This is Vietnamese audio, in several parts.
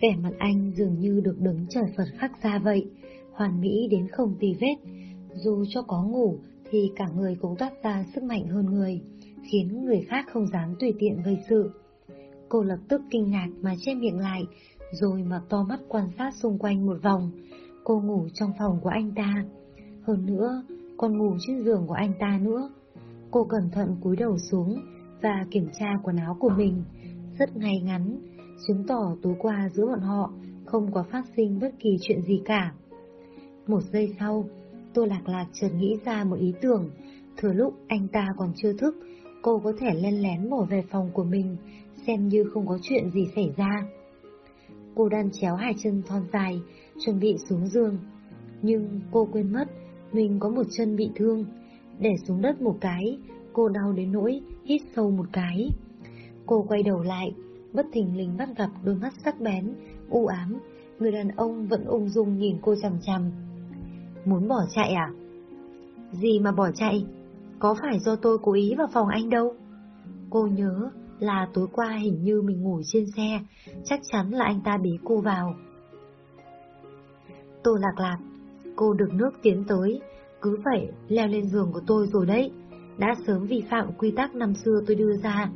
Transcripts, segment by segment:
Vẻ mặt anh dường như được đứng trời Phật khắc ra vậy, hoàn mỹ đến không tì vết. Dù cho có ngủ thì cả người cũng toát ra sức mạnh hơn người, khiến người khác không dám tùy tiện gây sự. Cô lập tức kinh ngạc mà che miệng lại, rồi mở to mắt quan sát xung quanh một vòng. Cô ngủ trong phòng của anh ta. Hơn nữa, còn ngủ trên giường của anh ta nữa. Cô cẩn thận cúi đầu xuống và kiểm tra quần áo của mình, rất ngay ngắn, chứng tỏ tối qua giữa bọn họ không có phát sinh bất kỳ chuyện gì cả. Một giây sau, Tô Lạc Lạc chợt nghĩ ra một ý tưởng, thừa lúc anh ta còn chưa thức, cô có thể len lén mổ về phòng của mình, xem như không có chuyện gì xảy ra. Cô đan chéo hai chân thon dài, chuẩn bị xuống giường, nhưng cô quên mất mình có một chân bị thương. Để xuống đất một cái, cô đau đến nỗi hít sâu một cái. Cô quay đầu lại, bất thình lình bắt gặp đôi mắt sắc bén, u ám, người đàn ông vẫn ung dung nhìn cô chằm chằm. Muốn bỏ chạy à? Gì mà bỏ chạy? Có phải do tôi cố ý vào phòng anh đâu? Cô nhớ là tối qua hình như mình ngủ trên xe, chắc chắn là anh ta bế cô vào. Tô lạc lạc, cô được nước tiến tới, cứ vậy leo lên giường của tôi rồi đấy. Đã sớm vi phạm quy tắc năm xưa tôi đưa ra,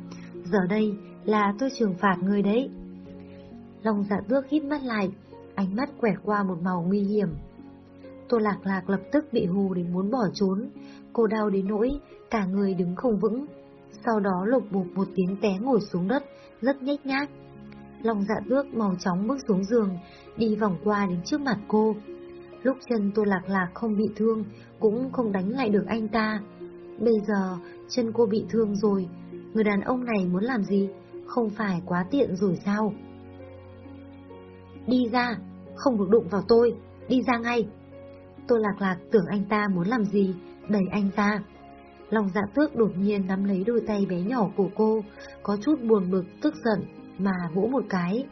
giờ đây là tôi trừng phạt người đấy. Long dạ tước hít mắt lại, ánh mắt quẹt qua một màu nguy hiểm. Tô lạc lạc lập tức bị hù đến muốn bỏ trốn, cô đau đến nỗi cả người đứng không vững. Sau đó lục bục một tiếng té ngồi xuống đất, rất nhếch nhác. Long dạ tước màu chóng bước xuống giường, đi vòng qua đến trước mặt cô. Lúc chân Tô Lạc Lạc không bị thương, cũng không đánh lại được anh ta. Bây giờ, chân cô bị thương rồi, người đàn ông này muốn làm gì? Không phải quá tiện rồi sao? Đi ra, không được đụng vào tôi, đi ra ngay. tôi Lạc Lạc tưởng anh ta muốn làm gì, đẩy anh ra. Lòng dạ tước đột nhiên nắm lấy đôi tay bé nhỏ của cô, có chút buồn bực, tức giận, mà vỗ một cái.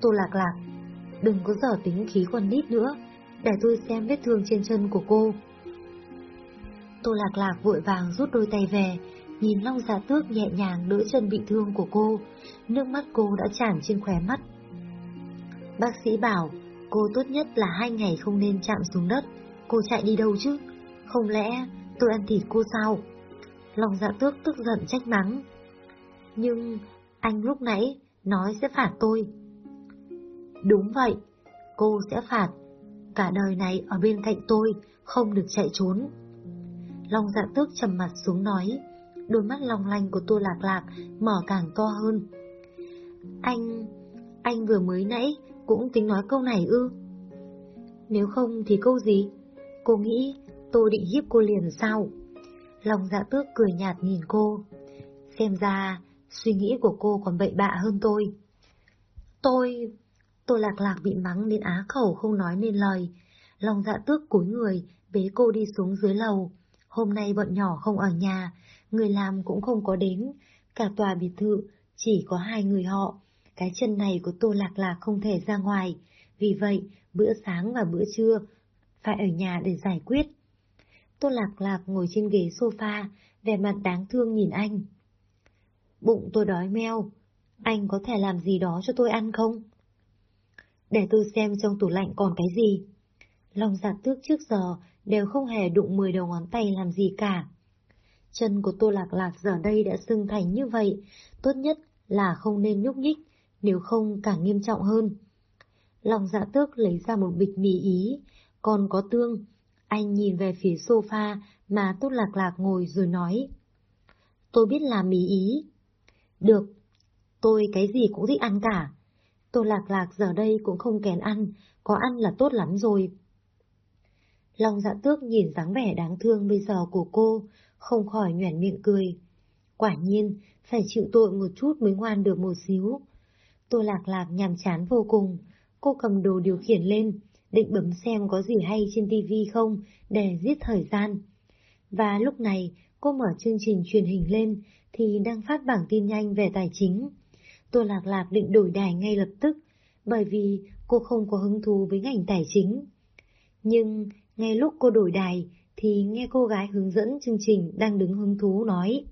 Tô Lạc Lạc, đừng có dở tính khí con nít nữa, để tôi xem vết thương trên chân của cô. Tô Lạc Lạc vội vàng rút đôi tay về, nhìn Long Dạ Tước nhẹ nhàng đỡ chân bị thương của cô, nước mắt cô đã tràn trên khóe mắt. Bác sĩ bảo, cô tốt nhất là hai ngày không nên chạm xuống đất, cô chạy đi đâu chứ? Không lẽ tôi ăn thịt cô sao? Long Dạ Tước tức giận trách mắng. Nhưng anh lúc nãy nói sẽ phạt tôi. Đúng vậy, cô sẽ phạt. Cả đời này ở bên cạnh tôi, không được chạy trốn. Long dạ tước trầm mặt xuống nói, đôi mắt long lanh của tôi lạc lạc mở càng to hơn. Anh, anh vừa mới nãy cũng tính nói câu này ư? Nếu không thì câu gì? Cô nghĩ tôi định hiếp cô liền sao? Lòng dạ tước cười nhạt nhìn cô. Xem ra, suy nghĩ của cô còn bậy bạ hơn tôi. Tôi... Tôi lạc lạc bị mắng nên á khẩu không nói nên lời. Lòng dạ tước cúi người, bế cô đi xuống dưới lầu. Hôm nay bọn nhỏ không ở nhà, người làm cũng không có đến. Cả tòa biệt thự, chỉ có hai người họ. Cái chân này của Tô Lạc Lạc không thể ra ngoài. Vì vậy, bữa sáng và bữa trưa phải ở nhà để giải quyết. Tô Lạc Lạc ngồi trên ghế sofa, vẻ mặt đáng thương nhìn anh. Bụng tôi đói meo, anh có thể làm gì đó cho tôi ăn không? Để tôi xem trong tủ lạnh còn cái gì. Lòng giặt tước trước giờ đều không hề đụng 10 đầu ngón tay làm gì cả. Chân của Tô Lạc Lạc giờ đây đã sưng thành như vậy, tốt nhất là không nên nhúc nhích, nếu không càng nghiêm trọng hơn. Lòng dạ tước lấy ra một bịch mì ý, còn có tương. Anh nhìn về phía sofa mà Tô Lạc Lạc ngồi rồi nói. Tôi biết làm mì ý. Được, tôi cái gì cũng thích ăn cả. Tô Lạc Lạc giờ đây cũng không kén ăn, có ăn là tốt lắm rồi. Long dạ tước nhìn dáng vẻ đáng thương bây giờ của cô, không khỏi nhoẻn miệng cười. Quả nhiên, phải chịu tội một chút mới ngoan được một xíu. Tô lạc lạc nhàm chán vô cùng, cô cầm đồ điều khiển lên, định bấm xem có gì hay trên tivi không để giết thời gian. Và lúc này, cô mở chương trình truyền hình lên thì đang phát bảng tin nhanh về tài chính. Tô Lạc Lạc định đổi đài ngay lập tức, bởi vì cô không có hứng thú với ngành tài chính. Nhưng ngay lúc cô đổi đài, thì nghe cô gái hướng dẫn chương trình đang đứng hứng thú nói.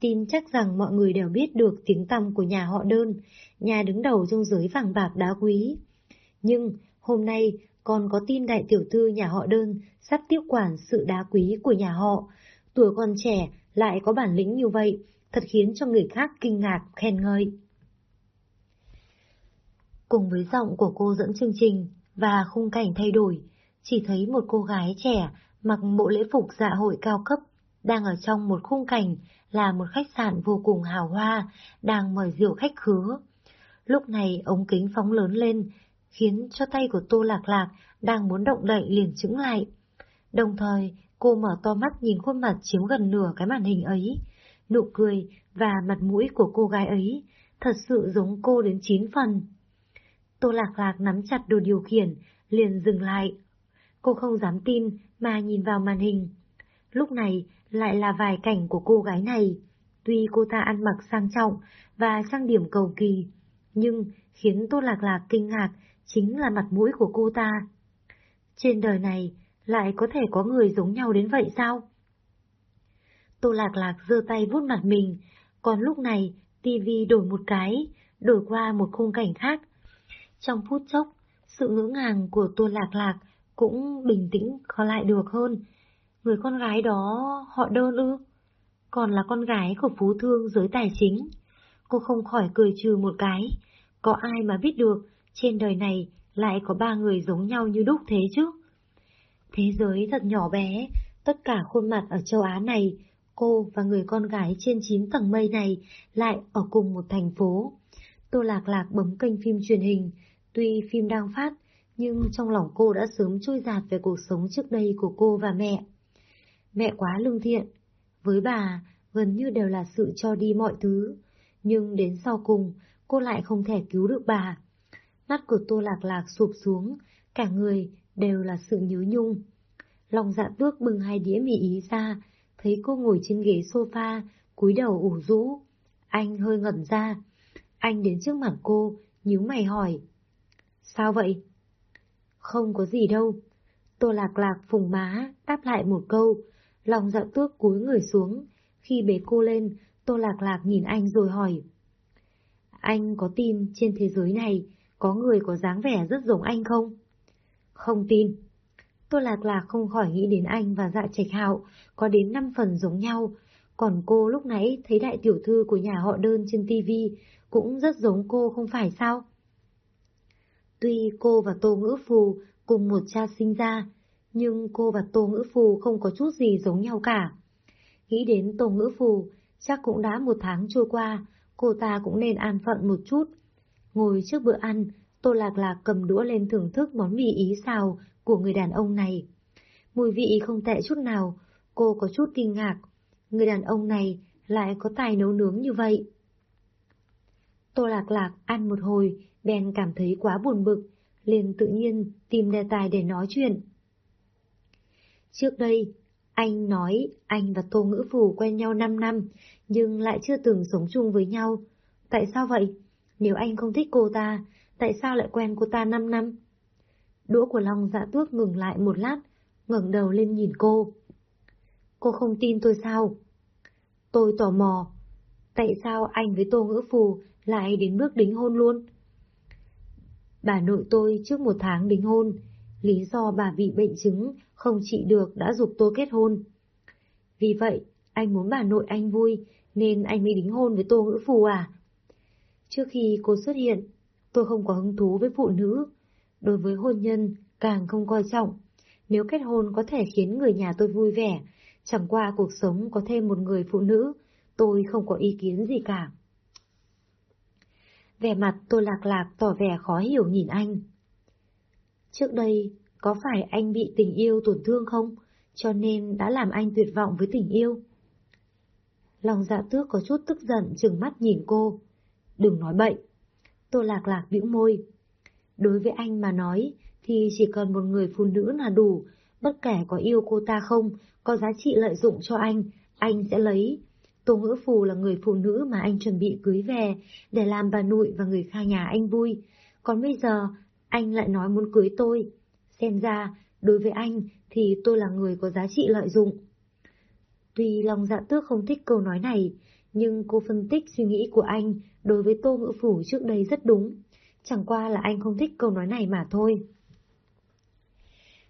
Tin chắc rằng mọi người đều biết được tiếng tăm của nhà họ đơn, nhà đứng đầu trong giới vàng bạc đá quý. Nhưng, hôm nay, còn có tin đại tiểu thư nhà họ đơn sắp tiếp quản sự đá quý của nhà họ. Tuổi còn trẻ lại có bản lĩnh như vậy, thật khiến cho người khác kinh ngạc, khen ngợi. Cùng với giọng của cô dẫn chương trình và khung cảnh thay đổi, chỉ thấy một cô gái trẻ mặc bộ lễ phục dạ hội cao cấp, đang ở trong một khung cảnh là một khách sạn vô cùng hào hoa, đang mời rượu khách khứa. Lúc này ống kính phóng lớn lên, khiến cho tay của Tô Lạc Lạc đang muốn động đậy liền chững lại. Đồng thời, cô mở to mắt nhìn khuôn mặt chiếm gần nửa cái màn hình ấy. Nụ cười và mặt mũi của cô gái ấy thật sự giống cô đến chín phần. Tô Lạc Lạc nắm chặt đồ điều khiển, liền dừng lại. Cô không dám tin mà nhìn vào màn hình. Lúc này lại là vài cảnh của cô gái này. Tuy cô ta ăn mặc sang trọng và trang điểm cầu kỳ, nhưng khiến Tô Lạc Lạc kinh ngạc chính là mặt mũi của cô ta. Trên đời này lại có thể có người giống nhau đến vậy sao? Tô Lạc Lạc giơ tay vuốt mặt mình, còn lúc này tivi đổi một cái, đổi qua một khung cảnh khác. Trong phút chốc, sự ngỡ ngàng của Tô Lạc Lạc cũng bình tĩnh có lại được hơn. Người con gái đó họ đơn ư? Còn là con gái của phú thương giới tài chính. Cô không khỏi cười trừ một cái. Có ai mà biết được trên đời này lại có ba người giống nhau như đúc thế chứ? Thế giới thật nhỏ bé, tất cả khuôn mặt ở châu Á này, cô và người con gái trên 9 tầng mây này lại ở cùng một thành phố. Tô Lạc Lạc bấm kênh phim truyền hình, tuy phim đang phát, nhưng trong lòng cô đã sớm trôi giạt về cuộc sống trước đây của cô và mẹ. Mẹ quá lương thiện, với bà gần như đều là sự cho đi mọi thứ, nhưng đến sau cùng cô lại không thể cứu được bà. Mắt của Tô Lạc Lạc sụp xuống, cả người đều là sự nhớ nhung. Lòng dạ tước bưng hai đĩa mì ý ra, thấy cô ngồi trên ghế sofa, cúi đầu ủ rũ. Anh hơi ngẩn ra. Anh đến trước mặt cô, nhíu mày hỏi. Sao vậy? Không có gì đâu. Tô lạc lạc phùng má, đáp lại một câu. Lòng dạo tước cúi người xuống. Khi bế cô lên, tô lạc lạc nhìn anh rồi hỏi. Anh có tin trên thế giới này có người có dáng vẻ rất giống anh không? Không tin. Tô Lạc Lạc không khỏi nghĩ đến anh và dạ trạch hạo, có đến 5 phần giống nhau. Còn cô lúc nãy thấy đại tiểu thư của nhà họ đơn trên tivi cũng rất giống cô không phải sao? Tuy cô và Tô Ngữ Phù cùng một cha sinh ra, nhưng cô và Tô Ngữ Phù không có chút gì giống nhau cả. Nghĩ đến Tô Ngữ Phù, chắc cũng đã một tháng trôi qua, cô ta cũng nên an phận một chút. Ngồi trước bữa ăn, Tô Lạc Lạc cầm đũa lên thưởng thức món mì ý xào của người đàn ông này. Mùi vị không tệ chút nào, cô có chút kinh ngạc. Người đàn ông này lại có tài nấu nướng như vậy. Tô Lạc Lạc ăn một hồi, bèn cảm thấy quá buồn bực, liền tự nhiên tìm đề tài để nói chuyện. Trước đây, anh nói anh và Tô Ngữ Phủ quen nhau 5 năm, nhưng lại chưa từng sống chung với nhau. Tại sao vậy? Nếu anh không thích cô ta, tại sao lại quen cô ta 5 năm? Đũa của Long dạ tước ngừng lại một lát, ngẩng đầu lên nhìn cô. Cô không tin tôi sao? Tôi tò mò, tại sao anh với Tô Ngữ Phù lại đến bước đính hôn luôn? Bà nội tôi trước một tháng đính hôn, lý do bà bị bệnh chứng, không trị được đã dục tôi kết hôn. Vì vậy, anh muốn bà nội anh vui, nên anh mới đính hôn với Tô Ngữ Phù à? Trước khi cô xuất hiện, tôi không có hứng thú với phụ nữ. Đối với hôn nhân, càng không coi trọng. Nếu kết hôn có thể khiến người nhà tôi vui vẻ, chẳng qua cuộc sống có thêm một người phụ nữ, tôi không có ý kiến gì cả. Vẻ mặt tôi lạc lạc tỏ vẻ khó hiểu nhìn anh. Trước đây, có phải anh bị tình yêu tổn thương không? Cho nên đã làm anh tuyệt vọng với tình yêu. Lòng dạ tước có chút tức giận chừng mắt nhìn cô. Đừng nói bậy. Tô lạc lạc bĩu môi. Đối với anh mà nói, thì chỉ cần một người phụ nữ là đủ, bất kể có yêu cô ta không, có giá trị lợi dụng cho anh, anh sẽ lấy. Tô Ngữ Phù là người phụ nữ mà anh chuẩn bị cưới về, để làm bà nội và người khai nhà anh vui. Còn bây giờ, anh lại nói muốn cưới tôi. Xem ra, đối với anh thì tôi là người có giá trị lợi dụng. Tuy lòng dạ tước không thích câu nói này, Nhưng cô phân tích suy nghĩ của anh đối với Tô Ngữ Phủ trước đây rất đúng. Chẳng qua là anh không thích câu nói này mà thôi.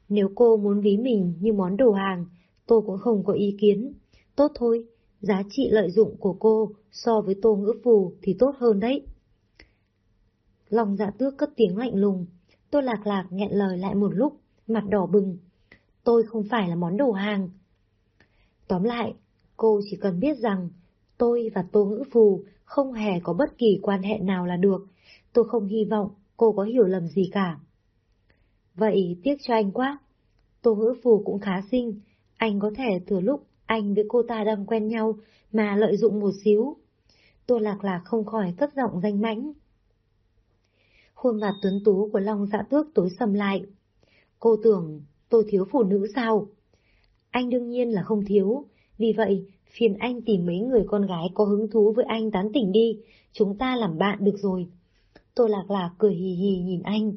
Nếu cô muốn ví mình như món đồ hàng, tôi cũng không có ý kiến. Tốt thôi, giá trị lợi dụng của cô so với tô ngữ phù thì tốt hơn đấy. Lòng dạ tước cất tiếng lạnh lùng, tôi lạc lạc nghẹn lời lại một lúc, mặt đỏ bừng. Tôi không phải là món đồ hàng. Tóm lại, cô chỉ cần biết rằng tôi và tô ngữ phù không hề có bất kỳ quan hệ nào là được. Tôi không hy vọng cô có hiểu lầm gì cả. Vậy tiếc cho anh quá. Tô ngữ phù cũng khá xinh, anh có thể thừa lúc anh với cô ta đang quen nhau mà lợi dụng một xíu. Tô lạc lạc không khỏi cất giọng danh mãnh. Khuôn mặt tuấn tú của Long dạ tước tối sầm lại. Cô tưởng tôi thiếu phụ nữ sao? Anh đương nhiên là không thiếu, vì vậy phiền anh tìm mấy người con gái có hứng thú với anh tán tỉnh đi, chúng ta làm bạn được rồi. Tô lạc lạc cười hì hì nhìn anh,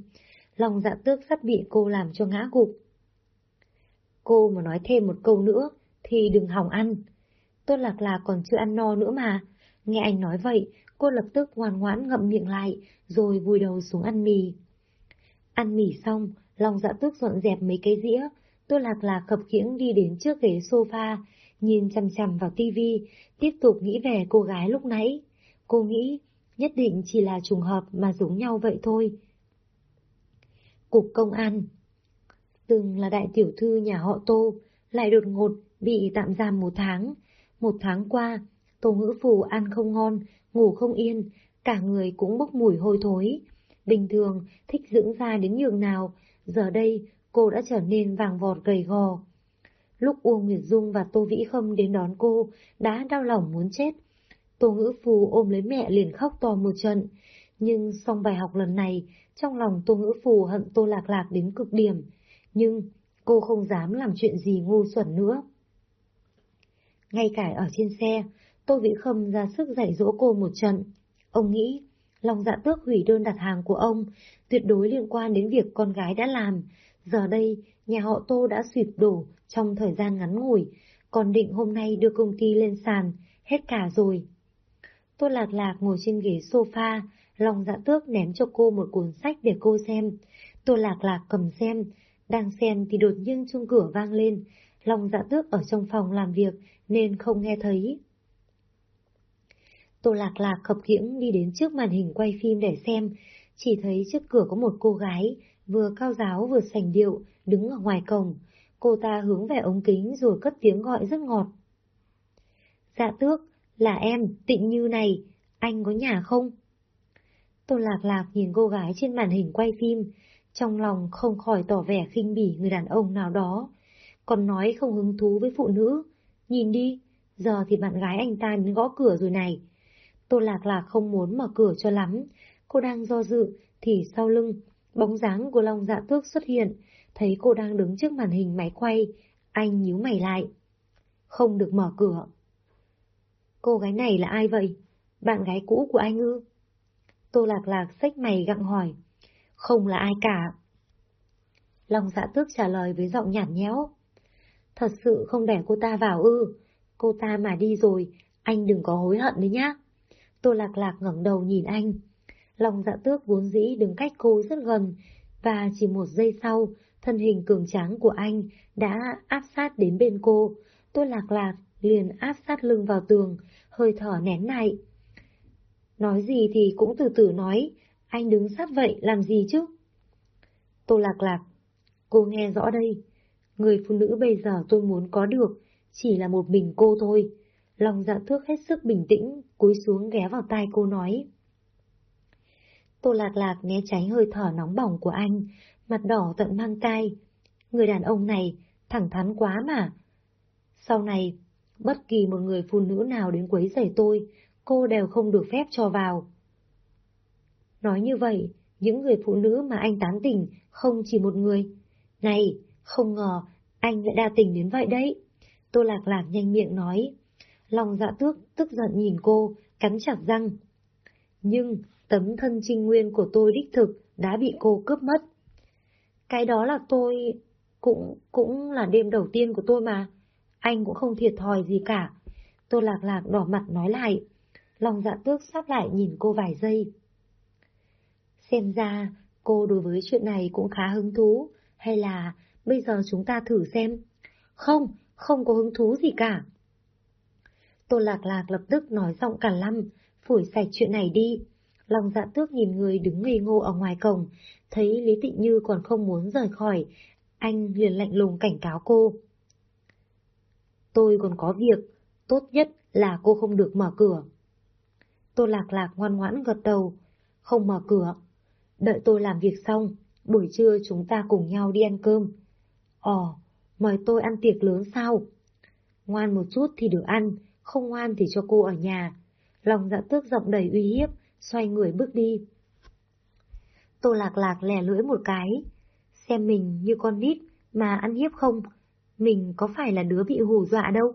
lòng dạ tước sắp bị cô làm cho ngã gục. Cô mà nói thêm một câu nữa, thì đừng hỏng ăn. Tôn lạc lạc còn chưa ăn no nữa mà. Nghe anh nói vậy, cô lập tức ngoan ngoãn ngậm miệng lại, rồi vùi đầu xuống ăn mì. Ăn mì xong, lòng dạ tước dọn dẹp mấy cái dĩa, Tô lạc lạc khập khiễng đi đến trước ghế sofa, nhìn chằm chằm vào tivi, tiếp tục nghĩ về cô gái lúc nãy. Cô nghĩ, nhất định chỉ là trùng hợp mà giống nhau vậy thôi. Cục công an Từng là đại tiểu thư nhà họ Tô, lại đột ngột bị tạm giam một tháng. Một tháng qua, Tô Ngữ Phù ăn không ngon, ngủ không yên, cả người cũng bốc mùi hôi thối. Bình thường, thích dưỡng da đến nhường nào, giờ đây cô đã trở nên vàng vọt gầy gò. Lúc Uông Nguyệt Dung và Tô Vĩ Khâm đến đón cô, đã đau lòng muốn chết. Tô Ngữ Phù ôm lấy mẹ liền khóc to một trận. Nhưng xong bài học lần này, trong lòng Tô Ngữ Phù hận Tô Lạc Lạc đến cực điểm. Nhưng cô không dám làm chuyện gì ngu xuẩn nữa. Ngay cả ở trên xe, Tô Vĩ Khâm ra sức dạy dỗ cô một trận. Ông nghĩ, lòng dạ tước hủy đơn đặt hàng của ông, tuyệt đối liên quan đến việc con gái đã làm. Giờ đây, nhà họ Tô đã sụp đổ trong thời gian ngắn ngủi, còn định hôm nay đưa công ty lên sàn, hết cả rồi. Tô Lạc Lạc ngồi trên ghế sofa, lòng dạ tước ném cho cô một cuốn sách để cô xem. Tô Lạc Lạc cầm xem, đang xem thì đột nhiên chuông cửa vang lên, lòng dạ tước ở trong phòng làm việc nên không nghe thấy. Tô Lạc Lạc khập khiễng đi đến trước màn hình quay phim để xem, chỉ thấy trước cửa có một cô gái, vừa cao giáo vừa sành điệu, đứng ở ngoài cổng. Cô ta hướng về ống kính rồi cất tiếng gọi rất ngọt. Dạ tước, là em, tịnh như này, anh có nhà không? Tô Lạc Lạc nhìn cô gái trên màn hình quay phim, trong lòng không khỏi tỏ vẻ khinh bỉ người đàn ông nào đó, còn nói không hứng thú với phụ nữ. Nhìn đi, giờ thì bạn gái anh ta đến gõ cửa rồi này. Tô Lạc Lạc không muốn mở cửa cho lắm, cô đang do dự, thì sau lưng, bóng dáng của Long Dạ Tước xuất hiện, thấy cô đang đứng trước màn hình máy quay, anh nhíu mày lại. Không được mở cửa. Cô gái này là ai vậy? Bạn gái cũ của anh ư? Tô Lạc Lạc xách mày gặng hỏi. Không là ai cả. Long dạ tước trả lời với giọng nhảm nhẽo. Thật sự không để cô ta vào ư. Cô ta mà đi rồi, anh đừng có hối hận đấy nhá. Tô lạc lạc ngẩng đầu nhìn anh. lòng dạ tước vốn dĩ đứng cách cô rất gần, và chỉ một giây sau, thân hình cường tráng của anh đã áp sát đến bên cô. Tô lạc lạc liền áp sát lưng vào tường, hơi thở nén lại. Nói gì thì cũng từ từ nói, anh đứng sát vậy làm gì chứ? Tô lạc lạc, cô nghe rõ đây, người phụ nữ bây giờ tôi muốn có được, chỉ là một mình cô thôi. Lòng dạ thước hết sức bình tĩnh, cúi xuống ghé vào tai cô nói. Tô lạc lạc né tránh hơi thở nóng bỏng của anh, mặt đỏ tận mang tai. Người đàn ông này, thẳng thắn quá mà. Sau này, bất kỳ một người phụ nữ nào đến quấy rầy tôi, cô đều không được phép cho vào. Nói như vậy, những người phụ nữ mà anh tán tỉnh không chỉ một người. Này, không ngờ, anh lại đa tình đến vậy đấy. Tô lạc lạc nhanh miệng nói. Lòng dạ tước tức giận nhìn cô, cắn chặt răng. Nhưng tấm thân trinh nguyên của tôi đích thực đã bị cô cướp mất. Cái đó là tôi... cũng cũng là đêm đầu tiên của tôi mà. Anh cũng không thiệt thòi gì cả. Tô Lạc Lạc đỏ mặt nói lại. Long dạ tước sắp lại nhìn cô vài giây. Xem ra, cô đối với chuyện này cũng khá hứng thú, hay là bây giờ chúng ta thử xem? Không, không có hứng thú gì cả. Tô Lạc Lạc lập tức nói giọng cả lăm, phủi sạch chuyện này đi. lòng dạ tước nhìn người đứng ngây ngô ở ngoài cổng, thấy Lý Tịnh Như còn không muốn rời khỏi, anh liền lạnh lùng cảnh cáo cô. Tôi còn có việc, tốt nhất là cô không được mở cửa. Tô Lạc Lạc ngoan ngoãn gật đầu, không mở cửa. Đợi tôi làm việc xong, buổi trưa chúng ta cùng nhau đi ăn cơm. Ồ, mời tôi ăn tiệc lớn sao? Ngoan một chút thì được ăn, không ngoan thì cho cô ở nhà. Lòng dạ tước giọng đầy uy hiếp, xoay người bước đi. Tô lạc lạc lè lưỡi một cái, xem mình như con nít mà ăn hiếp không, mình có phải là đứa bị hù dọa đâu.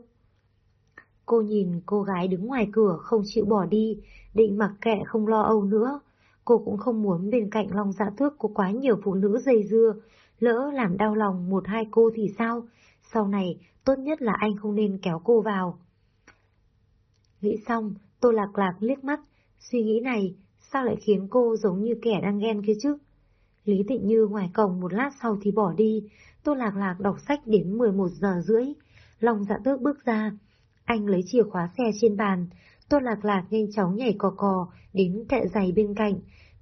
Cô nhìn cô gái đứng ngoài cửa không chịu bỏ đi, định mặc kệ không lo âu nữa. Cô cũng không muốn bên cạnh lòng Dạ thước có quá nhiều phụ nữ dây dưa, lỡ làm đau lòng một hai cô thì sao? Sau này, tốt nhất là anh không nên kéo cô vào. Nghĩ xong, Tô Lạc Lạc liếc mắt, suy nghĩ này sao lại khiến cô giống như kẻ đang ghen kia chứ? Lý Tịnh Như ngoài cổng một lát sau thì bỏ đi, Tô Lạc Lạc đọc sách đến 11 giờ rưỡi. Long dạ tước bước ra, anh lấy chìa khóa xe trên bàn, Tô Lạc Lạc nhanh chóng nhảy cò cò đến kệ giày bên cạnh,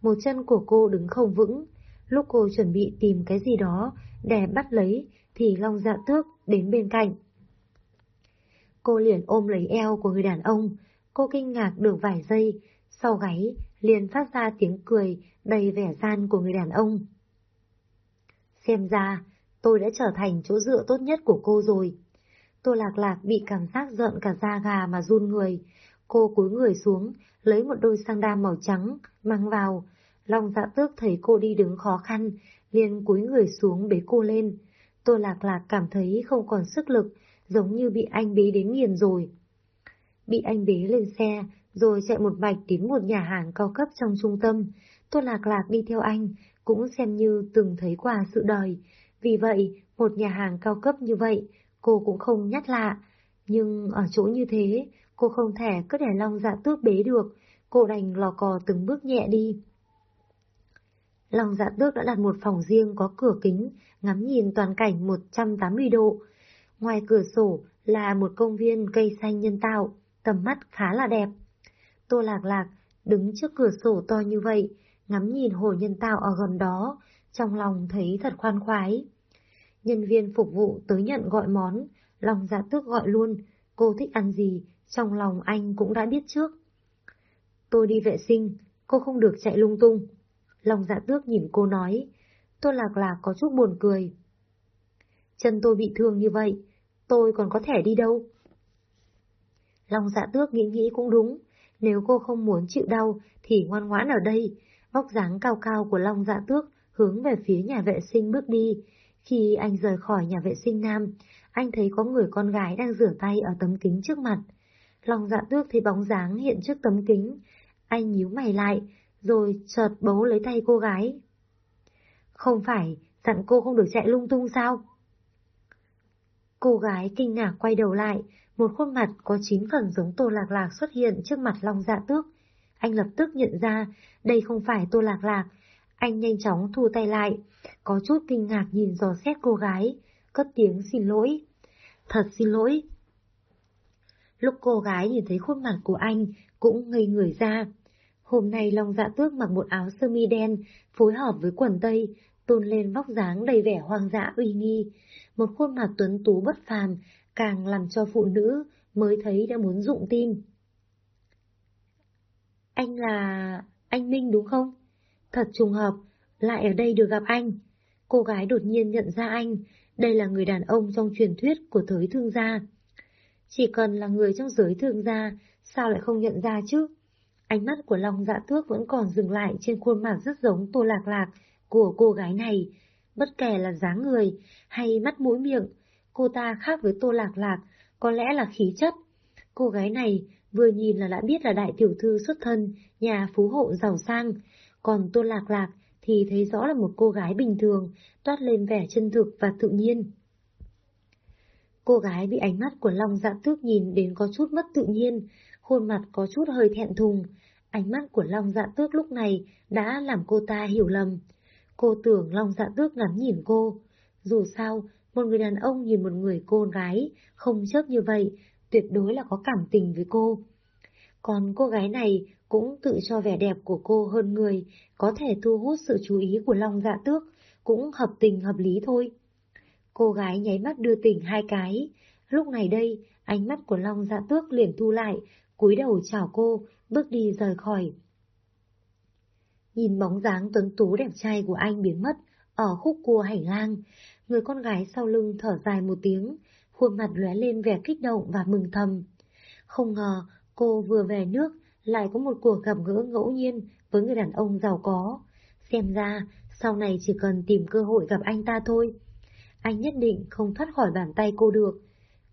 một chân của cô đứng không vững. Lúc cô chuẩn bị tìm cái gì đó để bắt lấy thì Long dạ tước đến bên cạnh. Cô liền ôm lấy eo của người đàn ông, cô kinh ngạc được vài giây, sau gáy liền phát ra tiếng cười đầy vẻ gian của người đàn ông. Xem ra, tôi đã trở thành chỗ dựa tốt nhất của cô rồi. Tô lạc lạc bị cảm giác giận cả da gà mà run người. Cô cúi người xuống, lấy một đôi sang đa màu trắng, mang vào. Long dạ tước thấy cô đi đứng khó khăn, liền cúi người xuống bế cô lên. Tô lạc lạc cảm thấy không còn sức lực, giống như bị anh bế đến nghiền rồi. Bị anh bế lên xe, rồi chạy một mạch đến một nhà hàng cao cấp trong trung tâm. Tô Lạc Lạc đi theo anh, cũng xem như từng thấy qua sự đời. Vì vậy, một nhà hàng cao cấp như vậy, cô cũng không nhắc lạ. Nhưng ở chỗ như thế, cô không thể cứ để Long Dạ Tước bế được, cô đành lò cò từng bước nhẹ đi. Long Dạ Tước đã đặt một phòng riêng có cửa kính, ngắm nhìn toàn cảnh 180 độ. Ngoài cửa sổ là một công viên cây xanh nhân tạo, tầm mắt khá là đẹp. Tô Lạc Lạc đứng trước cửa sổ to như vậy, ngắm nhìn hồ nhân tạo ở gần đó, trong lòng thấy thật khoan khoái. Nhân viên phục vụ tới nhận gọi món, lòng dạ tước gọi luôn, cô thích ăn gì, trong lòng anh cũng đã biết trước. Tôi đi vệ sinh, cô không được chạy lung tung. Lòng dạ tước nhìn cô nói, tôi lạc lạc có chút buồn cười. Chân tôi bị thương như vậy, tôi còn có thể đi đâu? Long dạ tước nghĩ nghĩ cũng đúng, nếu cô không muốn chịu đau thì ngoan ngoãn ở đây. Vóc dáng cao cao của Long dạ tước hướng về phía nhà vệ sinh bước đi. Khi anh rời khỏi nhà vệ sinh nam, anh thấy có người con gái đang rửa tay ở tấm kính trước mặt. Long dạ tước thấy bóng dáng hiện trước tấm kính. Anh nhíu mày lại, rồi chợt bấu lấy tay cô gái. Không phải, dặn cô không được chạy lung tung sao? Cô gái kinh ngạc quay đầu lại, một khuôn mặt có chín phần giống Tô Lạc Lạc xuất hiện trước mặt Long Dạ Tước. Anh lập tức nhận ra đây không phải Tô Lạc Lạc. Anh nhanh chóng thu tay lại, có chút kinh ngạc nhìn dò xét cô gái, cất tiếng xin lỗi. Thật xin lỗi. Lúc cô gái nhìn thấy khuôn mặt của anh, cũng ngây người ra. Hôm nay Long Dạ Tước mặc một áo sơ mi đen, phối hợp với quần tây, tôn lên vóc dáng đầy vẻ hoang dã uy nghi. Một khuôn mặt tuấn tú bất phàm, càng làm cho phụ nữ mới thấy đã muốn dụng tim. Anh là... anh Minh đúng không? Thật trùng hợp, lại ở đây được gặp anh. Cô gái đột nhiên nhận ra anh, đây là người đàn ông trong truyền thuyết của giới thương gia. Chỉ cần là người trong giới thương gia, sao lại không nhận ra chứ? Ánh mắt của Long Dạ Tước vẫn còn dừng lại trên khuôn mặt rất giống Tô Lạc Lạc của cô gái này. Bất kể là dáng người hay mắt mũi miệng, cô ta khác với Tô Lạc Lạc, có lẽ là khí chất. Cô gái này vừa nhìn là đã biết là đại tiểu thư xuất thân, nhà phú hộ giàu sang, còn Tô Lạc Lạc thì thấy rõ là một cô gái bình thường, toát lên vẻ chân thực và tự nhiên. Cô gái bị ánh mắt của Long Dạ Tước nhìn đến có chút mất tự nhiên, khuôn mặt có chút hơi thẹn thùng. Ánh mắt của Long Dạ Tước lúc này đã làm cô ta hiểu lầm. Cô tưởng Long Dạ Tước ngắm nhìn cô. Dù sao, một người đàn ông nhìn một người cô gái, không chớp như vậy, tuyệt đối là có cảm tình với cô. Còn cô gái này cũng tự cho vẻ đẹp của cô hơn người, có thể thu hút sự chú ý của Long Dạ Tước, cũng hợp tình hợp lý thôi. Cô gái nháy mắt đưa tình hai cái. Lúc này đây, ánh mắt của Long Dạ Tước liền thu lại, cúi đầu chào cô, bước đi rời khỏi. Nhìn bóng dáng tuấn tú đẹp trai của anh biến mất ở khúc cua hành lang, người con gái sau lưng thở dài một tiếng, khuôn mặt lóe lên vẻ kích động và mừng thầm. Không ngờ, cô vừa về nước, lại có một cuộc gặp gỡ ngẫu nhiên với người đàn ông giàu có. Xem ra, sau này chỉ cần tìm cơ hội gặp anh ta thôi. Anh nhất định không thoát khỏi bàn tay cô được.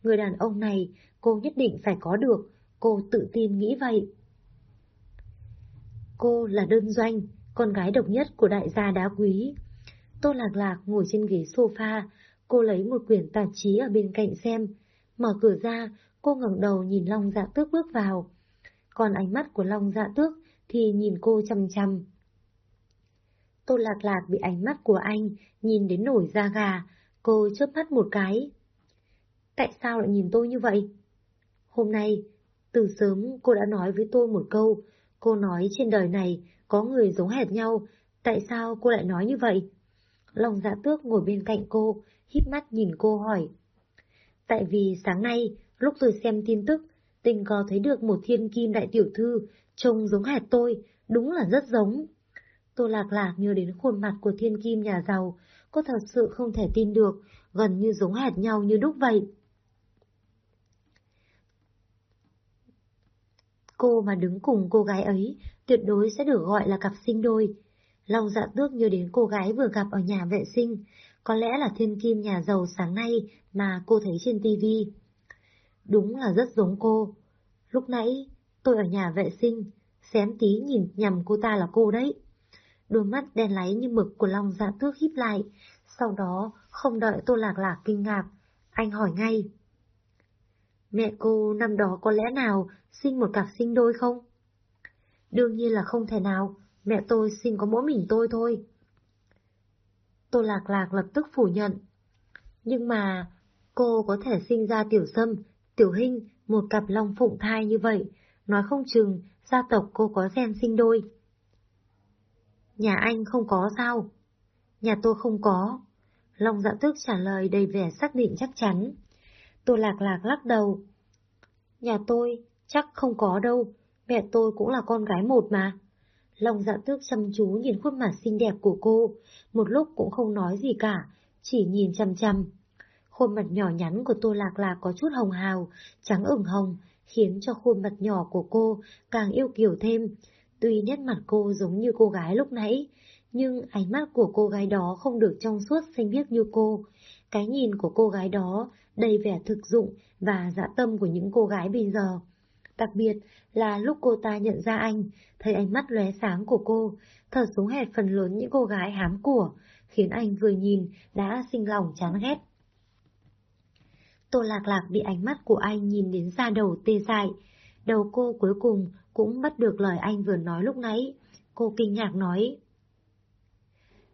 Người đàn ông này, cô nhất định phải có được, cô tự tin nghĩ vậy. Cô là đơn doanh, con gái độc nhất của đại gia đá quý. Tô Lạc Lạc ngồi trên ghế sofa, cô lấy một quyển tạp chí ở bên cạnh xem. Mở cửa ra, cô ngẩng đầu nhìn Long Dạ Tước bước vào. Còn ánh mắt của Long Dạ Tước thì nhìn cô chăm chăm. Tô Lạc Lạc bị ánh mắt của anh nhìn đến nổi da gà, cô chớp mắt một cái. Tại sao lại nhìn tôi như vậy? Hôm nay, từ sớm cô đã nói với tôi một câu, cô nói trên đời này có người giống hệt nhau, tại sao cô lại nói như vậy? Long dạ tước ngồi bên cạnh cô, híp mắt nhìn cô hỏi. Tại vì sáng nay, lúc tôi xem tin tức, tình có thấy được một thiên kim đại tiểu thư, trông giống hệt tôi, đúng là rất giống. Tôi lạc lạc nhớ đến khuôn mặt của thiên kim nhà giàu, cô thật sự không thể tin được, gần như giống hệt nhau như đúc vậy. Cô mà đứng cùng cô gái ấy, tuyệt đối sẽ được gọi là cặp sinh đôi. Long dạ tước nhớ đến cô gái vừa gặp ở nhà vệ sinh, có lẽ là thiên kim nhà giàu sáng nay mà cô thấy trên tivi. Đúng là rất giống cô. Lúc nãy, tôi ở nhà vệ sinh, xém tí nhìn nhầm cô ta là cô đấy. Đôi mắt đen láy như mực của Long dạ tước híp lại, sau đó không đợi tô lạc lạc kinh ngạc, anh hỏi ngay. Mẹ cô năm đó có lẽ nào sinh một cặp sinh đôi không? Đương nhiên là không thể nào, mẹ tôi sinh có mỗi mình tôi thôi. Tô Lạc Lạc lập tức phủ nhận. Nhưng mà, cô có thể sinh ra tiểu sâm, tiểu hình, một cặp long phụng thai như vậy, nói không chừng gia tộc cô có gen sinh đôi. Nhà anh không có sao? Nhà tôi không có. Long dạ tức trả lời đầy vẻ xác định chắc chắn. Tô Lạc Lạc lắc đầu. Nhà tôi chắc không có đâu, mẹ tôi cũng là con gái một mà. Long dạ tước chăm chú nhìn khuôn mặt xinh đẹp của cô, một lúc cũng không nói gì cả, chỉ nhìn chăm chăm. Khuôn mặt nhỏ nhắn của Tô Lạc Lạc có chút hồng hào, trắng ửng hồng, khiến cho khuôn mặt nhỏ của cô càng yêu kiều thêm. Tuy nét mặt cô giống như cô gái lúc nãy, nhưng ánh mắt của cô gái đó không được trong suốt xanh biếc như cô. Cái nhìn của cô gái đó đầy vẻ thực dụng và dạ tâm của những cô gái bây giờ. Đặc biệt là lúc cô ta nhận ra anh, thấy ánh mắt lóe sáng của cô, thở xuống hệt phần lớn những cô gái hám của, khiến anh vừa nhìn đã sinh lòng chán ghét. Tô Lạc Lạc bị ánh mắt của anh nhìn đến da đầu tê dại. Đầu cô cuối cùng cũng bắt được lời anh vừa nói lúc nãy. Cô kinh ngạc nói.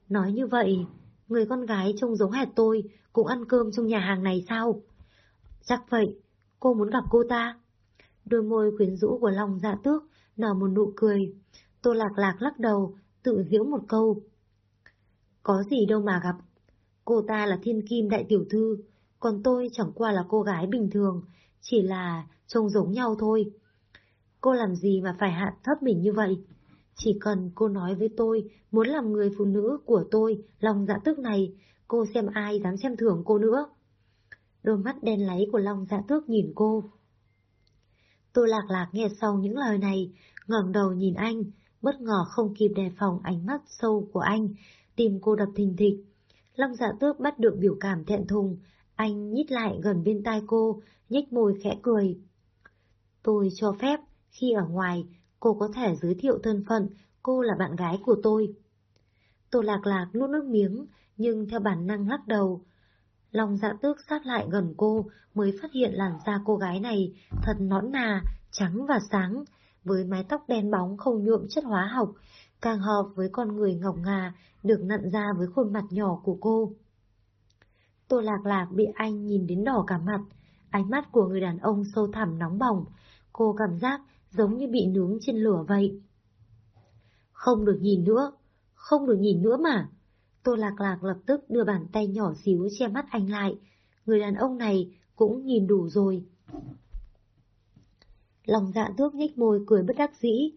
Nói như vậy, người con gái trông giống hệt tôi cũng ăn cơm trong nhà hàng này sao? Chắc vậy, cô muốn gặp cô ta. Đôi môi quyến rũ của lòng dạ tước nở một nụ cười. Tô lạc lạc lắc đầu, tự giễu một câu. Có gì đâu mà gặp. Cô ta là thiên kim đại tiểu thư, còn tôi chẳng qua là cô gái bình thường, chỉ là trông giống nhau thôi. Cô làm gì mà phải hạ thấp mình như vậy? Chỉ cần cô nói với tôi muốn làm người phụ nữ của tôi, lòng dạ tước này, cô xem ai dám xem thưởng cô nữa. Đôi mắt đen láy của lòng dạ tước nhìn cô. Tô lạc lạc nghe sau những lời này, ngẩng đầu nhìn anh, bất ngờ không kịp đề phòng ánh mắt sâu của anh, tìm cô đập thình thịch. Long dạ tước bắt được biểu cảm thẹn thùng, anh nhích lại gần bên tai cô, nhếch môi khẽ cười. Tôi cho phép, khi ở ngoài, cô có thể giới thiệu thân phận, cô là bạn gái của tôi. Tô lạc lạc nuốt nước miếng, nhưng theo bản năng lắc đầu lòng dạ tước sát lại gần cô mới phát hiện làn da cô gái này thật nõn nà, trắng và sáng, với mái tóc đen bóng không nhuộm chất hóa học, càng hợp với con người ngọc ngà được nặn ra với khuôn mặt nhỏ của cô. Tô lạc lạc bị anh nhìn đến đỏ cả mặt, ánh mắt của người đàn ông sâu thẳm nóng bỏng, cô cảm giác giống như bị nướng trên lửa vậy. Không được nhìn nữa, không được nhìn nữa mà. Tô Lạc Lạc lập tức đưa bàn tay nhỏ xíu che mắt anh lại. Người đàn ông này cũng nhìn đủ rồi. Lòng dạ tước nhếch môi cười bất đắc dĩ.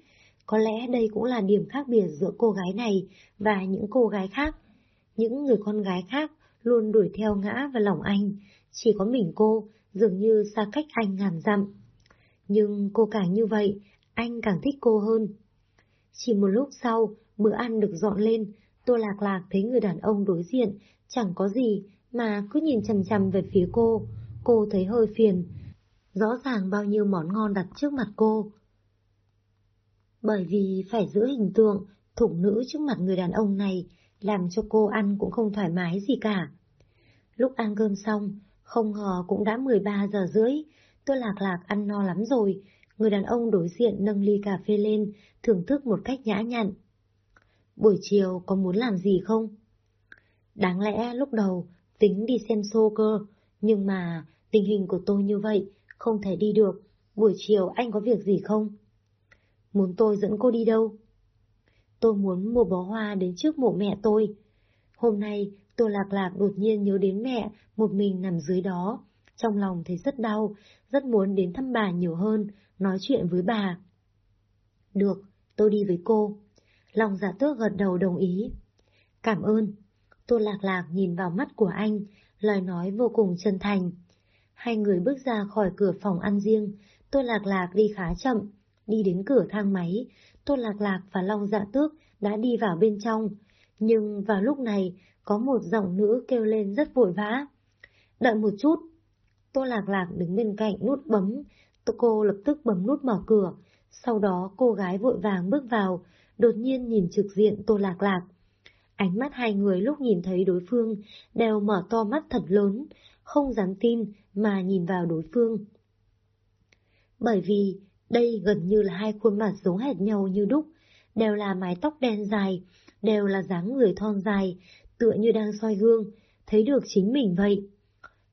Có lẽ đây cũng là điểm khác biệt giữa cô gái này và những cô gái khác. Những người con gái khác luôn đuổi theo ngã và lòng anh. Chỉ có mình cô dường như xa cách anh ngàn dặm. Nhưng cô càng như vậy, anh càng thích cô hơn. Chỉ một lúc sau, bữa ăn được dọn lên, Tô Lạc Lạc thấy người đàn ông đối diện, chẳng có gì, mà cứ nhìn chằm chằm về phía cô. Cô thấy hơi phiền. Rõ ràng bao nhiêu món ngon đặt trước mặt cô. Bởi vì phải giữ hình tượng, thủng nữ trước mặt người đàn ông này, làm cho cô ăn cũng không thoải mái gì cả. Lúc ăn cơm xong, không ngờ cũng đã 13 giờ rưỡi, tôi lạc lạc ăn no lắm rồi. Người đàn ông đối diện nâng ly cà phê lên, thưởng thức một cách nhã nhặn. Buổi chiều có muốn làm gì không? Đáng lẽ lúc đầu tính đi xem show cơ, nhưng mà tình hình của tôi như vậy, không thể đi được. Buổi chiều anh có việc gì không? Muốn tôi dẫn cô đi đâu? Tôi muốn mua bó hoa đến trước mộ mẹ tôi. Hôm nay tôi lạc lạc đột nhiên nhớ đến mẹ, một mình nằm dưới đó. Trong lòng thấy rất đau, rất muốn đến thăm bà nhiều hơn, nói chuyện với bà. Được, tôi đi với cô. Lòng giả tước gật đầu đồng ý. Cảm ơn. Tô Lạc Lạc nhìn vào mắt của anh, lời nói vô cùng chân thành. Hai người bước ra khỏi cửa phòng ăn riêng, Tô Lạc Lạc đi khá chậm, đi đến cửa thang máy, Tô Lạc Lạc và Long Dạ Tước đã đi vào bên trong. Nhưng vào lúc này, có một giọng nữ kêu lên rất vội vã. Đợi một chút. Tô Lạc Lạc đứng bên cạnh nút bấm, cô lập tức bấm nút mở cửa. Sau đó cô gái vội vàng bước vào, đột nhiên nhìn trực diện Tô Lạc Lạc. Ánh mắt hai người lúc nhìn thấy đối phương đều mở to mắt thật lớn, không dám tin mà nhìn vào đối phương. Bởi vì đây gần như là hai khuôn mặt giống hệt nhau như đúc, đều là mái tóc đen dài, đều là dáng người thon dài, tựa như đang soi gương, thấy được chính mình vậy.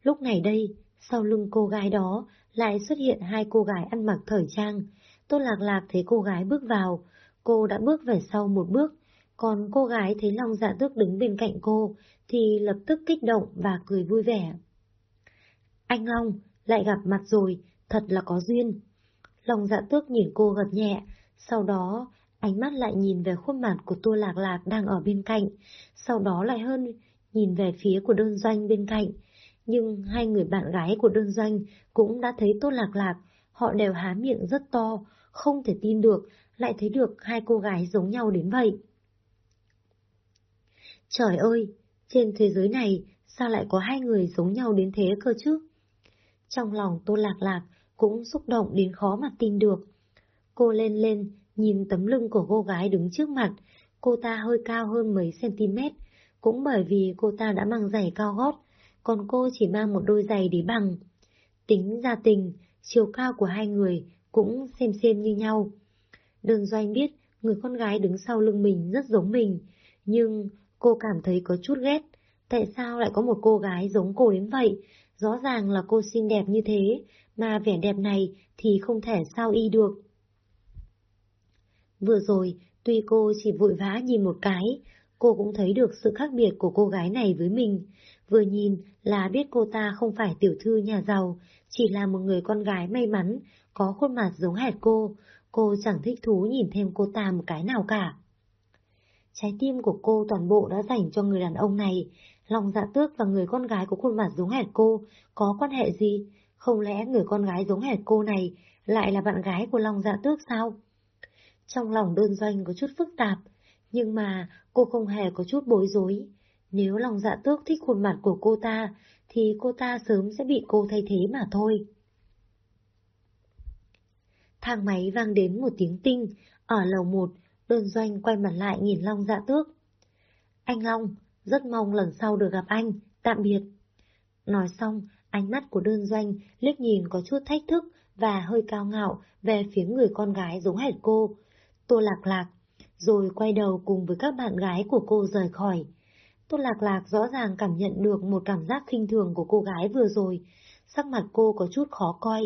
Lúc này đây, sau lưng cô gái đó lại xuất hiện hai cô gái ăn mặc thời trang. tô Lạc Lạc thấy cô gái bước vào, cô đã bước về sau một bước, còn cô gái thấy Long Dạ Tước đứng bên cạnh cô thì lập tức kích động và cười vui vẻ. Anh Long, lại gặp mặt rồi, thật là có duyên. Long Dạ Tước nhìn cô gật nhẹ, sau đó ánh mắt lại nhìn về khuôn mặt của Tô Lạc Lạc đang ở bên cạnh, sau đó lại hơn nhìn về phía của đơn doanh bên cạnh. Nhưng hai người bạn gái của đơn doanh cũng đã thấy Tô Lạc Lạc, họ đều há miệng rất to, không thể tin được lại thấy được hai cô gái giống nhau đến vậy. Trời ơi, trên thế giới này sao lại có hai người giống nhau đến thế cơ chứ? Trong lòng Tô Lạc Lạc cũng xúc động đến khó mà tin được. Cô lên lên, nhìn tấm lưng của cô gái đứng trước mặt, cô ta hơi cao hơn mấy cm, cũng bởi vì cô ta đã mang giày cao gót, còn cô chỉ mang một đôi giày để bằng. Tính ra tình, chiều cao của hai người cũng xem xem như nhau. Đơn doanh biết người con gái đứng sau lưng mình rất giống mình, nhưng cô cảm thấy có chút ghét. Tại sao lại có một cô gái giống cô đến vậy? Rõ ràng là cô xinh đẹp như thế, mà vẻ đẹp này thì không thể sao y được. Vừa rồi, tuy cô chỉ vội vã nhìn một cái, cô cũng thấy được sự khác biệt của cô gái này với mình. Vừa nhìn là biết cô ta không phải tiểu thư nhà giàu, chỉ là một người con gái may mắn, có khuôn mặt giống hệt cô, cô chẳng thích thú nhìn thêm cô ta một cái nào cả. Trái tim của cô toàn bộ đã dành cho người đàn ông này, lòng dạ tước và người con gái có khuôn mặt giống hệt cô, có quan hệ gì? Không lẽ người con gái giống hệt cô này lại là bạn gái của lòng dạ tước sao? Trong lòng đơn doanh có chút phức tạp, nhưng mà cô không hề có chút bối rối. Nếu lòng dạ tước thích khuôn mặt của cô ta, thì cô ta sớm sẽ bị cô thay thế mà thôi. Thang máy vang đến một tiếng tinh, ở lầu một, đơn doanh quay mặt lại nhìn Long dạ tước. Anh Long, rất mong lần sau được gặp anh, tạm biệt. Nói xong, ánh mắt của đơn doanh liếc nhìn có chút thách thức và hơi cao ngạo về phía người con gái giống hệt cô. Tô lạc lạc, rồi quay đầu cùng với các bạn gái của cô rời khỏi. Tô lạc lạc rõ ràng cảm nhận được một cảm giác khinh thường của cô gái vừa rồi. Sắc mặt cô có chút khó coi,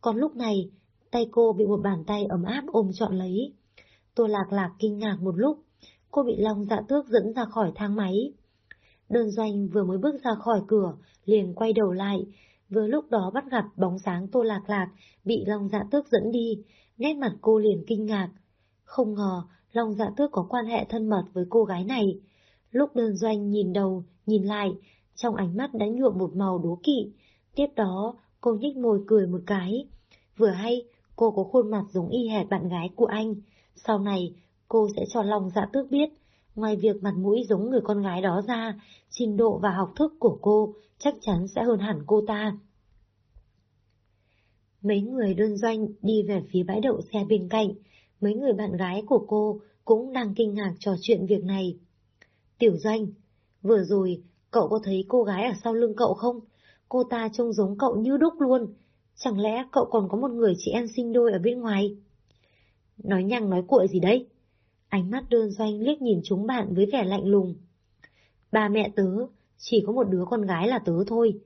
còn lúc này, tay cô bị một bàn tay ấm áp ôm trọn lấy. Tô lạc lạc kinh ngạc một lúc, cô bị Long dạ tước dẫn ra khỏi thang máy. Đơn doanh vừa mới bước ra khỏi cửa, liền quay đầu lại, vừa lúc đó bắt gặp bóng sáng tô lạc lạc bị Long dạ tước dẫn đi, nét mặt cô liền kinh ngạc. Không ngờ, Long dạ tước có quan hệ thân mật với cô gái này. Lúc đơn doanh nhìn đầu, nhìn lại, trong ánh mắt đã nhuộm một màu đố kỵ. Tiếp đó, cô nhích môi cười một cái. Vừa hay, cô có khuôn mặt giống y hệt bạn gái của anh. Sau này, cô sẽ cho lòng dạ tước biết, ngoài việc mặt mũi giống người con gái đó ra, trình độ và học thức của cô chắc chắn sẽ hơn hẳn cô ta. Mấy người đơn doanh đi về phía bãi đậu xe bên cạnh, mấy người bạn gái của cô cũng đang kinh ngạc trò chuyện việc này. Tiểu doanh, vừa rồi cậu có thấy cô gái ở sau lưng cậu không? Cô ta trông giống cậu như đúc luôn. Chẳng lẽ cậu còn có một người chị em sinh đôi ở bên ngoài? Nói nhăng nói cuội gì đấy? Ánh mắt đơn doanh liếc nhìn chúng bạn với vẻ lạnh lùng. Ba mẹ tớ, chỉ có một đứa con gái là tớ thôi.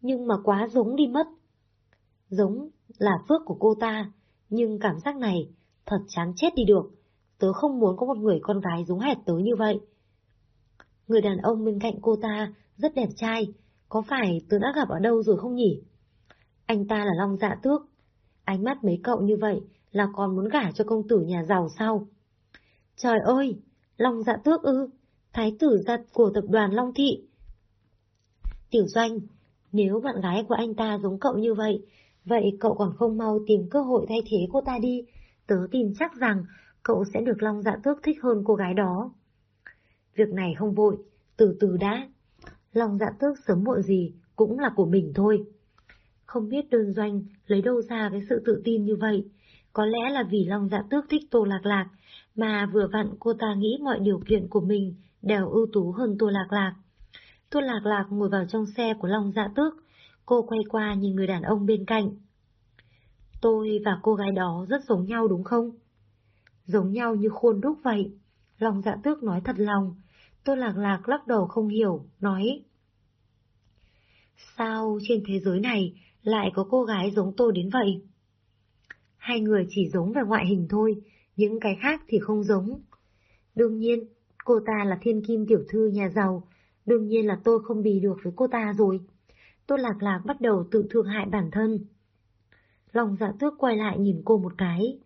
Nhưng mà quá giống đi mất. Giống là phước của cô ta, nhưng cảm giác này thật chán chết đi được. Tớ không muốn có một người con gái giống hệt tớ như vậy. Người đàn ông bên cạnh cô ta rất đẹp trai, có phải tớ đã gặp ở đâu rồi không nhỉ? Anh ta là Long Dạ Tước. Ánh mắt mấy cậu như vậy là còn muốn gả cho công tử nhà giàu sao? Trời ơi, Long Dạ Tước ư, thái tử giật của tập đoàn Long Thị. Tiểu Doanh, nếu bạn gái của anh ta giống cậu như vậy, vậy cậu còn không mau tìm cơ hội thay thế cô ta đi, tớ tin chắc rằng cậu sẽ được Long Dạ Tước thích hơn cô gái đó. Việc này không vội, từ từ đã. Long Dạ Tước sớm muộn gì cũng là của mình thôi. Không biết đơn doanh lấy đâu ra cái sự tự tin như vậy. Có lẽ là vì Long Dạ Tước thích Tô Lạc Lạc, mà vừa vặn cô ta nghĩ mọi điều kiện của mình đều ưu tú hơn Tô Lạc Lạc. Tô Lạc Lạc ngồi vào trong xe của Long Dạ Tước, cô quay qua nhìn người đàn ông bên cạnh. Tôi và cô gái đó rất giống nhau đúng không? Giống nhau như khuôn đúc vậy. Long Dạ Tước nói thật lòng. Tô Lạc Lạc lắc đầu không hiểu, nói. Sao trên thế giới này lại có cô gái giống tôi đến vậy? Hai người chỉ giống về ngoại hình thôi, những cái khác thì không giống. Đương nhiên, cô ta là thiên kim tiểu thư nhà giàu, đương nhiên là tôi không bì được với cô ta rồi. Tôi Lạc Lạc bắt đầu tự thương hại bản thân. Lòng dạ tước quay lại nhìn cô một cái.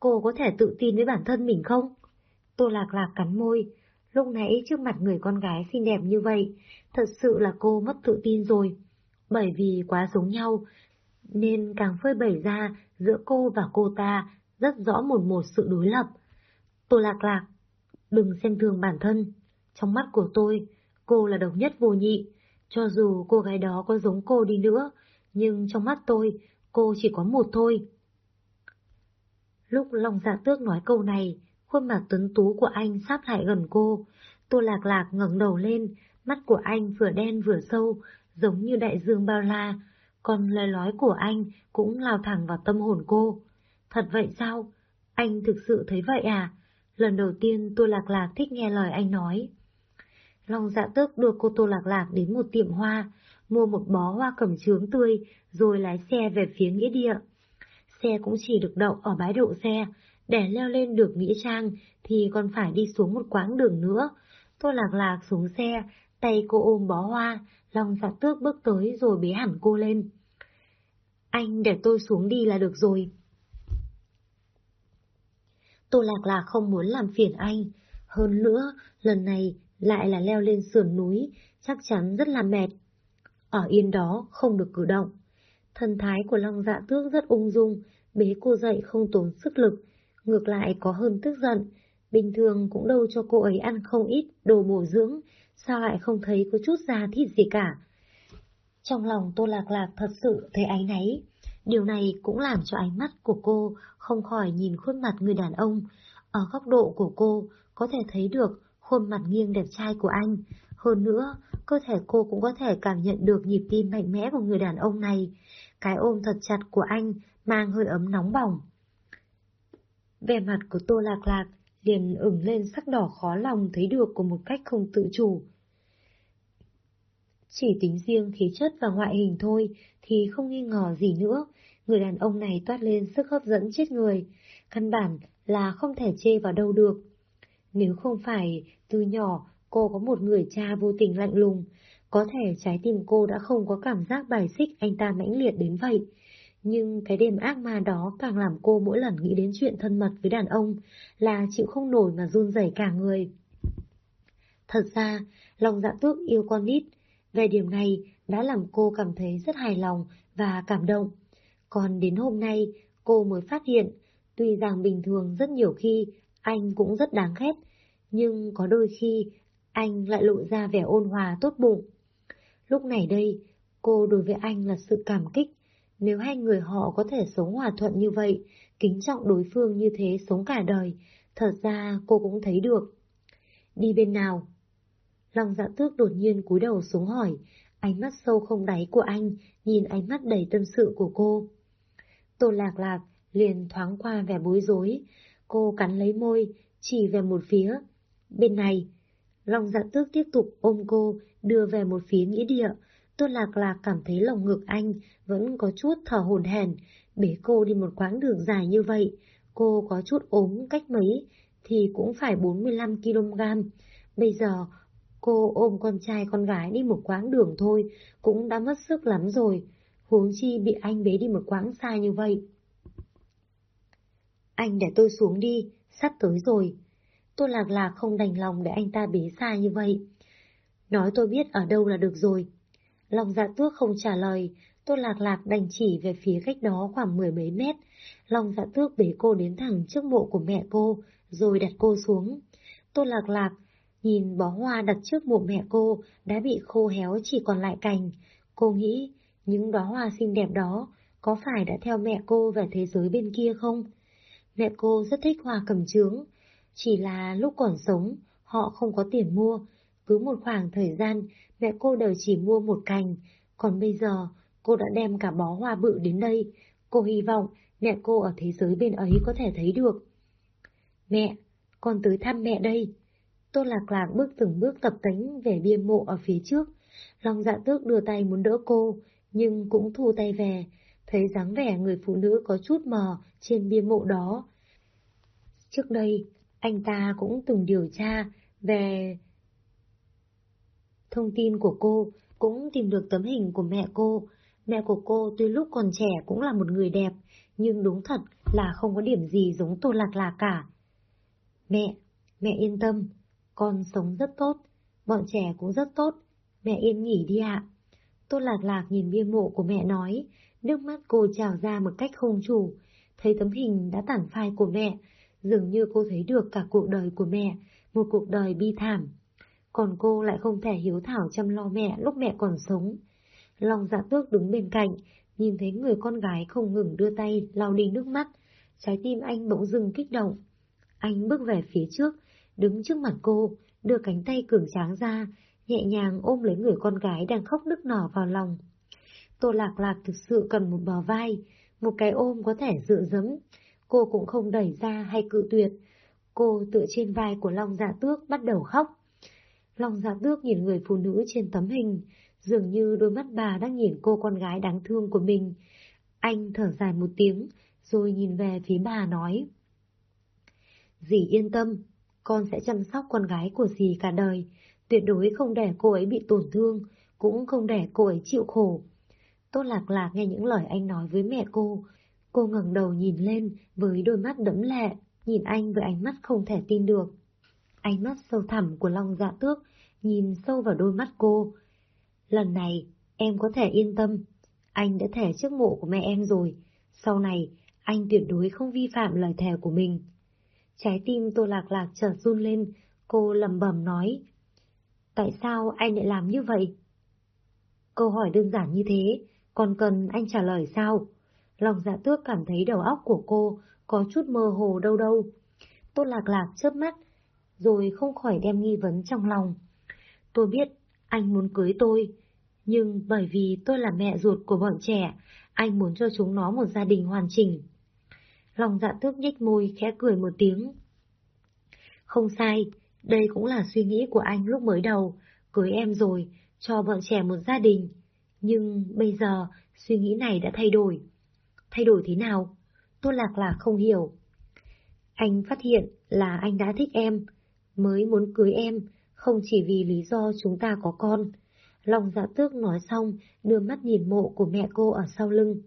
Cô có thể tự tin với bản thân mình không? Tô Lạc Lạc cắn môi. Lúc nãy trước mặt người con gái xinh đẹp như vậy, thật sự là cô mất tự tin rồi. Bởi vì quá giống nhau, nên càng phơi bày ra giữa cô và cô ta rất rõ một một sự đối lập. Tô Lạc Lạc, đừng xem thường bản thân. Trong mắt của tôi, cô là độc nhất vô nhị. Cho dù cô gái đó có giống cô đi nữa, nhưng trong mắt tôi, cô chỉ có một thôi. Lúc Long Dạ Tước nói câu này, khuôn mặt tuấn tú của anh sắp lại gần cô. Tô Lạc Lạc ngẩng đầu lên, mắt của anh vừa đen vừa sâu, giống như đại dương bao la, còn lời nói của anh cũng lao thẳng vào tâm hồn cô. Thật vậy sao? Anh thực sự thấy vậy à? Lần đầu tiên Tô Lạc Lạc thích nghe lời anh nói. Long dạ tước đưa cô Tô Lạc Lạc đến một tiệm hoa, mua một bó hoa cẩm chướng tươi, rồi lái xe về phía nghĩa địa. Xe cũng chỉ được đậu ở bãi đậu xe, để leo lên được Nghĩa Trang thì còn phải đi xuống một quãng đường nữa. Tô Lạc Lạc xuống xe, tay cô ôm bó hoa, Long dạ tước bước tới rồi bế hẳn cô lên. Anh để tôi xuống đi là được rồi. Tô Lạc Lạc không muốn làm phiền anh. Hơn nữa, lần này lại là leo lên sườn núi, chắc chắn rất là mệt. Ở yên đó, không được cử động. Thân thái của Long Dạ Tước rất ung dung, bế cô dậy không tốn sức lực, ngược lại có hơn tức giận. Bình thường cũng đâu cho cô ấy ăn không ít đồ bổ dưỡng, sao lại không thấy có chút da thịt gì cả. Trong lòng Tô Lạc Lạc thật sự thấy áy náy. Điều này cũng làm cho ánh mắt của cô không khỏi nhìn khuôn mặt người đàn ông. Ở góc độ của cô, có thể thấy được khuôn mặt nghiêng đẹp trai của anh. Hơn nữa, cơ thể cô cũng có thể cảm nhận được nhịp tim mạnh mẽ của người đàn ông này. Cái ôm thật chặt của anh mang hơi ấm nóng bỏng. Vẻ mặt của Tô Lạc Lạc liền ửng lên sắc đỏ khó lòng thấy được của một cách không tự chủ. Chỉ tính riêng khí chất và ngoại hình thôi thì không nghi ngờ gì nữa, người đàn ông này toát lên sức hấp dẫn chết người, căn bản là không thể chê vào đâu được. Nếu không phải từ nhỏ cô có một người cha vô tình lạnh lùng, có thể trái tim cô đã không có cảm giác bài xích anh ta mãnh liệt đến vậy. Nhưng cái đêm ác ma đó càng làm cô mỗi lần nghĩ đến chuyện thân mật với đàn ông là chịu không nổi mà run rẩy cả người. Thật ra, lòng dạ tước yêu con nít, về điểm này đã làm cô cảm thấy rất hài lòng và cảm động. Còn đến hôm nay, cô mới phát hiện, tuy rằng bình thường rất nhiều khi anh cũng rất đáng ghét, nhưng có đôi khi anh lại lộ ra vẻ ôn hòa tốt bụng. Lúc này đây, cô đối với anh là sự cảm kích. Nếu hai người họ có thể sống hòa thuận như vậy, kính trọng đối phương như thế sống cả đời, thật ra cô cũng thấy được. Đi bên nào? Lòng dạ tước đột nhiên cúi đầu xuống hỏi, ánh mắt sâu không đáy của anh, nhìn ánh mắt đầy tâm sự của cô. Tô lạc lạc liền thoáng qua vẻ bối rối, cô cắn lấy môi, chỉ về một phía. Bên này, Long dạ tước tiếp tục ôm cô, đưa về một phía nghĩa địa. tô lạc lạc cảm thấy lòng ngực anh vẫn có chút thở hồn hển, bế cô đi một quãng đường dài như vậy. Cô có chút ốm cách mấy, thì cũng phải 45kg. Bây giờ, cô ôm con trai con gái đi một quãng đường thôi, cũng đã mất sức lắm rồi. Huống chi bị anh bế đi một quãng xa như vậy. Anh để tôi xuống đi, sắp tới rồi. Tôi lạc lạc không đành lòng để anh ta bế xa như vậy. Nói tôi biết ở đâu là được rồi. Lòng dạ tước không trả lời, tôi lạc lạc đành chỉ về phía cách đó khoảng mười mấy mét. Lòng dạ tước bế cô đến thẳng trước mộ của mẹ cô, rồi đặt cô xuống. Tôi lạc lạc, nhìn bó hoa đặt trước mộ mẹ cô đã bị khô héo chỉ còn lại cành. Cô nghĩ, những đóa hoa xinh đẹp đó có phải đã theo mẹ cô về thế giới bên kia không? Mẹ cô rất thích hoa cầm trướng, chỉ là lúc còn sống, họ không có tiền mua. Cứ một khoảng thời gian, mẹ cô đều chỉ mua một cành. Còn bây giờ, cô đã đem cả bó hoa bự đến đây. Cô hy vọng mẹ cô ở thế giới bên ấy có thể thấy được. Mẹ, con tới thăm mẹ đây. Tô lạc lạc bước từng bước tập tánh về bia mộ ở phía trước. Long dạ tước đưa tay muốn đỡ cô, nhưng cũng thu tay về. Thấy dáng vẻ người phụ nữ có chút mờ trên bia mộ đó. Trước đây, anh ta cũng từng điều tra về thông tin của cô, cũng tìm được tấm hình của mẹ cô. Mẹ của cô tuy lúc còn trẻ cũng là một người đẹp, nhưng đúng thật là không có điểm gì giống Tô Lạc Lạc cả. Mẹ, mẹ yên tâm, con sống rất tốt, bọn trẻ cũng rất tốt, mẹ yên nghỉ đi ạ. Tô Lạc Lạc nhìn bia mộ của mẹ nói, nước mắt cô trào ra một cách không chủ, thấy tấm hình đã tản phai của mẹ, dường như cô thấy được cả cuộc đời của mẹ, một cuộc đời bi thảm. Còn cô lại không thể hiếu thảo chăm lo mẹ lúc mẹ còn sống. Lòng dạ tước đứng bên cạnh, nhìn thấy người con gái không ngừng đưa tay lau đi nước mắt, trái tim anh bỗng dưng kích động. Anh bước về phía trước, đứng trước mặt cô, đưa cánh tay cường tráng ra, nhẹ nhàng ôm lấy người con gái đang khóc nức nở vào lòng. Tô Lạc Lạc thực sự cần một bờ vai, một cái ôm có thể dựa dẫm, cô cũng không đẩy ra hay cự tuyệt. Cô tựa trên vai của Long Dạ Tước bắt đầu khóc. Long Dạ Tước nhìn người phụ nữ trên tấm hình, dường như đôi mắt bà đang nhìn cô con gái đáng thương của mình. Anh thở dài một tiếng, rồi nhìn về phía bà nói. Dì yên tâm, con sẽ chăm sóc con gái của dì cả đời, tuyệt đối không để cô ấy bị tổn thương, cũng không để cô ấy chịu khổ. Tốt lạc lạc nghe những lời anh nói với mẹ cô, Cô ngẩng đầu nhìn lên với đôi mắt đẫm lệ, nhìn anh với ánh mắt không thể tin được. Ánh mắt sâu thẳm của Long Dạ Tước nhìn sâu vào đôi mắt cô. Lần này, em có thể yên tâm. Anh đã thẻ trước mộ của mẹ em rồi. Sau này, anh tuyệt đối không vi phạm lời thề của mình. Trái tim Tô Lạc Lạc trở run lên, cô lầm bầm nói. Tại sao anh lại làm như vậy? Câu hỏi đơn giản như thế, còn cần anh trả lời sao? Lòng dạ tước cảm thấy đầu óc của cô có chút mơ hồ đâu đâu. Tô lạc lạc chớp mắt, rồi không khỏi đem nghi vấn trong lòng. Tôi biết anh muốn cưới tôi, nhưng bởi vì tôi là mẹ ruột của bọn trẻ, anh muốn cho chúng nó một gia đình hoàn chỉnh. Lòng dạ tước nhếch môi khẽ cười một tiếng. Không sai, đây cũng là suy nghĩ của anh lúc mới đầu, cưới em rồi, cho bọn trẻ một gia đình. Nhưng bây giờ, suy nghĩ này đã thay đổi. Thay đổi thế nào? Tôi lạc là không hiểu. Anh phát hiện là anh đã thích em, mới muốn cưới em, không chỉ vì lý do chúng ta có con. Lòng dạ tước nói xong, đưa mắt nhìn mộ của mẹ cô ở sau lưng.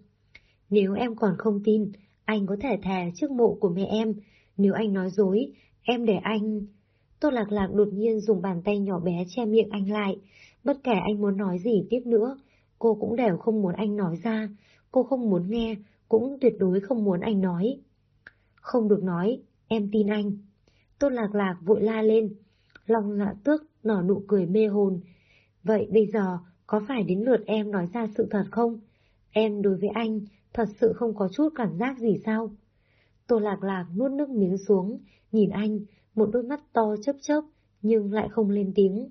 Nếu em còn không tin, anh có thể thề trước mộ của mẹ em. Nếu anh nói dối, em để anh... Tô Lạc Lạc đột nhiên dùng bàn tay nhỏ bé che miệng anh lại. Bất kể anh muốn nói gì tiếp nữa, cô cũng đều không muốn anh nói ra. Cô không muốn nghe, cũng tuyệt đối không muốn anh nói. Không được nói, em tin anh. Tô Lạc Lạc vội la lên. Lòng dạ tước nở nụ cười mê hồn. Vậy bây giờ có phải đến lượt em nói ra sự thật không? Em đối với anh thật sự không có chút cảm giác gì sao? Tô Lạc Lạc nuốt nước miếng xuống, nhìn anh, một đôi mắt to chớp chớp, nhưng lại không lên tiếng.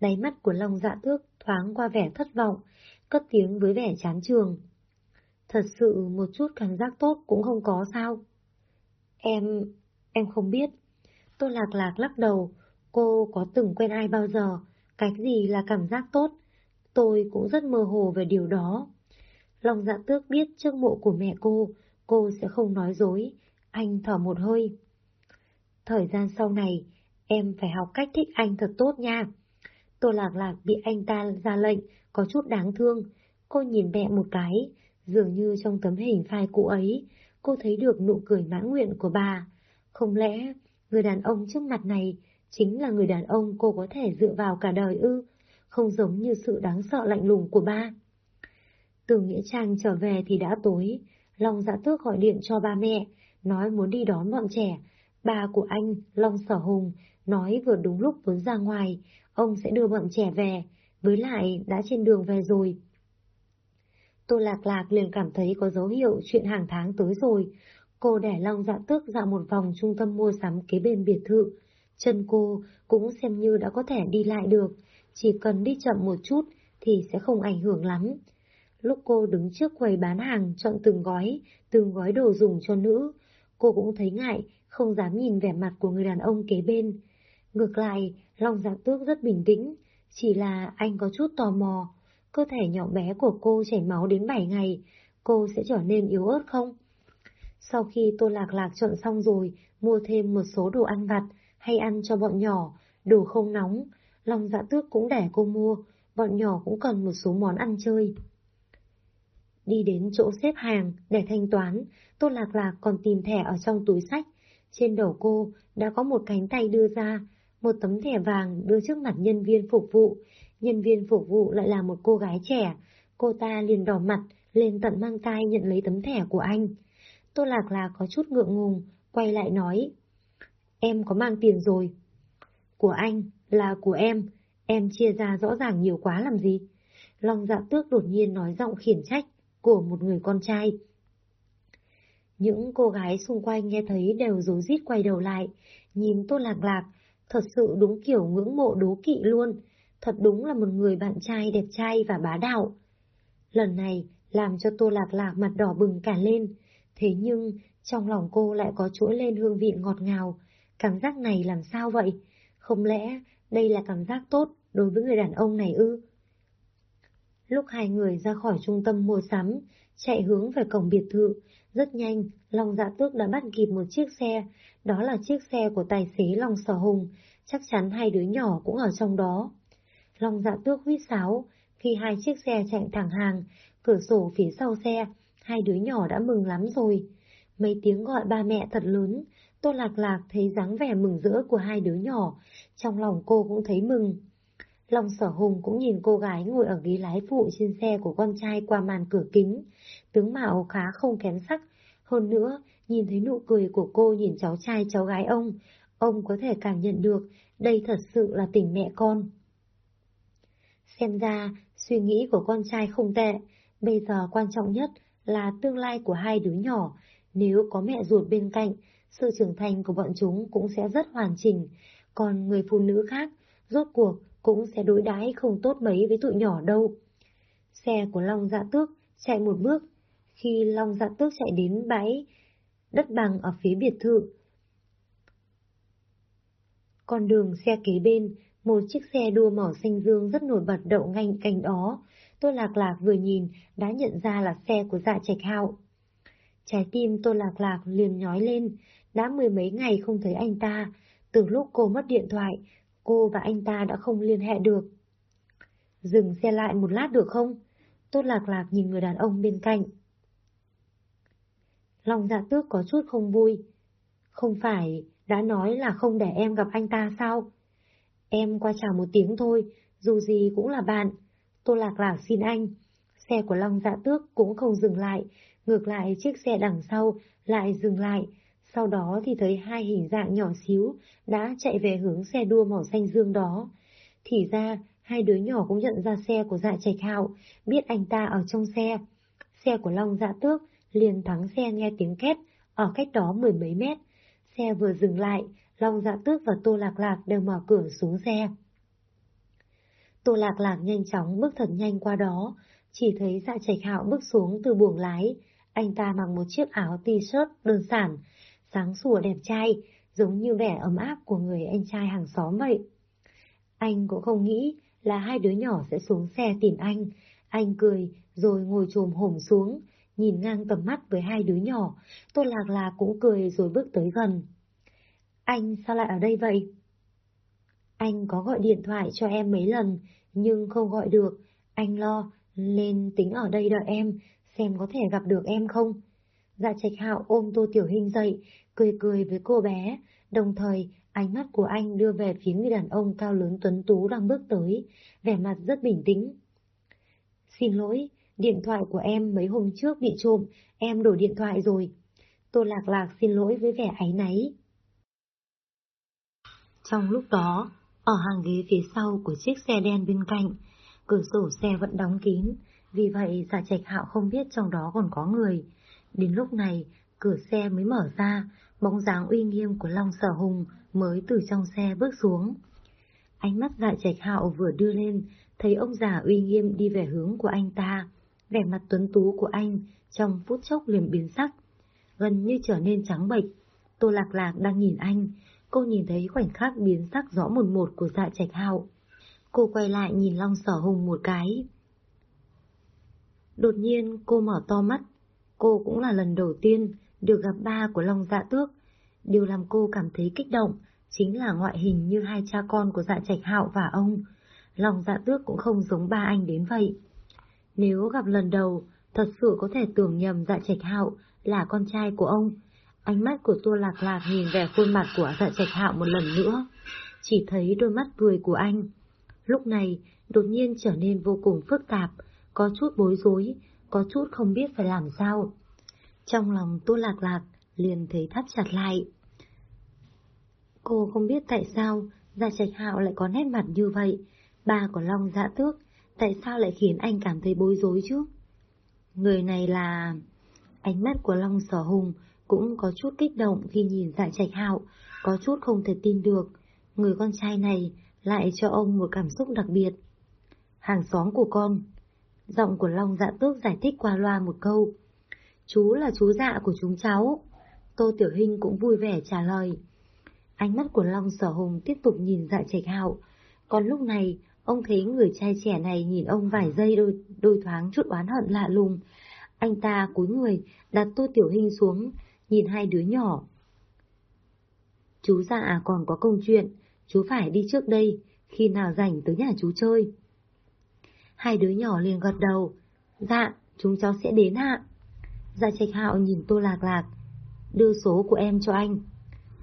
Đáy mắt của Long Dạ thước thoáng qua vẻ thất vọng, cất tiếng với vẻ chán trường. Thật sự một chút cảm giác tốt cũng không có sao? Em... em không biết. Tô Lạc Lạc lắc đầu, cô có từng quen ai bao giờ, cái gì là cảm giác tốt? Tôi cũng rất mơ hồ về điều đó. Long dạ tước biết trước mộ của mẹ cô, cô sẽ không nói dối. Anh thở một hơi. Thời gian sau này, em phải học cách thích anh thật tốt nha. Tô Lạc Lạc bị anh ta ra lệnh, có chút đáng thương. Cô nhìn mẹ một cái, dường như trong tấm hình phai cũ ấy, cô thấy được nụ cười mãn nguyện của bà. Không lẽ, người đàn ông trước mặt này chính là người đàn ông cô có thể dựa vào cả đời ư, không giống như sự đáng sợ lạnh lùng của ba. Từ Nghĩa Trang trở về thì đã tối, Long Dạ Tước gọi điện cho ba mẹ, nói muốn đi đón bọn trẻ. Ba của anh, Long Sở Hùng, nói vừa đúng lúc muốn ra ngoài, ông sẽ đưa bọn trẻ về, với lại đã trên đường về rồi. Tô Lạc Lạc liền cảm thấy có dấu hiệu chuyện hàng tháng tới rồi. Cô để Long Dạ Tước dạo một vòng trung tâm mua sắm kế bên biệt thự. Chân cô cũng xem như đã có thể đi lại được, chỉ cần đi chậm một chút thì sẽ không ảnh hưởng lắm. Lúc cô đứng trước quầy bán hàng chọn từng gói, từng gói đồ dùng cho nữ, cô cũng thấy ngại, không dám nhìn vẻ mặt của người đàn ông kế bên. Ngược lại, lòng dạ tước rất bình tĩnh, chỉ là anh có chút tò mò. Cơ thể nhỏ bé của cô chảy máu đến 7 ngày, cô sẽ trở nên yếu ớt không? Sau khi Tô Lạc Lạc chọn xong rồi, mua thêm một số đồ ăn vặt, hay ăn cho bọn nhỏ, đồ không nóng, lòng dạ tước cũng để cô mua, bọn nhỏ cũng cần một số món ăn chơi. Đi đến chỗ xếp hàng để thanh toán, Tô Lạc Lạc còn tìm thẻ ở trong túi sách. Trên đầu cô đã có một cánh tay đưa ra, một tấm thẻ vàng đưa trước mặt nhân viên phục vụ. Nhân viên phục vụ lại là một cô gái trẻ. Cô ta liền đỏ mặt, lên tận mang tay nhận lấy tấm thẻ của anh. Tô Lạc Lạc có chút ngượng ngùng, quay lại nói. Em có mang tiền rồi. Của anh, là của em, em chia ra rõ ràng nhiều quá làm gì? Long dạ tước đột nhiên nói giọng khiển trách của một người con trai. Những cô gái xung quanh nghe thấy đều rối rít quay đầu lại, nhìn Tô Lạc Lạc, thật sự đúng kiểu ngưỡng mộ đố kỵ luôn, thật đúng là một người bạn trai đẹp trai và bá đạo. Lần này làm cho Tô Lạc Lạc mặt đỏ bừng cả lên, thế nhưng trong lòng cô lại có chuỗi lên hương vị ngọt ngào, cảm giác này làm sao vậy? Không lẽ đây là cảm giác tốt đối với người đàn ông này ư? Lúc hai người ra khỏi trung tâm mua sắm, chạy hướng về cổng biệt thự, rất nhanh, Long Dạ Tước đã bắt kịp một chiếc xe, đó là chiếc xe của tài xế Long Sở Hùng, chắc chắn hai đứa nhỏ cũng ở trong đó. Long Dạ Tước huýt sáo, khi hai chiếc xe chạy thẳng hàng, cửa sổ phía sau xe, hai đứa nhỏ đã mừng lắm rồi. Mấy tiếng gọi ba mẹ thật lớn, Tô Lạc Lạc thấy dáng vẻ mừng rỡ của hai đứa nhỏ, trong lòng cô cũng thấy mừng. Long sở hùng cũng nhìn cô gái ngồi ở ghế lái phụ trên xe của con trai qua màn cửa kính. Tướng mạo khá không kém sắc. Hơn nữa, nhìn thấy nụ cười của cô nhìn cháu trai cháu gái ông, ông có thể cảm nhận được đây thật sự là tình mẹ con. Xem ra, suy nghĩ của con trai không tệ, bây giờ quan trọng nhất là tương lai của hai đứa nhỏ. Nếu có mẹ ruột bên cạnh, sự trưởng thành của bọn chúng cũng sẽ rất hoàn chỉnh. Còn người phụ nữ khác, rốt cuộc cũng sẽ đối đãi không tốt mấy với tụi nhỏ đâu. Xe của Long Dạ Tước chạy một bước, khi Long Dạ Tước chạy đến bãi đất bằng ở phía biệt thự. Con đường xe kế bên, một chiếc xe đua màu xanh dương rất nổi bật đậu ngay cạnh đó. Tôi lạc lạc vừa nhìn, đã nhận ra là xe của dạ trạch hạo. Trái tim tôi lạc lạc liền nhói lên, đã mười mấy ngày không thấy anh ta. Từ lúc cô mất điện thoại, cô và anh ta đã không liên hệ được. Dừng xe lại một lát được không? Tốt lạc lạc nhìn người đàn ông bên cạnh. Long dạ tước có chút không vui. Không phải đã nói là không để em gặp anh ta sao? Em qua chào một tiếng thôi, dù gì cũng là bạn. Tô Lạc Lạc xin anh. Xe của Long Dạ Tước cũng không dừng lại, ngược lại chiếc xe đằng sau lại dừng lại. Sau đó thì thấy hai hình dạng nhỏ xíu đã chạy về hướng xe đua màu xanh dương đó. Thì ra, hai đứa nhỏ cũng nhận ra xe của dạ trạch hạo, biết anh ta ở trong xe. Xe của Long Dạ Tước liền thắng xe nghe tiếng két, ở cách đó mười mấy mét. Xe vừa dừng lại, Long Dạ Tước và Tô Lạc Lạc đều mở cửa xuống xe. Tô Lạc Lạc nhanh chóng bước thật nhanh qua đó, chỉ thấy dạ trạch hạo bước xuống từ buồng lái. Anh ta mặc một chiếc áo t-shirt đơn giản, sáng sủa đẹp trai, giống như vẻ ấm áp của người anh trai hàng xóm vậy. Anh cũng không nghĩ là hai đứa nhỏ sẽ xuống xe tìm anh. Anh cười rồi ngồi trồm hổm xuống, nhìn ngang tầm mắt với hai đứa nhỏ. Tôn Lạc Lạc cũng cười rồi bước tới gần. Anh sao lại ở đây vậy? Anh có gọi điện thoại cho em mấy lần, nhưng không gọi được. Anh lo, lên tính ở đây đợi em, xem có thể gặp được em không. Dạ trạch hạo ôm Tô Tiểu Hình dậy, cười cười với cô bé, đồng thời ánh mắt của anh đưa về phía người đàn ông cao lớn tuấn tú đang bước tới, vẻ mặt rất bình tĩnh. Xin lỗi, điện thoại của em mấy hôm trước bị trộm, em đổi điện thoại rồi. Tô Lạc Lạc xin lỗi với vẻ áy náy. Trong lúc đó, ở hàng ghế phía sau của chiếc xe đen bên cạnh, cửa sổ xe vẫn đóng kín, vì vậy giả trạch hạo không biết trong đó còn có người. Đến lúc này, cửa xe mới mở ra, bóng dáng uy nghiêm của Long Sở Hùng mới từ trong xe bước xuống. Ánh mắt dạ trạch hạo vừa đưa lên, thấy ông già uy nghiêm đi về hướng của anh ta. Vẻ mặt tuấn tú của anh trong phút chốc liền biến sắc, gần như trở nên trắng bệch. Tô Lạc Lạc đang nhìn anh, cô nhìn thấy khoảnh khắc biến sắc rõ một một của dạ trạch hạo. Cô quay lại nhìn Long Sở Hùng một cái. Đột nhiên cô mở to mắt, cô cũng là lần đầu tiên được gặp ba của Long Dạ Tước. Điều làm cô cảm thấy kích động chính là ngoại hình như hai cha con của Dạ Trạch Hạo và ông. Long Dạ Tước cũng không giống ba anh đến vậy. Nếu gặp lần đầu, thật sự có thể tưởng nhầm Dạ Trạch Hạo là con trai của ông. Ánh mắt của Tô Lạc Lạc nhìn về khuôn mặt của Dạ Trạch Hạo một lần nữa, chỉ thấy đôi mắt cười của anh. Lúc này, đột nhiên trở nên vô cùng phức tạp, có chút bối rối, có chút không biết phải làm sao. Trong lòng Tô Lạc Lạc liền thấy thắt chặt lại. Cô không biết tại sao Gia Trạch Hạo lại có nét mặt như vậy, ba của Long dạ tước, tại sao lại khiến anh cảm thấy bối rối chứ? Người này là... Ánh mắt của Long Sở Hùng cũng có chút kích động khi nhìn Dạ Trạch Hạo, có chút không thể tin được, người con trai này lại cho ông một cảm xúc đặc biệt. Hàng xóm của con. Giọng của Long Dạ Tước giải thích qua loa một câu. Chú là chú dạ của chúng cháu. Tô Tiểu Hinh cũng vui vẻ trả lời. Ánh mắt của Long Sở Hùng tiếp tục nhìn dạ trạch hạo. Còn lúc này, ông thấy người trai trẻ này nhìn ông vài giây đôi, đôi thoáng chút oán hận lạ lùng. Anh ta cúi người, đặt Tô Tiểu Hinh xuống, nhìn hai đứa nhỏ. Chú dạ à, còn có công chuyện, chú phải đi trước đây, khi nào rảnh tới nhà chú chơi. Hai đứa nhỏ liền gật đầu. Dạ, chúng cháu sẽ đến ạ. Dạ trạch hạo nhìn Tô Lạc Lạc. Đưa số của em cho anh.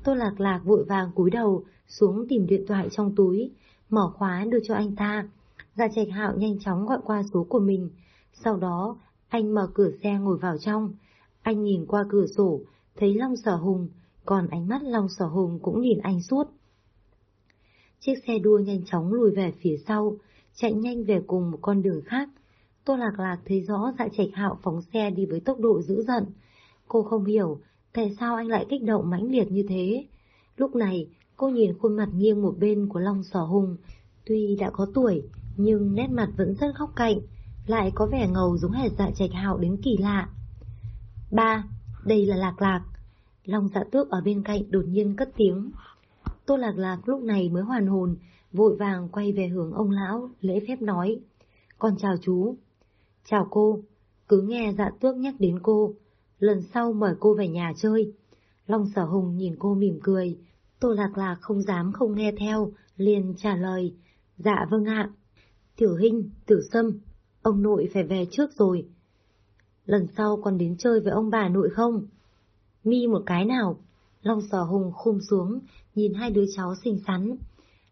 Tô Lạc Lạc vội vàng cúi đầu xuống tìm điện thoại trong túi, mở khóa đưa cho anh ta. Dạ trạch hạo nhanh chóng gọi qua số của mình. Sau đó, anh mở cửa xe ngồi vào trong. Anh nhìn qua cửa sổ, thấy Long Sở Hùng, còn ánh mắt Long Sở Hùng cũng nhìn anh suốt. Chiếc xe đua nhanh chóng lùi về phía sau, chạy nhanh về cùng một con đường khác. Tô Lạc Lạc thấy rõ dạ trạch hạo phóng xe đi với tốc độ dữ dận. Cô không hiểu tại sao anh lại kích động mãnh liệt như thế. Lúc này, cô nhìn khuôn mặt nghiêng một bên của Long Sở Hùng, Tuy đã có tuổi, nhưng nét mặt vẫn rất khóc cạnh, lại có vẻ ngầu giống hệt dạ trạch hạo đến kỳ lạ. Ba, đây là lạc lạc. Long dạ tước ở bên cạnh đột nhiên cất tiếng. Tô lạc lạc lúc này mới hoàn hồn, vội vàng quay về hướng ông lão, lễ phép nói. Con chào chú. Chào cô, cứ nghe dạ tước nhắc đến cô, lần sau mời cô về nhà chơi. Long sở hùng nhìn cô mỉm cười, tô lạc lạc không dám không nghe theo, liền trả lời, dạ vâng ạ. Tiểu hình, tử sâm, ông nội phải về trước rồi. Lần sau còn đến chơi với ông bà nội không? Mi một cái nào. Long sở hùng khum xuống, nhìn hai đứa cháu xinh xắn.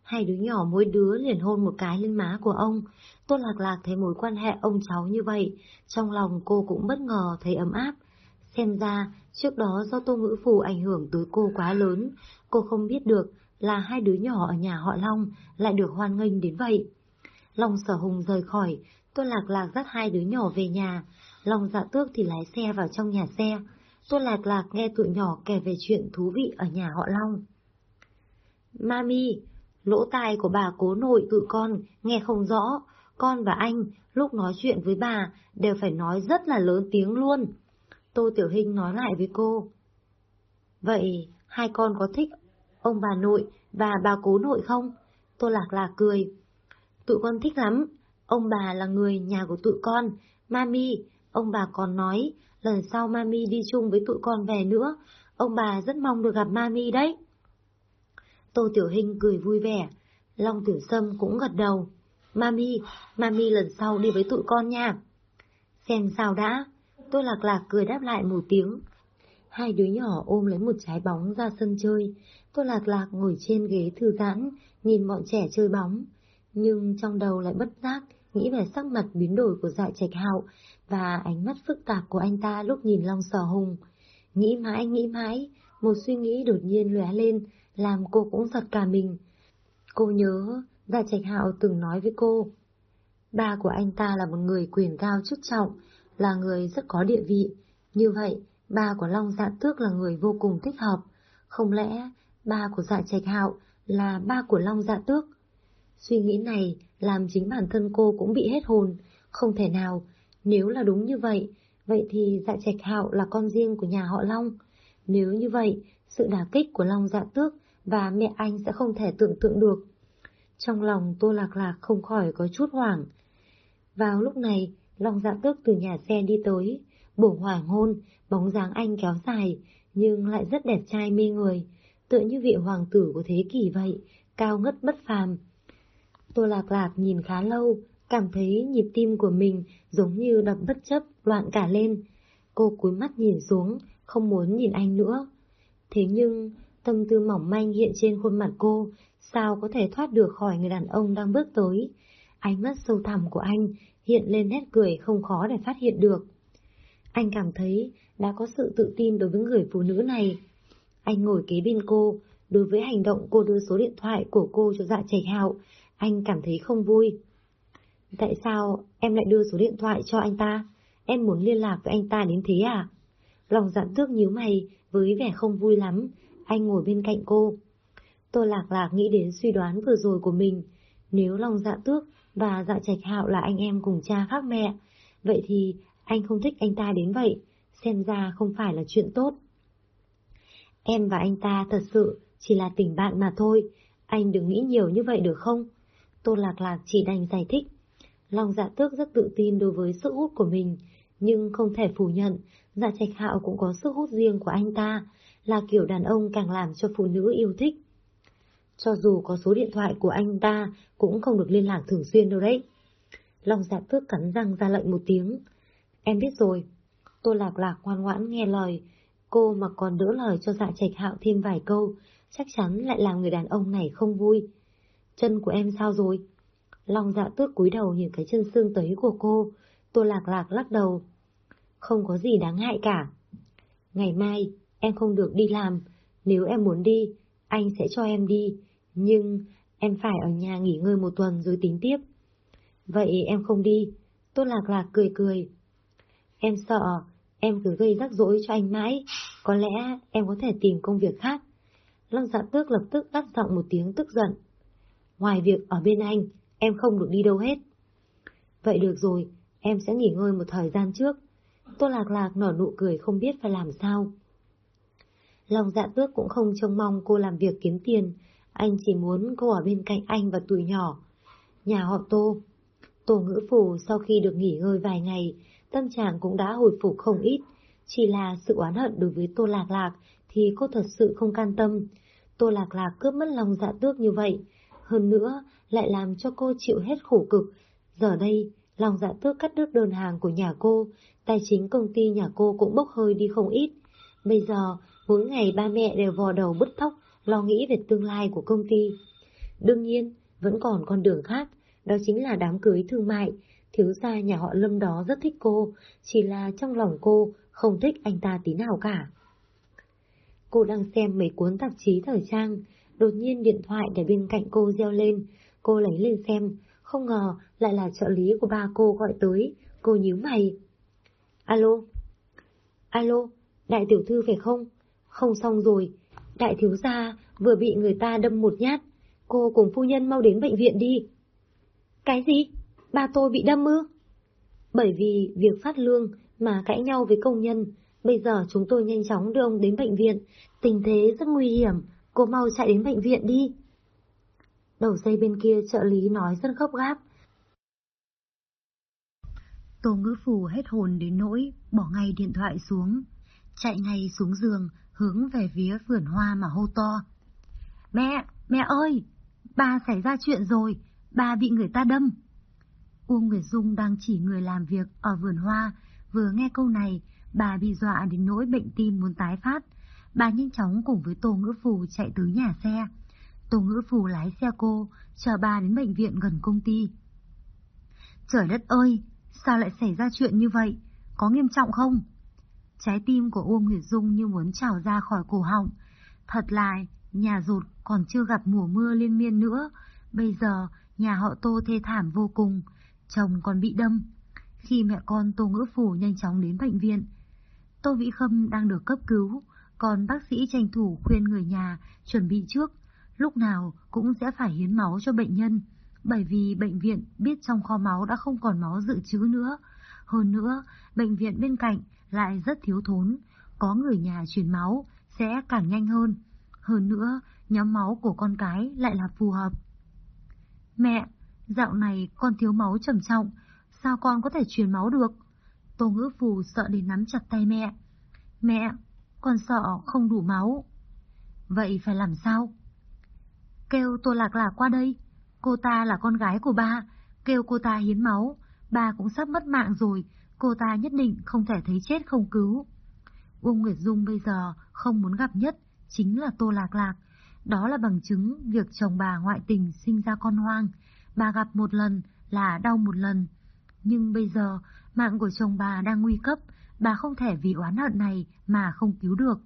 Hai đứa nhỏ mỗi đứa liền hôn một cái lên má của ông. Tôn Lạc Lạc thấy mối quan hệ ông cháu như vậy, trong lòng cô cũng bất ngờ thấy ấm áp. Xem ra, trước đó do Tô Ngữ Phù ảnh hưởng tới cô quá lớn, cô không biết được là hai đứa nhỏ ở nhà họ Long lại được hoan nghênh đến vậy. Long sở hùng rời khỏi, Tôn Lạc Lạc dắt hai đứa nhỏ về nhà, Long dạ tước thì lái xe vào trong nhà xe. Tôn Lạc Lạc nghe tụi nhỏ kể về chuyện thú vị ở nhà họ Long. Mami, lỗ tai của bà cố nội tụi con nghe không rõ, con và anh lúc nói chuyện với bà đều phải nói rất là lớn tiếng luôn. Tô Tiểu Hinh nói lại với cô. Vậy hai con có thích ông bà nội và bà cố nội không? Tô Lạc Lạc cười. Tụi con thích lắm, ông bà là người nhà của tụi con. Mami, ông bà còn nói lần sau Mami đi chung với tụi con về nữa, ông bà rất mong được gặp Mami đấy. Tô Tiểu Hinh cười vui vẻ, Long Tiểu Sâm cũng gật đầu. Mami, Mami lần sau đi với tụi con nha. Xem sao đã, tôi lạc lạc cười đáp lại một tiếng. Hai đứa nhỏ ôm lấy một trái bóng ra sân chơi, tôi lạc lạc ngồi trên ghế thư giãn, nhìn bọn trẻ chơi bóng. Nhưng trong đầu lại bất giác, nghĩ về sắc mặt biến đổi của dạ trạch hạo và ánh mắt phức tạp của anh ta lúc nhìn Long Sở Hùng. Nghĩ mãi, nghĩ mãi, một suy nghĩ đột nhiên lóe lên, làm cô cũng giật cả mình. Cô nhớ, Gia Trạch Hạo từng nói với cô, ba của anh ta là một người quyền cao chức trọng, là người rất có địa vị. Như vậy, ba của Long Dạ Tước là người vô cùng thích hợp. Không lẽ ba của Dạ Trạch Hạo là ba của Long Dạ Tước? Suy nghĩ này làm chính bản thân cô cũng bị hết hồn, không thể nào. Nếu là đúng như vậy, vậy thì Dạ Trạch Hạo là con riêng của nhà họ Long. Nếu như vậy, sự đả kích của Long Dạ Tước và mẹ anh sẽ không thể tưởng tượng được. Trong lòng Tô Lạc Lạc không khỏi có chút hoảng. Vào lúc này, Long Dạ Tước từ nhà xe đi tới, bổ hỏa hôn, bóng dáng anh kéo dài, nhưng lại rất đẹp trai mê người, tựa như vị hoàng tử của thế kỷ vậy, cao ngất bất phàm. Tô Lạc Lạc nhìn khá lâu, cảm thấy nhịp tim của mình giống như đập bất chấp, loạn cả lên. Cô cúi mắt nhìn xuống, không muốn nhìn anh nữa. Thế nhưng, tâm tư mỏng manh hiện trên khuôn mặt cô, sao có thể thoát được khỏi người đàn ông đang bước tới. Ánh mắt sâu thẳm của anh hiện lên nét cười không khó để phát hiện được. Anh cảm thấy đã có sự tự tin đối với người phụ nữ này. Anh ngồi kế bên cô, đối với hành động cô đưa số điện thoại của cô cho dạ chảy hạo, anh cảm thấy không vui. Tại sao em lại đưa số điện thoại cho anh ta? Em muốn liên lạc với anh ta đến thế à? Lòng dặn tước nhíu mày với vẻ không vui lắm, anh ngồi bên cạnh cô. Tôi lạc lạc nghĩ đến suy đoán vừa rồi của mình. Nếu lòng dạ tước và dạ trạch hạo là anh em cùng cha khác mẹ, vậy thì anh không thích anh ta đến vậy, xem ra không phải là chuyện tốt. Em và anh ta thật sự chỉ là tình bạn mà thôi, anh đừng nghĩ nhiều như vậy được không? Tô Lạc Lạc chỉ đành giải thích. Long dạ tước rất tự tin đối với sức hút của mình, nhưng không thể phủ nhận, dạ trạch hạo cũng có sức hút riêng của anh ta, là kiểu đàn ông càng làm cho phụ nữ yêu thích. Cho dù có số điện thoại của anh ta, cũng không được liên lạc thường xuyên đâu đấy. Long dạ tước cắn răng ra lệnh một tiếng. Em biết rồi. Tô lạc lạc ngoan ngoãn nghe lời. Cô mà còn đỡ lời cho dạ trạch hạo thêm vài câu, chắc chắn lại làm người đàn ông này không vui. Chân của em sao rồi? Long dạ tước cúi đầu nhìn cái chân xương tấy của cô. Tô lạc lạc lắc đầu. Không có gì đáng hại cả. Ngày mai, em không được đi làm. Nếu em muốn đi, anh sẽ cho em đi. Nhưng em phải ở nhà nghỉ ngơi một tuần rồi tính tiếp. Vậy em không đi. Tốt lạc lạc cười cười. Em sợ, em cứ gây rắc rối cho anh mãi. Có lẽ em có thể tìm công việc khác. Lăng dạ tước lập tức đắt giọng một tiếng tức giận. ngoài việc ở bên anh, em không được đi đâu hết. Vậy được rồi, em sẽ nghỉ ngơi một thời gian trước. Tô Lạc Lạc nở nụ cười không biết phải làm sao. Lòng dạ tước cũng không trông mong cô làm việc kiếm tiền, anh chỉ muốn cô ở bên cạnh anh và tuổi nhỏ. Nhà họ Tô. Tô ngữ phủ sau khi được nghỉ ngơi vài ngày, tâm trạng cũng đã hồi phục không ít. Chỉ là sự oán hận đối với Tô Lạc Lạc thì cô thật sự không can tâm. Tô Lạc Lạc cướp mất lòng dạ tước như vậy, hơn nữa lại làm cho cô chịu hết khổ cực. Giờ đây, lòng dạ tước cắt đứt đơn hàng của nhà cô, tài chính công ty nhà cô cũng bốc hơi đi không ít. Bây giờ, mỗi ngày ba mẹ đều vò đầu bứt tóc, lo nghĩ về tương lai của công ty. Đương nhiên, vẫn còn con đường khác, đó chính là đám cưới thương mại. Thiếu gia nhà họ Lâm đó rất thích cô, chỉ là trong lòng cô không thích anh ta tí nào cả. Cô đang xem mấy cuốn tạp chí thời trang, đột nhiên điện thoại để bên cạnh cô reo lên. Cô lấy lên xem, không ngờ lại là trợ lý của ba cô gọi tới, cô nhíu mày. Alo? Alo, đại tiểu thư phải không? Không xong rồi, đại thiếu gia vừa bị người ta đâm một nhát, cô cùng phu nhân mau đến bệnh viện đi. Cái gì? Ba tôi bị đâm ư? Bởi vì việc phát lương mà cãi nhau với công nhân, bây giờ chúng tôi nhanh chóng đưa ông đến bệnh viện, tình thế rất nguy hiểm, cô mau chạy đến bệnh viện đi. Đầu dây bên kia trợ lý nói rất gấp gáp. Tô ngữ phủ hết hồn đến nỗi, bỏ ngay điện thoại xuống, chạy ngay xuống giường, hướng về phía vườn hoa mà hô to. Mẹ, mẹ ơi, ba xảy ra chuyện rồi, ba bị người ta đâm. Uông Nguyệt Dung đang chỉ người làm việc ở vườn hoa, vừa nghe câu này, bà bị dọa đến nỗi bệnh tim muốn tái phát. Bà nhanh chóng cùng với Tô Ngữ Phù chạy tới nhà xe. Tô Ngữ Phù lái xe cô, chờ bà đến bệnh viện gần công ty. Trời đất ơi, sao lại xảy ra chuyện như vậy? Có nghiêm trọng không? Trái tim của Uông Nguyệt Dung như muốn trào ra khỏi cổ họng. Thật là, nhà rụt còn chưa gặp mùa mưa liên miên nữa. Bây giờ, nhà họ Tô thê thảm vô cùng. Chồng còn bị đâm. Khi mẹ con Tô Ngữ Phủ nhanh chóng đến bệnh viện, Tô Vĩ Khâm đang được cấp cứu, còn bác sĩ tranh thủ khuyên người nhà chuẩn bị trước, lúc nào cũng sẽ phải hiến máu cho bệnh nhân, bởi vì bệnh viện biết trong kho máu đã không còn máu dự trữ nữa. Hơn nữa, bệnh viện bên cạnh lại rất thiếu thốn, có người nhà truyền máu sẽ càng nhanh hơn. Hơn nữa, nhóm máu của con cái lại là phù hợp. Mẹ, dạo này con thiếu máu trầm trọng, sao con có thể truyền máu được? Tô ngữ phù sợ đến nắm chặt tay mẹ. Mẹ, con sợ không đủ máu. Vậy phải làm sao? Kêu Tô Lạc Lạc qua đây. Cô ta là con gái của ba, kêu cô ta hiến máu. Ba cũng sắp mất mạng rồi, cô ta nhất định không thể thấy chết không cứu. Uông Nguyệt Dung bây giờ không muốn gặp nhất chính là Tô Lạc Lạc. Đó là bằng chứng việc chồng bà ngoại tình sinh ra con hoang. Bà gặp một lần là đau một lần. Nhưng bây giờ, mạng của chồng bà đang nguy cấp, bà không thể vì oán hận này mà không cứu được.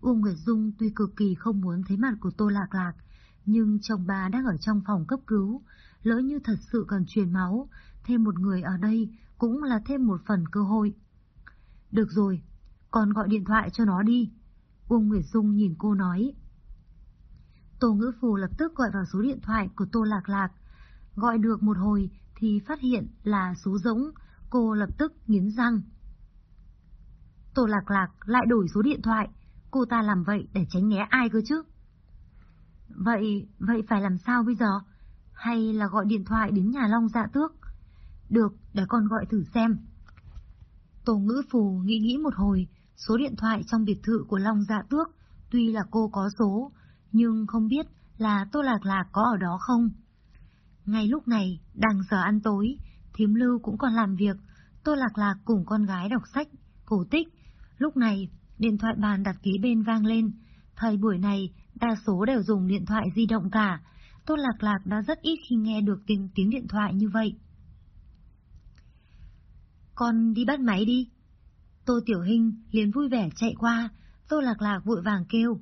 Uông Nguyệt Dung tuy cực kỳ không muốn thấy mặt của Tô Lạc Lạc, nhưng chồng bà đang ở trong phòng cấp cứu, lỡ như thật sự cần truyền máu, thêm một người ở đây cũng là thêm một phần cơ hội. Được rồi, con gọi điện thoại cho nó đi. Uông Nguyệt Dung nhìn cô nói. Tô Ngữ Phù lập tức gọi vào số điện thoại của Tô Lạc Lạc. Gọi được một hồi thì phát hiện là số rỗng, cô lập tức nghiến răng. Tô Lạc Lạc lại đổi số điện thoại, cô ta làm vậy để tránh né ai cơ chứ? Vậy, vậy phải làm sao bây giờ? Hay là gọi điện thoại đến nhà Long Dạ Tước? Được, để con gọi thử xem. Tô Ngữ Phù nghĩ nghĩ một hồi, số điện thoại trong biệt thự của Long Dạ Tước, tuy là cô có số, nhưng không biết là Tô Lạc Lạc có ở đó không. Ngay lúc này, đang giờ ăn tối, Thiếm Lưu cũng còn làm việc, Tô Lạc Lạc cùng con gái đọc sách, cổ tích. Lúc này, điện thoại bàn đặt kế bên vang lên. Thời buổi này, đa số đều dùng điện thoại di động cả. Tô Lạc Lạc đã rất ít khi nghe được tiếng, tiếng điện thoại như vậy. Con đi bắt máy đi. Tô Tiểu Hinh liền vui vẻ chạy qua, Tô Lạc Lạc vội vàng kêu.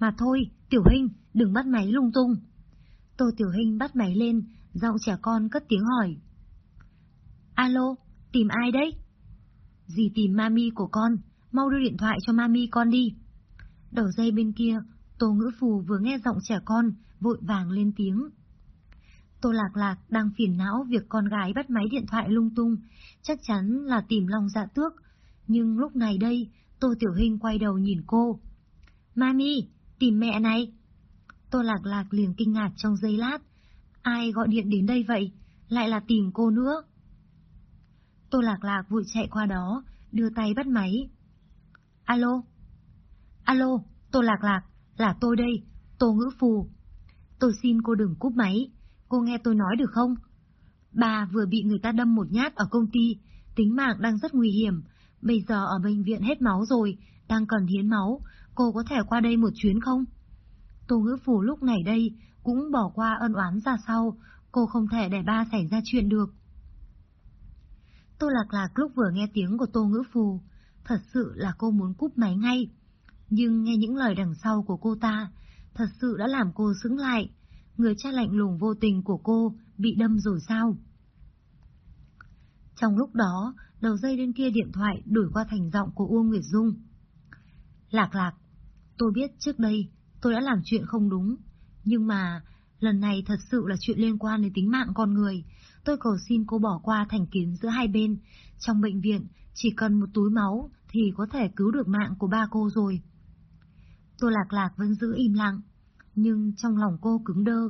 Mà thôi, Tiểu Hinh, đừng bắt máy lung tung. Tô Tiểu Hinh bắt máy lên, giọng trẻ con cất tiếng hỏi. Alo, tìm ai đấy? Dì tìm mami của con, mau đưa điện thoại cho mami con đi. Đầu dây bên kia, Tô Ngữ Phù vừa nghe giọng trẻ con, vội vàng lên tiếng. Tô Lạc Lạc đang phiền não việc con gái bắt máy điện thoại lung tung, chắc chắn là tìm Long Dạ Tước. Nhưng lúc này đây, Tô Tiểu Hình quay đầu nhìn cô. Mami, tìm mẹ này. Tô Lạc Lạc liền kinh ngạc trong giây lát. Ai gọi điện đến đây vậy? Lại là tìm cô nữa. Tô Lạc Lạc vội chạy qua đó, đưa tay bắt máy. Alo? Alo, Tô Lạc Lạc, là tôi đây, Tô Ngữ Phù. Tôi xin cô đừng cúp máy, cô nghe tôi nói được không? Bà vừa bị người ta đâm một nhát ở công ty, tính mạng đang rất nguy hiểm, bây giờ ở bệnh viện hết máu rồi, đang cần hiến máu, cô có thể qua đây một chuyến không? Tô Ngữ Phù lúc này đây cũng bỏ qua ân oán ra sau, cô không thể để ba xảy ra chuyện được. Tô Lạc Lạc lúc vừa nghe tiếng của Tô Ngữ Phù, thật sự là cô muốn cúp máy ngay. Nhưng nghe những lời đằng sau của cô ta, thật sự đã làm cô sững lại. Người cha lạnh lùng vô tình của cô bị đâm rồi sao? Trong lúc đó, đầu dây bên kia điện thoại đổi qua thành giọng của Uông Nguyệt Dung. Lạc lạc, tôi biết trước đây tôi đã làm chuyện không đúng, nhưng mà lần này thật sự là chuyện liên quan đến tính mạng con người. Tôi cầu xin cô bỏ qua thành kiến giữa hai bên. Trong bệnh viện, chỉ cần một túi máu thì có thể cứu được mạng của ba cô rồi. Tô Lạc Lạc vẫn giữ im lặng, nhưng trong lòng cô cứng đơ.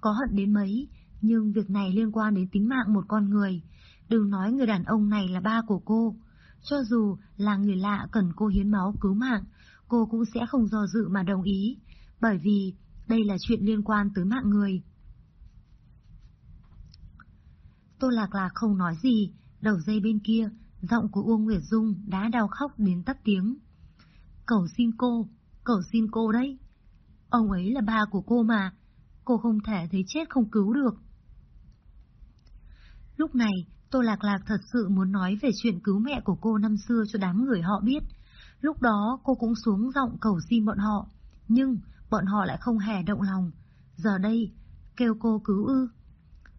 Có hận đến mấy, nhưng việc này liên quan đến tính mạng một con người. Đừng nói người đàn ông này là ba của cô. Cho dù là người lạ cần cô hiến máu cứu mạng, cô cũng sẽ không do dự mà đồng ý, bởi vì đây là chuyện liên quan tới mạng người. Tô Lạc Lạc không nói gì, đầu dây bên kia, giọng của Uông Nguyệt Dung đã đau khóc đến tắt tiếng. Cầu xin cô, cầu xin cô đấy. Ông ấy là ba của cô mà, cô không thể thấy chết không cứu được. Lúc này, Tô Lạc Lạc thật sự muốn nói về chuyện cứu mẹ của cô năm xưa cho đám người họ biết. Lúc đó cô cũng xuống giọng cầu xin bọn họ, nhưng bọn họ lại không hề động lòng. Giờ đây, kêu cô cứu ư.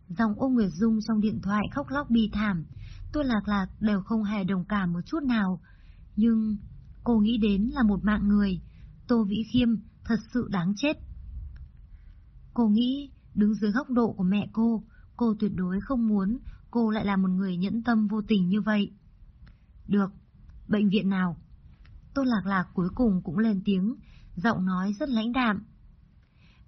Dòng ô Nguyệt Dung trong điện thoại khóc lóc bi thảm, Tô Lạc Lạc đều không hề đồng cảm một chút nào. Nhưng cô nghĩ đến là một mạng người, Tô Vĩ Khiêm thật sự đáng chết. Cô nghĩ, đứng dưới góc độ của mẹ cô, cô tuyệt đối không muốn cô lại là một người nhẫn tâm vô tình như vậy. Được, bệnh viện nào? Tô Lạc Lạc cuối cùng cũng lên tiếng, giọng nói rất lãnh đạm.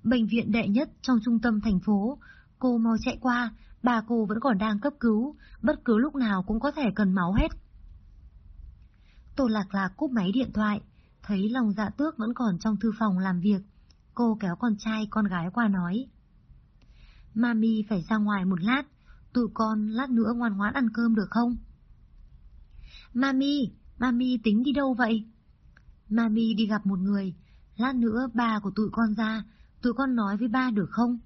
Bệnh viện đệ nhất trong trung tâm thành phố, cô mau chạy qua, bà cô vẫn còn đang cấp cứu, bất cứ lúc nào cũng có thể cần máu hết. Tô Lạc Lạc cúp máy điện thoại, thấy lòng dạ tước vẫn còn trong thư phòng làm việc. Cô kéo con trai con gái qua nói. Mami phải ra ngoài một lát, tụi con lát nữa ngoan ngoãn ăn cơm được không? Mami, Mami tính đi đâu vậy? Mami đi gặp một người, lát nữa ba của tụi con ra, tụi con nói với ba được không?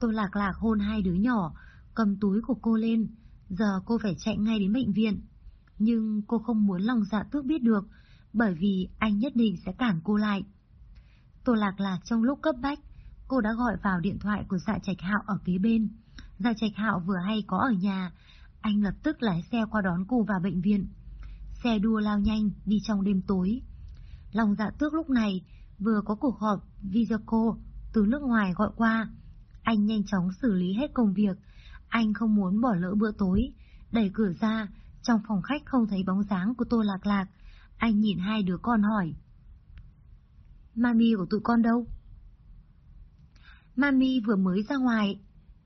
Tôi lạc lạc hôn hai đứa nhỏ, cầm túi của cô lên, giờ cô phải chạy ngay đến bệnh viện. Nhưng cô không muốn lòng dạ tước biết được, bởi vì anh nhất định sẽ cản cô lại. Tô lạc lạc trong lúc cấp bách, cô đã gọi vào điện thoại của dạ trạch hạo ở kế bên. Dạ trạch hạo vừa hay có ở nhà, anh lập tức lái xe qua đón cô vào bệnh viện. Xe đua lao nhanh đi trong đêm tối. Lòng dạ tước lúc này vừa có cuộc họp video call từ nước ngoài gọi qua. Anh nhanh chóng xử lý hết công việc. Anh không muốn bỏ lỡ bữa tối. Đẩy cửa ra, trong phòng khách không thấy bóng dáng của Tô Lạc Lạc. Anh nhìn hai đứa con hỏi. Mami của tụi con đâu? Mami vừa mới ra ngoài.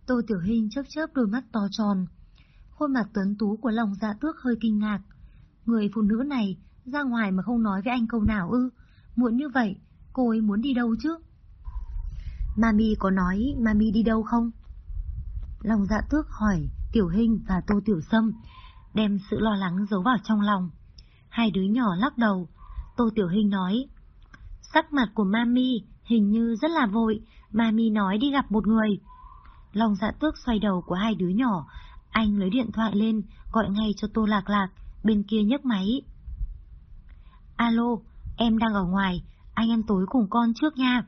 Tô Tiểu Hình chớp chớp đôi mắt to tròn. Khuôn mặt tuấn tú của lòng dạ tước hơi kinh ngạc. Người phụ nữ này ra ngoài mà không nói với anh câu nào ư? Muộn như vậy, cô ấy muốn đi đâu chứ? Mami có nói Mami đi đâu không? Lòng dạ tước hỏi Tiểu Hình và Tô Tiểu Sâm, đem sự lo lắng giấu vào trong lòng. Hai đứa nhỏ lắc đầu, Tô Tiểu Hình nói, sắc mặt của Mami hình như rất là vội, Mami nói đi gặp một người. Lòng dạ tước xoay đầu của hai đứa nhỏ, anh lấy điện thoại lên, gọi ngay cho Tô Lạc Lạc, bên kia nhấc máy. Alo, em đang ở ngoài, anh ăn tối cùng con trước nha.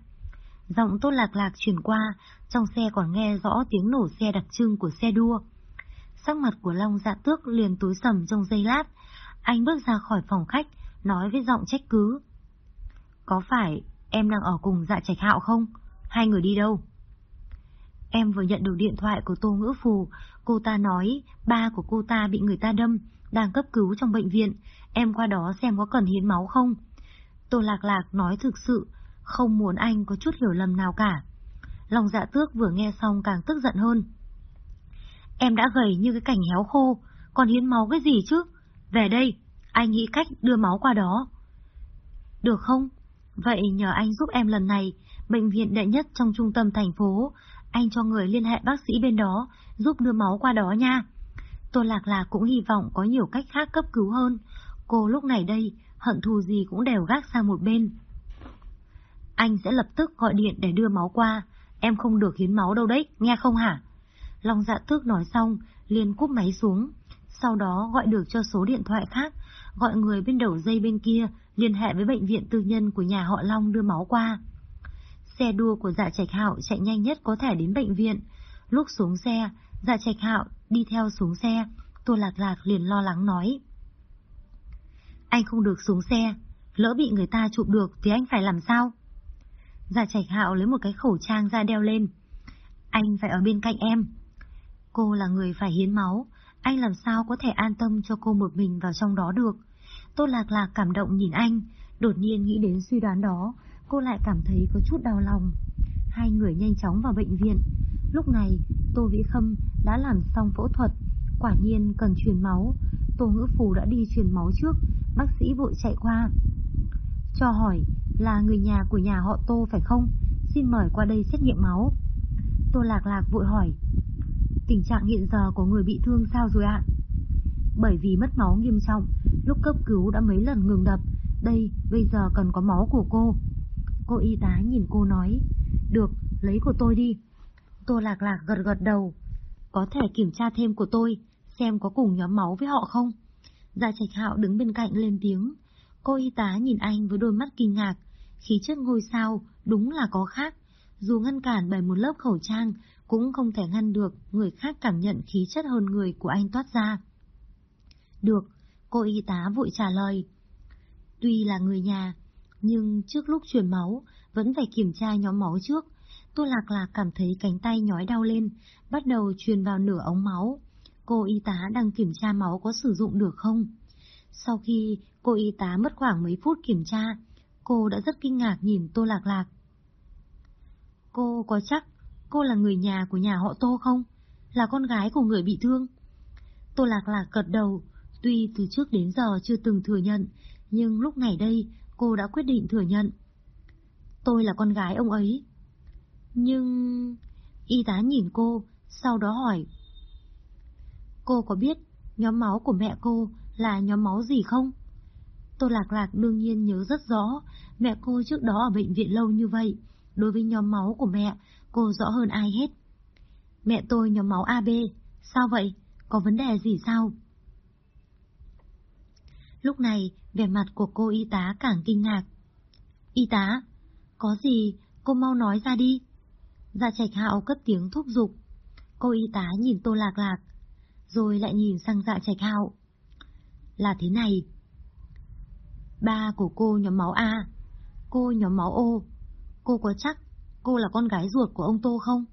Giọng Tô Lạc Lạc chuyển qua, trong xe còn nghe rõ tiếng nổ xe đặc trưng của xe đua. Sắc mặt của Long dạ tước liền tối sầm trong giây lát, anh bước ra khỏi phòng khách, nói với giọng trách cứ. Có phải em đang ở cùng dạ trạch hạo không? Hai người đi đâu? Em vừa nhận được điện thoại của Tô Ngữ Phù, cô ta nói ba của cô ta bị người ta đâm, đang cấp cứu trong bệnh viện, em qua đó xem có cần hiến máu không? Tô Lạc Lạc nói thực sự, không muốn anh có chút hiểu lầm nào cả. Lòng dạ tước vừa nghe xong càng tức giận hơn. Em đã gầy như cái cảnh héo khô, còn hiến máu cái gì chứ? Về đây, anh nghĩ cách đưa máu qua đó. Được không? Vậy nhờ anh giúp em lần này, bệnh viện đệ nhất trong trung tâm thành phố, anh cho người liên hệ bác sĩ bên đó, giúp đưa máu qua đó nha. Tô Lạc Lạc cũng hy vọng có nhiều cách khác cấp cứu hơn. Cô lúc này đây, hận thù gì cũng đều gác sang một bên. Anh sẽ lập tức gọi điện để đưa máu qua, em không được hiến máu đâu đấy, nghe không hả? Long dạ tước nói xong, liền cúp máy xuống, sau đó gọi được cho số điện thoại khác, gọi người bên đầu dây bên kia liên hệ với bệnh viện tư nhân của nhà họ Long đưa máu qua. Xe đua của dạ trạch hạo chạy nhanh nhất có thể đến bệnh viện. Lúc xuống xe, dạ trạch hạo đi theo xuống xe, Tô Lạc Lạc liền lo lắng nói. Anh không được xuống xe, lỡ bị người ta chụp được thì anh phải làm sao? Dạ trạch hạo lấy một cái khẩu trang ra đeo lên. Anh phải ở bên cạnh em. Cô là người phải hiến máu, anh làm sao có thể an tâm cho cô một mình vào trong đó được. Tô Lạc Lạc cảm động nhìn anh, đột nhiên nghĩ đến suy đoán đó, cô lại cảm thấy có chút đau lòng. Hai người nhanh chóng vào bệnh viện. Lúc này, Tô Vĩ Khâm đã làm xong phẫu thuật, quả nhiên cần truyền máu. Tô Ngữ Phù đã đi truyền máu trước, bác sĩ vội chạy qua. Cho hỏi, là người nhà của nhà họ Tô phải không? Xin mời qua đây xét nghiệm máu. Tô Lạc Lạc vội hỏi, tình trạng hiện giờ của người bị thương sao rồi ạ? Bởi vì mất máu nghiêm trọng, lúc cấp cứu đã mấy lần ngừng đập, đây bây giờ cần có máu của cô. Cô y tá nhìn cô nói, được, lấy của tôi đi. Tô Lạc Lạc gật gật đầu, có thể kiểm tra thêm của tôi, xem có cùng nhóm máu với họ không? Dạ Trạch Hạo đứng bên cạnh lên tiếng. Cô y tá nhìn anh với đôi mắt kinh ngạc, khí chất ngôi sao đúng là có khác. Dù ngăn cản bởi một lớp khẩu trang, cũng không thể ngăn được người khác cảm nhận khí chất hơn người của anh toát ra. Được, cô y tá vội trả lời. Tuy là người nhà, nhưng trước lúc truyền máu, vẫn phải kiểm tra nhóm máu trước. Tô Lạc Lạc cảm thấy cánh tay nhói đau lên, bắt đầu truyền vào nửa ống máu. Cô y tá đang kiểm tra máu có sử dụng được không? Sau khi cô y tá mất khoảng mấy phút kiểm tra, cô đã rất kinh ngạc nhìn Tô Lạc Lạc. Cô có chắc cô là người nhà của nhà họ Tô không? Là con gái của người bị thương? Tô Lạc Lạc gật đầu, tuy từ trước đến giờ chưa từng thừa nhận, nhưng lúc này đây cô đã quyết định thừa nhận. Tôi là con gái ông ấy. Nhưng... Y tá nhìn cô, sau đó hỏi. Cô có biết nhóm máu của mẹ cô là nhóm máu gì không? Tô Lạc Lạc đương nhiên nhớ rất rõ, mẹ cô trước đó ở bệnh viện lâu như vậy, đối với nhóm máu của mẹ, cô rõ hơn ai hết. Mẹ tôi nhóm máu AB, sao vậy? Có vấn đề gì sao? Lúc này, vẻ mặt của cô y tá càng kinh ngạc. Y tá, có gì, cô mau nói ra đi. Dạ trạch hạo cất tiếng thúc giục. Cô y tá nhìn tô lạc lạc, rồi lại nhìn sang dạ trạch hạo. Là thế này. Ba của cô nhóm máu A, cô nhóm máu O. Cô có chắc cô là con gái ruột của ông Tô không?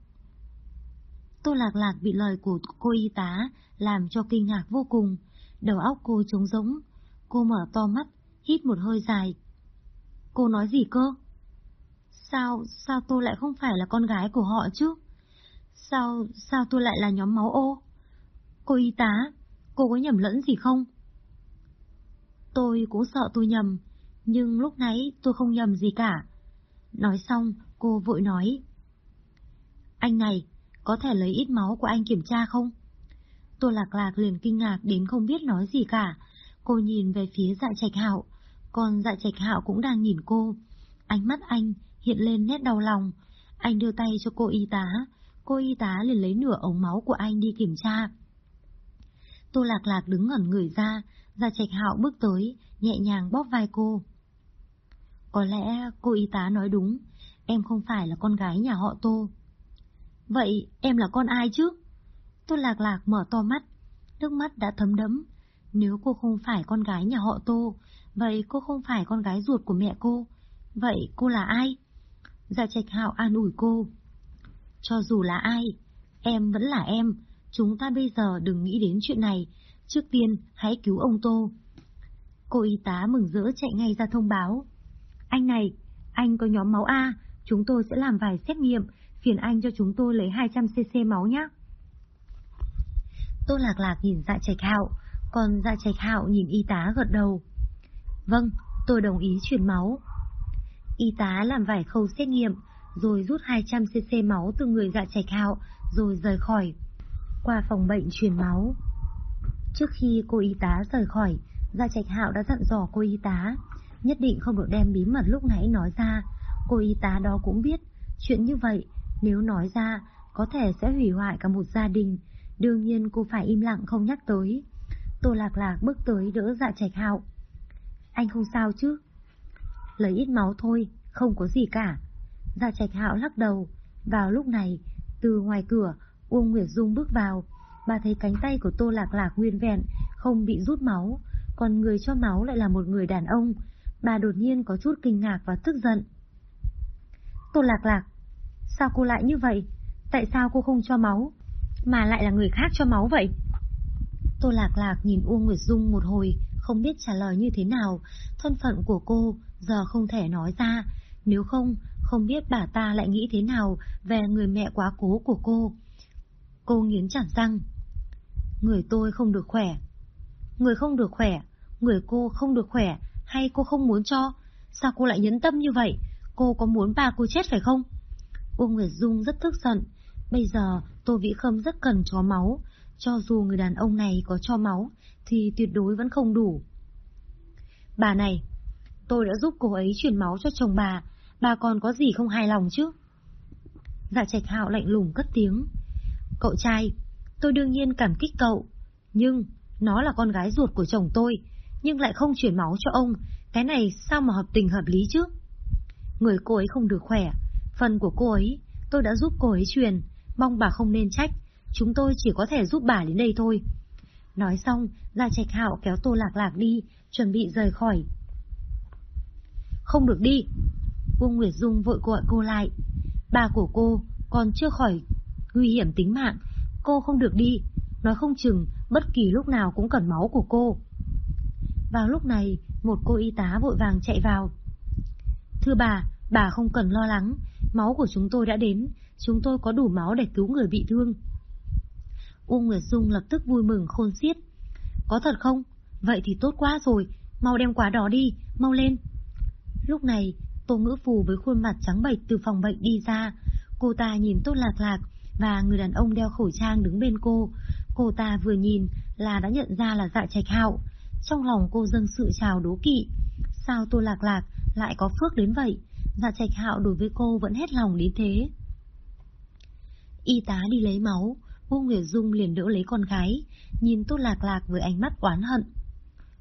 Tô lạc lạc bị lời của cô y tá làm cho kinh ngạc vô cùng, đầu óc cô trống rỗng. Cô mở to mắt, hít một hơi dài. Cô nói gì cơ? Sao, sao tôi lại không phải là con gái của họ chứ? Sao, sao tôi lại là nhóm máu ô? Cô y tá, cô có nhầm lẫn gì không? Tôi cũng sợ tôi nhầm, nhưng lúc nãy tôi không nhầm gì cả. Nói xong, cô vội nói. Anh này, có thể lấy ít máu của anh kiểm tra không? Tô Lạc Lạc liền kinh ngạc đến không biết nói gì cả. Cô nhìn về phía dạ trạch hạo, còn dạ trạch hạo cũng đang nhìn cô. Ánh mắt anh hiện lên nét đau lòng. Anh đưa tay cho cô y tá, cô y tá liền lấy nửa ống máu của anh đi kiểm tra. Tô Lạc Lạc đứng ngẩn người ra, Gia Trạch Hạo bước tới, nhẹ nhàng bóp vai cô. Có lẽ cô y tá nói đúng, em không phải là con gái nhà họ Tô. Vậy em là con ai chứ? Tô Lạc Lạc mở to mắt, nước mắt đã thấm đẫm. Nếu cô không phải con gái nhà họ Tô, vậy cô không phải con gái ruột của mẹ cô. Vậy cô là ai? Dạ trạch hạo an ủi cô. Cho dù là ai, em vẫn là em, chúng ta bây giờ đừng nghĩ đến chuyện này, trước tiên hãy cứu ông Tô. Cô y tá mừng rỡ chạy ngay ra thông báo. Anh này, anh có nhóm máu A, chúng tôi sẽ làm vài xét nghiệm, phiền anh cho chúng tôi lấy 200cc máu nhé. Tô Lạc Lạc nhìn dạ trạch hạo, còn dạ trạch hạo nhìn y tá gật đầu. Vâng, tôi đồng ý chuyển máu. Y tá làm vài khâu xét nghiệm, rồi rút 200cc máu từ người dạ trạch hạo, rồi rời khỏi. Qua phòng bệnh truyền máu. Trước khi cô y tá rời khỏi, dạ trạch hạo đã dặn dò cô y tá, nhất định không được đem bí mật lúc nãy nói ra. Cô y tá đó cũng biết, chuyện như vậy, nếu nói ra, có thể sẽ hủy hoại cả một gia đình. Đương nhiên cô phải im lặng không nhắc tới. Tô Lạc Lạc bước tới đỡ dạ trạch hạo. Anh không sao chứ? Lấy ít máu thôi, không có gì cả. Dạ trạch hạo lắc đầu. Vào lúc này, từ ngoài cửa, Uông Nguyệt Dung bước vào. Bà thấy cánh tay của Tô Lạc Lạc nguyên vẹn, không bị rút máu. Còn người cho máu lại là một người đàn ông. Bà đột nhiên có chút kinh ngạc và tức giận. Tô Lạc Lạc, sao cô lại như vậy? Tại sao cô không cho máu? Mà lại là người khác cho máu vậy? Tô Lạc Lạc nhìn Uông Nguyệt Dung một hồi, không biết trả lời như thế nào. Thân phận của cô giờ không thể nói ra. Nếu không, không biết bà ta lại nghĩ thế nào về người mẹ quá cố của cô. Cô nghiến chặt răng. Người tôi không được khỏe. Người không được khỏe, người cô không được khỏe, hay cô không muốn cho? Sao cô lại nhấn tâm như vậy? Cô có muốn bà cô chết phải không? Uông Nguyệt Dung rất tức giận. Bây giờ Tô Vĩ Khâm rất cần cho máu. Cho dù người đàn ông này có cho máu, thì tuyệt đối vẫn không đủ. Bà này, tôi đã giúp cô ấy chuyển máu cho chồng bà, bà còn có gì không hài lòng chứ? Dạ trạch hạo lạnh lùng cất tiếng. Cậu trai, tôi đương nhiên cảm kích cậu, nhưng nó là con gái ruột của chồng tôi, nhưng lại không chuyển máu cho ông, cái này sao mà hợp tình hợp lý chứ? Người cô ấy không được khỏe, phần của cô ấy, tôi đã giúp cô ấy truyền, mong bà không nên trách, chúng tôi chỉ có thể giúp bà đến đây thôi. Nói xong, Gia Trạch Hạo kéo Tô Lạc Lạc đi, chuẩn bị rời khỏi. Không được đi. Uông Nguyệt Dung vội gọi cô lại. Bà của cô còn chưa khỏi nguy hiểm tính mạng, cô không được đi. Nói không chừng, bất kỳ lúc nào cũng cần máu của cô. Vào lúc này, một cô y tá vội vàng chạy vào. Thưa bà, bà không cần lo lắng, máu của chúng tôi đã đến, chúng tôi có đủ máu để cứu người bị thương. Uông Nguyệt Dung lập tức vui mừng khôn xiết. Có thật không? Vậy thì tốt quá rồi, mau đem quả đó đi, mau lên. Lúc này, Tô Ngữ Phù với khuôn mặt trắng bệch từ phòng bệnh đi ra. Cô ta nhìn Tốt Lạc Lạc và người đàn ông đeo khẩu trang đứng bên cô. Cô ta vừa nhìn là đã nhận ra là dạ trạch hạo. Trong lòng cô dâng sự chào đố kỵ. Sao Tô Lạc Lạc lại có phước đến vậy? Dạ trạch hạo đối với cô vẫn hết lòng đến thế. Y tá đi lấy máu, Ngô Nguyệt Dung liền đỡ lấy con gái, nhìn Tô Lạc Lạc với ánh mắt oán hận.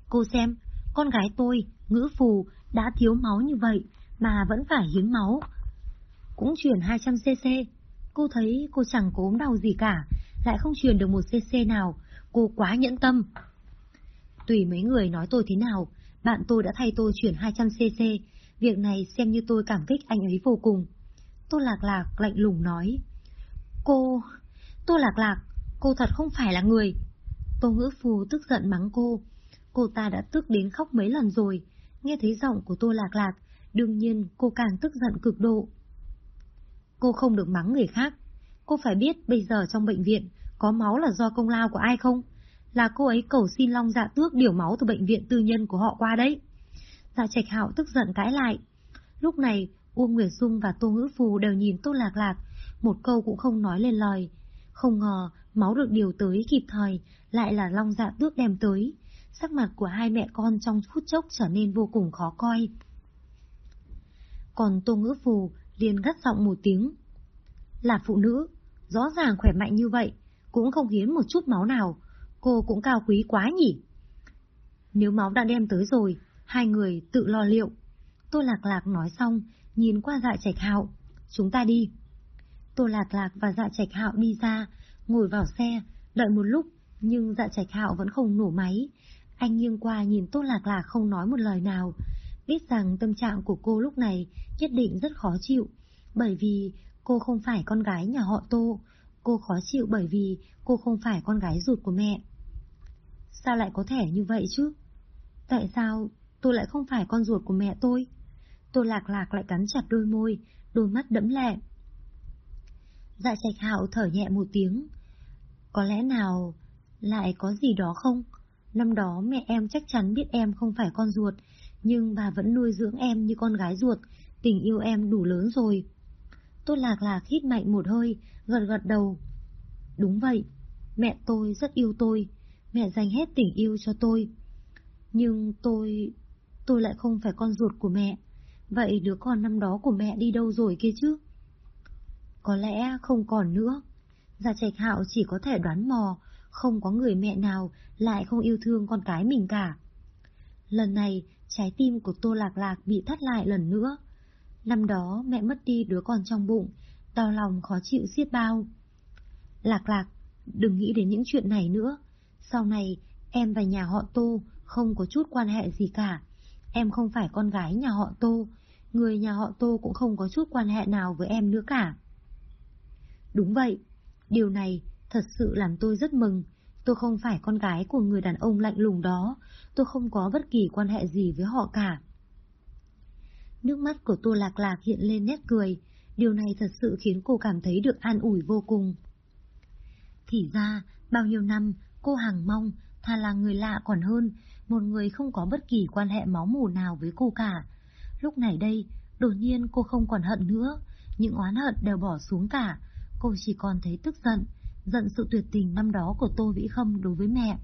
Cô xem, con gái tôi, ngữ phù, đã thiếu máu như vậy mà vẫn phải hiến máu. Cũng chuyển 200cc, cô thấy cô chẳng có ốm đau gì cả, lại không truyền được một cc nào, cô quá nhẫn tâm. Tùy mấy người nói tôi thế nào, bạn tôi đã thay tôi chuyển 200cc, việc này xem như tôi cảm kích anh ấy vô cùng. Tô Lạc Lạc lạnh lùng nói. Cô... Tô Lạc Lạc, cô thật không phải là người. Tô Ngữ Phù tức giận mắng cô. Cô ta đã tức đến khóc mấy lần rồi. Nghe thấy giọng của Tô Lạc Lạc, đương nhiên cô càng tức giận cực độ. Cô không được mắng người khác. Cô phải biết bây giờ trong bệnh viện có máu là do công lao của ai không? Là cô ấy cầu xin Long Dạ Tước điều máu từ bệnh viện tư nhân của họ qua đấy. Dạ Trạch Hạo tức giận cãi lại. Lúc này, Uông Nguyệt Dung và Tô Ngữ Phù đều nhìn Tô Lạc Lạc, một câu cũng không nói lên lời. Không ngờ, máu được điều tới kịp thời, lại là long dạ tước đem tới. Sắc mặt của hai mẹ con trong phút chốc trở nên vô cùng khó coi. Còn Tô Ngữ Phù liền gắt giọng một tiếng. Là phụ nữ, rõ ràng khỏe mạnh như vậy, cũng không hiến một chút máu nào, cô cũng cao quý quá nhỉ. Nếu máu đã đem tới rồi, hai người tự lo liệu. Tô Lạc Lạc nói xong, nhìn qua dạ trạch hạo. Chúng ta đi. Tô Lạc Lạc và Dạ Trạch Hạo đi ra, ngồi vào xe, đợi một lúc, nhưng Dạ Trạch Hạo vẫn không nổ máy. Anh nghiêng qua nhìn Tô Lạc Lạc không nói một lời nào. Biết rằng tâm trạng của cô lúc này nhất định rất khó chịu, bởi vì cô không phải con gái nhà họ Tô, cô khó chịu bởi vì cô không phải con gái ruột của mẹ. Sao lại có thể như vậy chứ? Tại sao tôi lại không phải con ruột của mẹ tôi? Tôi lạc lạc lại cắn chặt đôi môi, đôi mắt đẫm lệ. Dạ trạch hạo thở nhẹ một tiếng. Có lẽ nào lại có gì đó không? Năm đó mẹ em chắc chắn biết em không phải con ruột, nhưng bà vẫn nuôi dưỡng em như con gái ruột, tình yêu em đủ lớn rồi. Tôi lạc lạc hít mạnh một hơi, gật gật đầu. Đúng vậy, mẹ tôi rất yêu tôi, mẹ dành hết tình yêu cho tôi. Nhưng tôi tôi lại không phải con ruột của mẹ. Vậy đứa con năm đó của mẹ đi đâu rồi kia chứ? Có lẽ không còn nữa. Gia Trạch Hạo chỉ có thể đoán mò, không có người mẹ nào lại không yêu thương con cái mình cả. Lần này, trái tim của Tô Lạc Lạc bị thắt lại lần nữa. Năm đó mẹ mất đi đứa con trong bụng, đau lòng khó chịu xiết bao. Lạc Lạc, đừng nghĩ đến những chuyện này nữa. Sau này, em và nhà họ Tô không có chút quan hệ gì cả. Em không phải con gái nhà họ Tô, người nhà họ Tô cũng không có chút quan hệ nào với em nữa cả. Đúng vậy, điều này thật sự làm tôi rất mừng. Tôi không phải con gái của người đàn ông lạnh lùng đó, tôi không có bất kỳ quan hệ gì với họ cả. Nước mắt của Tô Lạc Lạc hiện lên nét cười, điều này thật sự khiến cô cảm thấy được an ủi vô cùng. Thì ra, bao nhiêu năm, cô hàng mong, thà là người lạ còn hơn, một người không có bất kỳ quan hệ máu mủ nào với cô cả. Lúc này đây, đột nhiên cô không còn hận nữa, những oán hận đều bỏ xuống cả, cô chỉ còn thấy tức giận, giận sự tuyệt tình năm đó của Tô Vĩ Khâm đối với mẹ.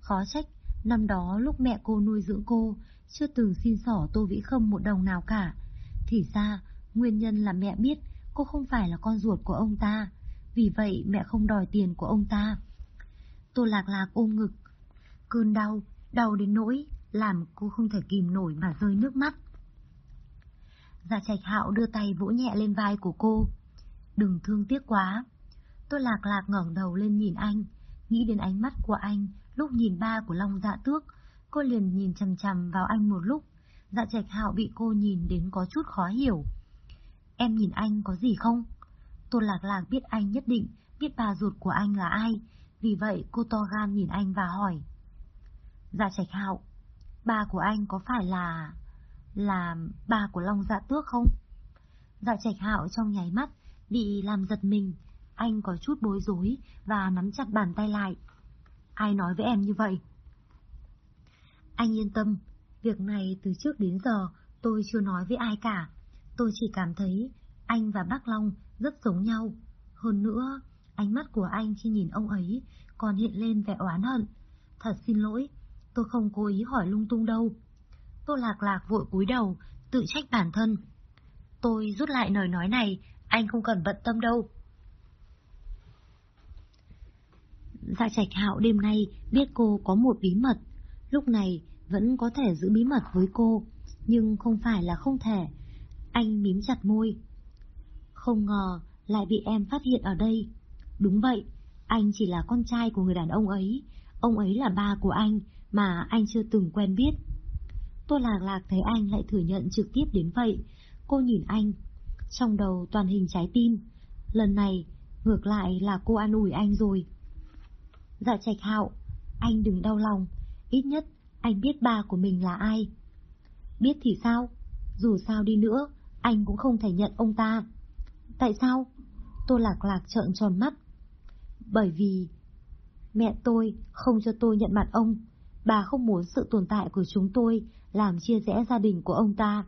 Khó trách, năm đó lúc mẹ cô nuôi dưỡng cô, chưa từng xin sỏ Tô Vĩ Khâm một đồng nào cả. Thì ra, nguyên nhân là mẹ biết cô không phải là con ruột của ông ta, vì vậy mẹ không đòi tiền của ông ta. Tô Lạc Lạc ôm ngực, cơn đau, đau đến nỗi, làm cô không thể kìm nổi mà rơi nước mắt. Dạ trạch hạo đưa tay vỗ nhẹ lên vai của cô. Đừng thương tiếc quá. Tôi lạc lạc ngẩng đầu lên nhìn anh, nghĩ đến ánh mắt của anh lúc nhìn ba của Long dạ tước. Cô liền nhìn chằm chằm vào anh một lúc. Dạ trạch hạo bị cô nhìn đến có chút khó hiểu. Em nhìn anh có gì không? Tôi lạc lạc biết anh nhất định biết bà ruột của anh là ai, vì vậy cô to gan nhìn anh và hỏi. Dạ trạch hạo, ba của anh có phải là... là ba của Long dạ tước không? Dạ trạch hạo trong nháy mắt bị làm giật mình, anh có chút bối rối và nắm chặt bàn tay lại. Ai nói với em như vậy? Anh yên tâm, việc này từ trước đến giờ tôi chưa nói với ai cả. Tôi chỉ cảm thấy anh và bác Long rất giống nhau. Hơn nữa, ánh mắt của anh khi nhìn ông ấy còn hiện lên vẻ oán hận. Thật xin lỗi, tôi không cố ý hỏi lung tung đâu. Tô lạc lạc vội cúi đầu, tự trách bản thân. Tôi rút lại lời nói này, anh không cần bận tâm đâu. Dạ trạch hạo đêm nay biết cô có một bí mật, lúc này vẫn có thể giữ bí mật với cô, nhưng không phải là không thể. Anh mím chặt môi. Không ngờ lại bị em phát hiện ở đây. Đúng vậy, anh chỉ là con trai của người đàn ông ấy, ông ấy là ba của anh mà anh chưa từng quen biết. Tô Lạc Lạc thấy anh lại thừa nhận trực tiếp đến vậy, cô nhìn anh, trong đầu toàn hình trái tim. Lần này, ngược lại là cô an ủi anh rồi. Dạ trạch hạo, anh đừng đau lòng, ít nhất anh biết ba của mình là ai. Biết thì sao? Dù sao đi nữa, anh cũng không thể nhận ông ta. Tại sao? Tô lạc lạc trợn tròn mắt. Bởi vì mẹ tôi không cho tôi nhận mặt ông. Bà không muốn sự tồn tại của chúng tôi làm chia rẽ gia đình của ông ta.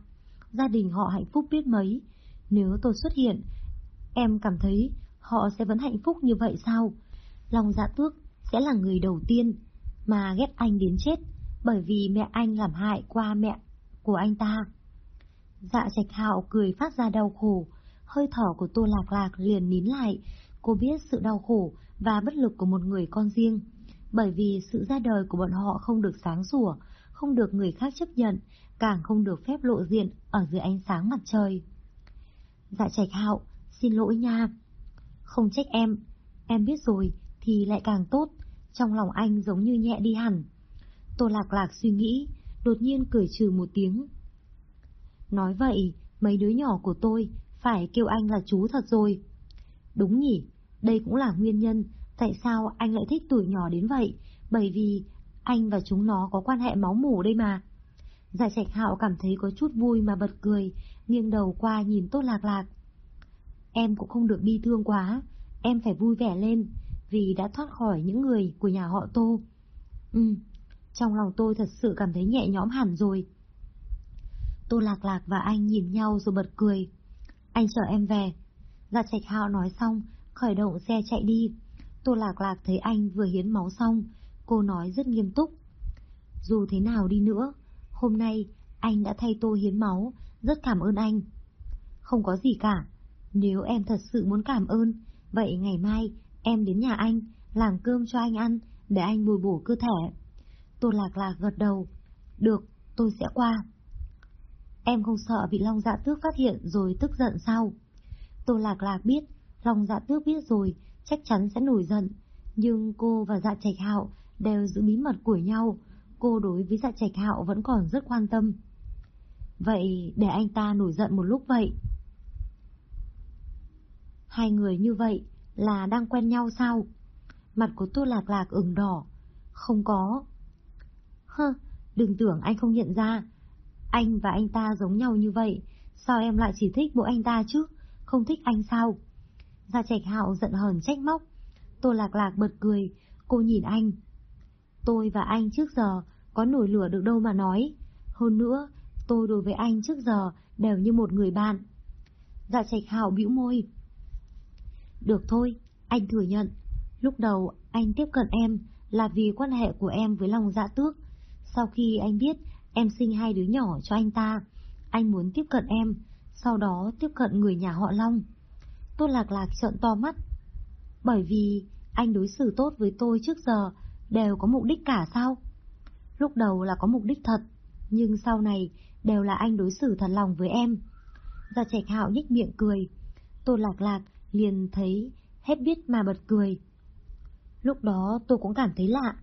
Gia đình họ hạnh phúc biết mấy. Nếu tôi xuất hiện, em cảm thấy họ sẽ vẫn hạnh phúc như vậy sao? Lòng dạ tước sẽ là người đầu tiên mà ghét anh đến chết bởi vì mẹ anh làm hại qua mẹ của anh ta. Dạ trạch hạo cười phát ra đau khổ, hơi thở của tô lạc lạc liền nín lại, cô biết sự đau khổ và bất lực của một người con riêng, bởi vì sự ra đời của bọn họ không được sáng sủa, không được người khác chấp nhận, càng không được phép lộ diện ở dưới ánh sáng mặt trời. Dạ trạch hạo, xin lỗi nha. Không trách em, em biết rồi thì lại càng tốt, trong lòng anh giống như nhẹ đi hẳn. Tô lạc lạc suy nghĩ, đột nhiên cười trừ một tiếng. nói vậy mấy đứa nhỏ của tôi phải kêu anh là chú thật rồi. Đúng nhỉ, đây cũng là nguyên nhân tại sao anh lại thích tuổi nhỏ đến vậy, bởi vì anh và chúng nó có quan hệ máu mủ đây mà. Giải trạch hạo cảm thấy có chút vui mà bật cười, nghiêng đầu qua nhìn tốt lạc lạc. Em cũng không được bi thương quá, em phải vui vẻ lên, vì đã thoát khỏi những người của nhà họ Tô. Ừ, trong lòng tôi thật sự cảm thấy nhẹ nhõm hẳn rồi. Tô Lạc Lạc và anh nhìn nhau rồi bật cười. Anh chờ em về. Giả trạch hạo nói xong, khởi động xe chạy đi. Tô Lạc Lạc thấy anh vừa hiến máu xong, cô nói rất nghiêm túc. Dù thế nào đi nữa, hôm nay anh đã thay tôi hiến máu, rất cảm ơn anh. Không có gì cả, nếu em thật sự muốn cảm ơn, vậy ngày mai em đến nhà anh, làm cơm cho anh ăn, để anh bồi bổ cơ thể. Tô Lạc Lạc gật đầu. Được, tôi sẽ qua. Em không sợ bị Long Dạ Tước phát hiện rồi tức giận sao? Tô Lạc Lạc biết, Long Dạ Tước biết rồi, chắc chắn sẽ nổi giận. Nhưng cô và Dạ Trạch Hạo đều giữ bí mật của nhau, cô đối với Dạ Trạch Hạo vẫn còn rất quan tâm. Vậy để anh ta nổi giận một lúc vậy. Hai người như vậy là đang quen nhau sao? Mặt của tôi Lạc Lạc ửng đỏ. Không có. Hơ, đừng tưởng anh không nhận ra. Anh và anh ta giống nhau như vậy, sao em lại chỉ thích mỗi anh ta chứ, không thích anh sao? Gia Trạch Hạo giận hờn trách móc. Tô Lạc Lạc bật cười, cô nhìn anh. Tôi và anh trước giờ có nổi lửa được đâu mà nói. Hơn nữa, tôi đối với anh trước giờ đều như một người bạn. Dạ Trạch Hạo bĩu môi. Được thôi, anh thừa nhận. Lúc đầu anh tiếp cận em là vì quan hệ của em với lòng dạ tước. Sau khi anh biết em sinh hai đứa nhỏ cho anh ta, anh muốn tiếp cận em, sau đó tiếp cận người nhà họ Long. Tôi lạc lạc trợn to mắt. Bởi vì anh đối xử tốt với tôi trước giờ đều có mục đích cả sao? Lúc đầu là có mục đích thật, nhưng sau này đều là anh đối xử thật lòng với em. Gia Trạch Hạo nhích miệng cười. Tô Lạc Lạc liền thấy hết biết mà bật cười. Lúc đó tôi cũng cảm thấy lạ,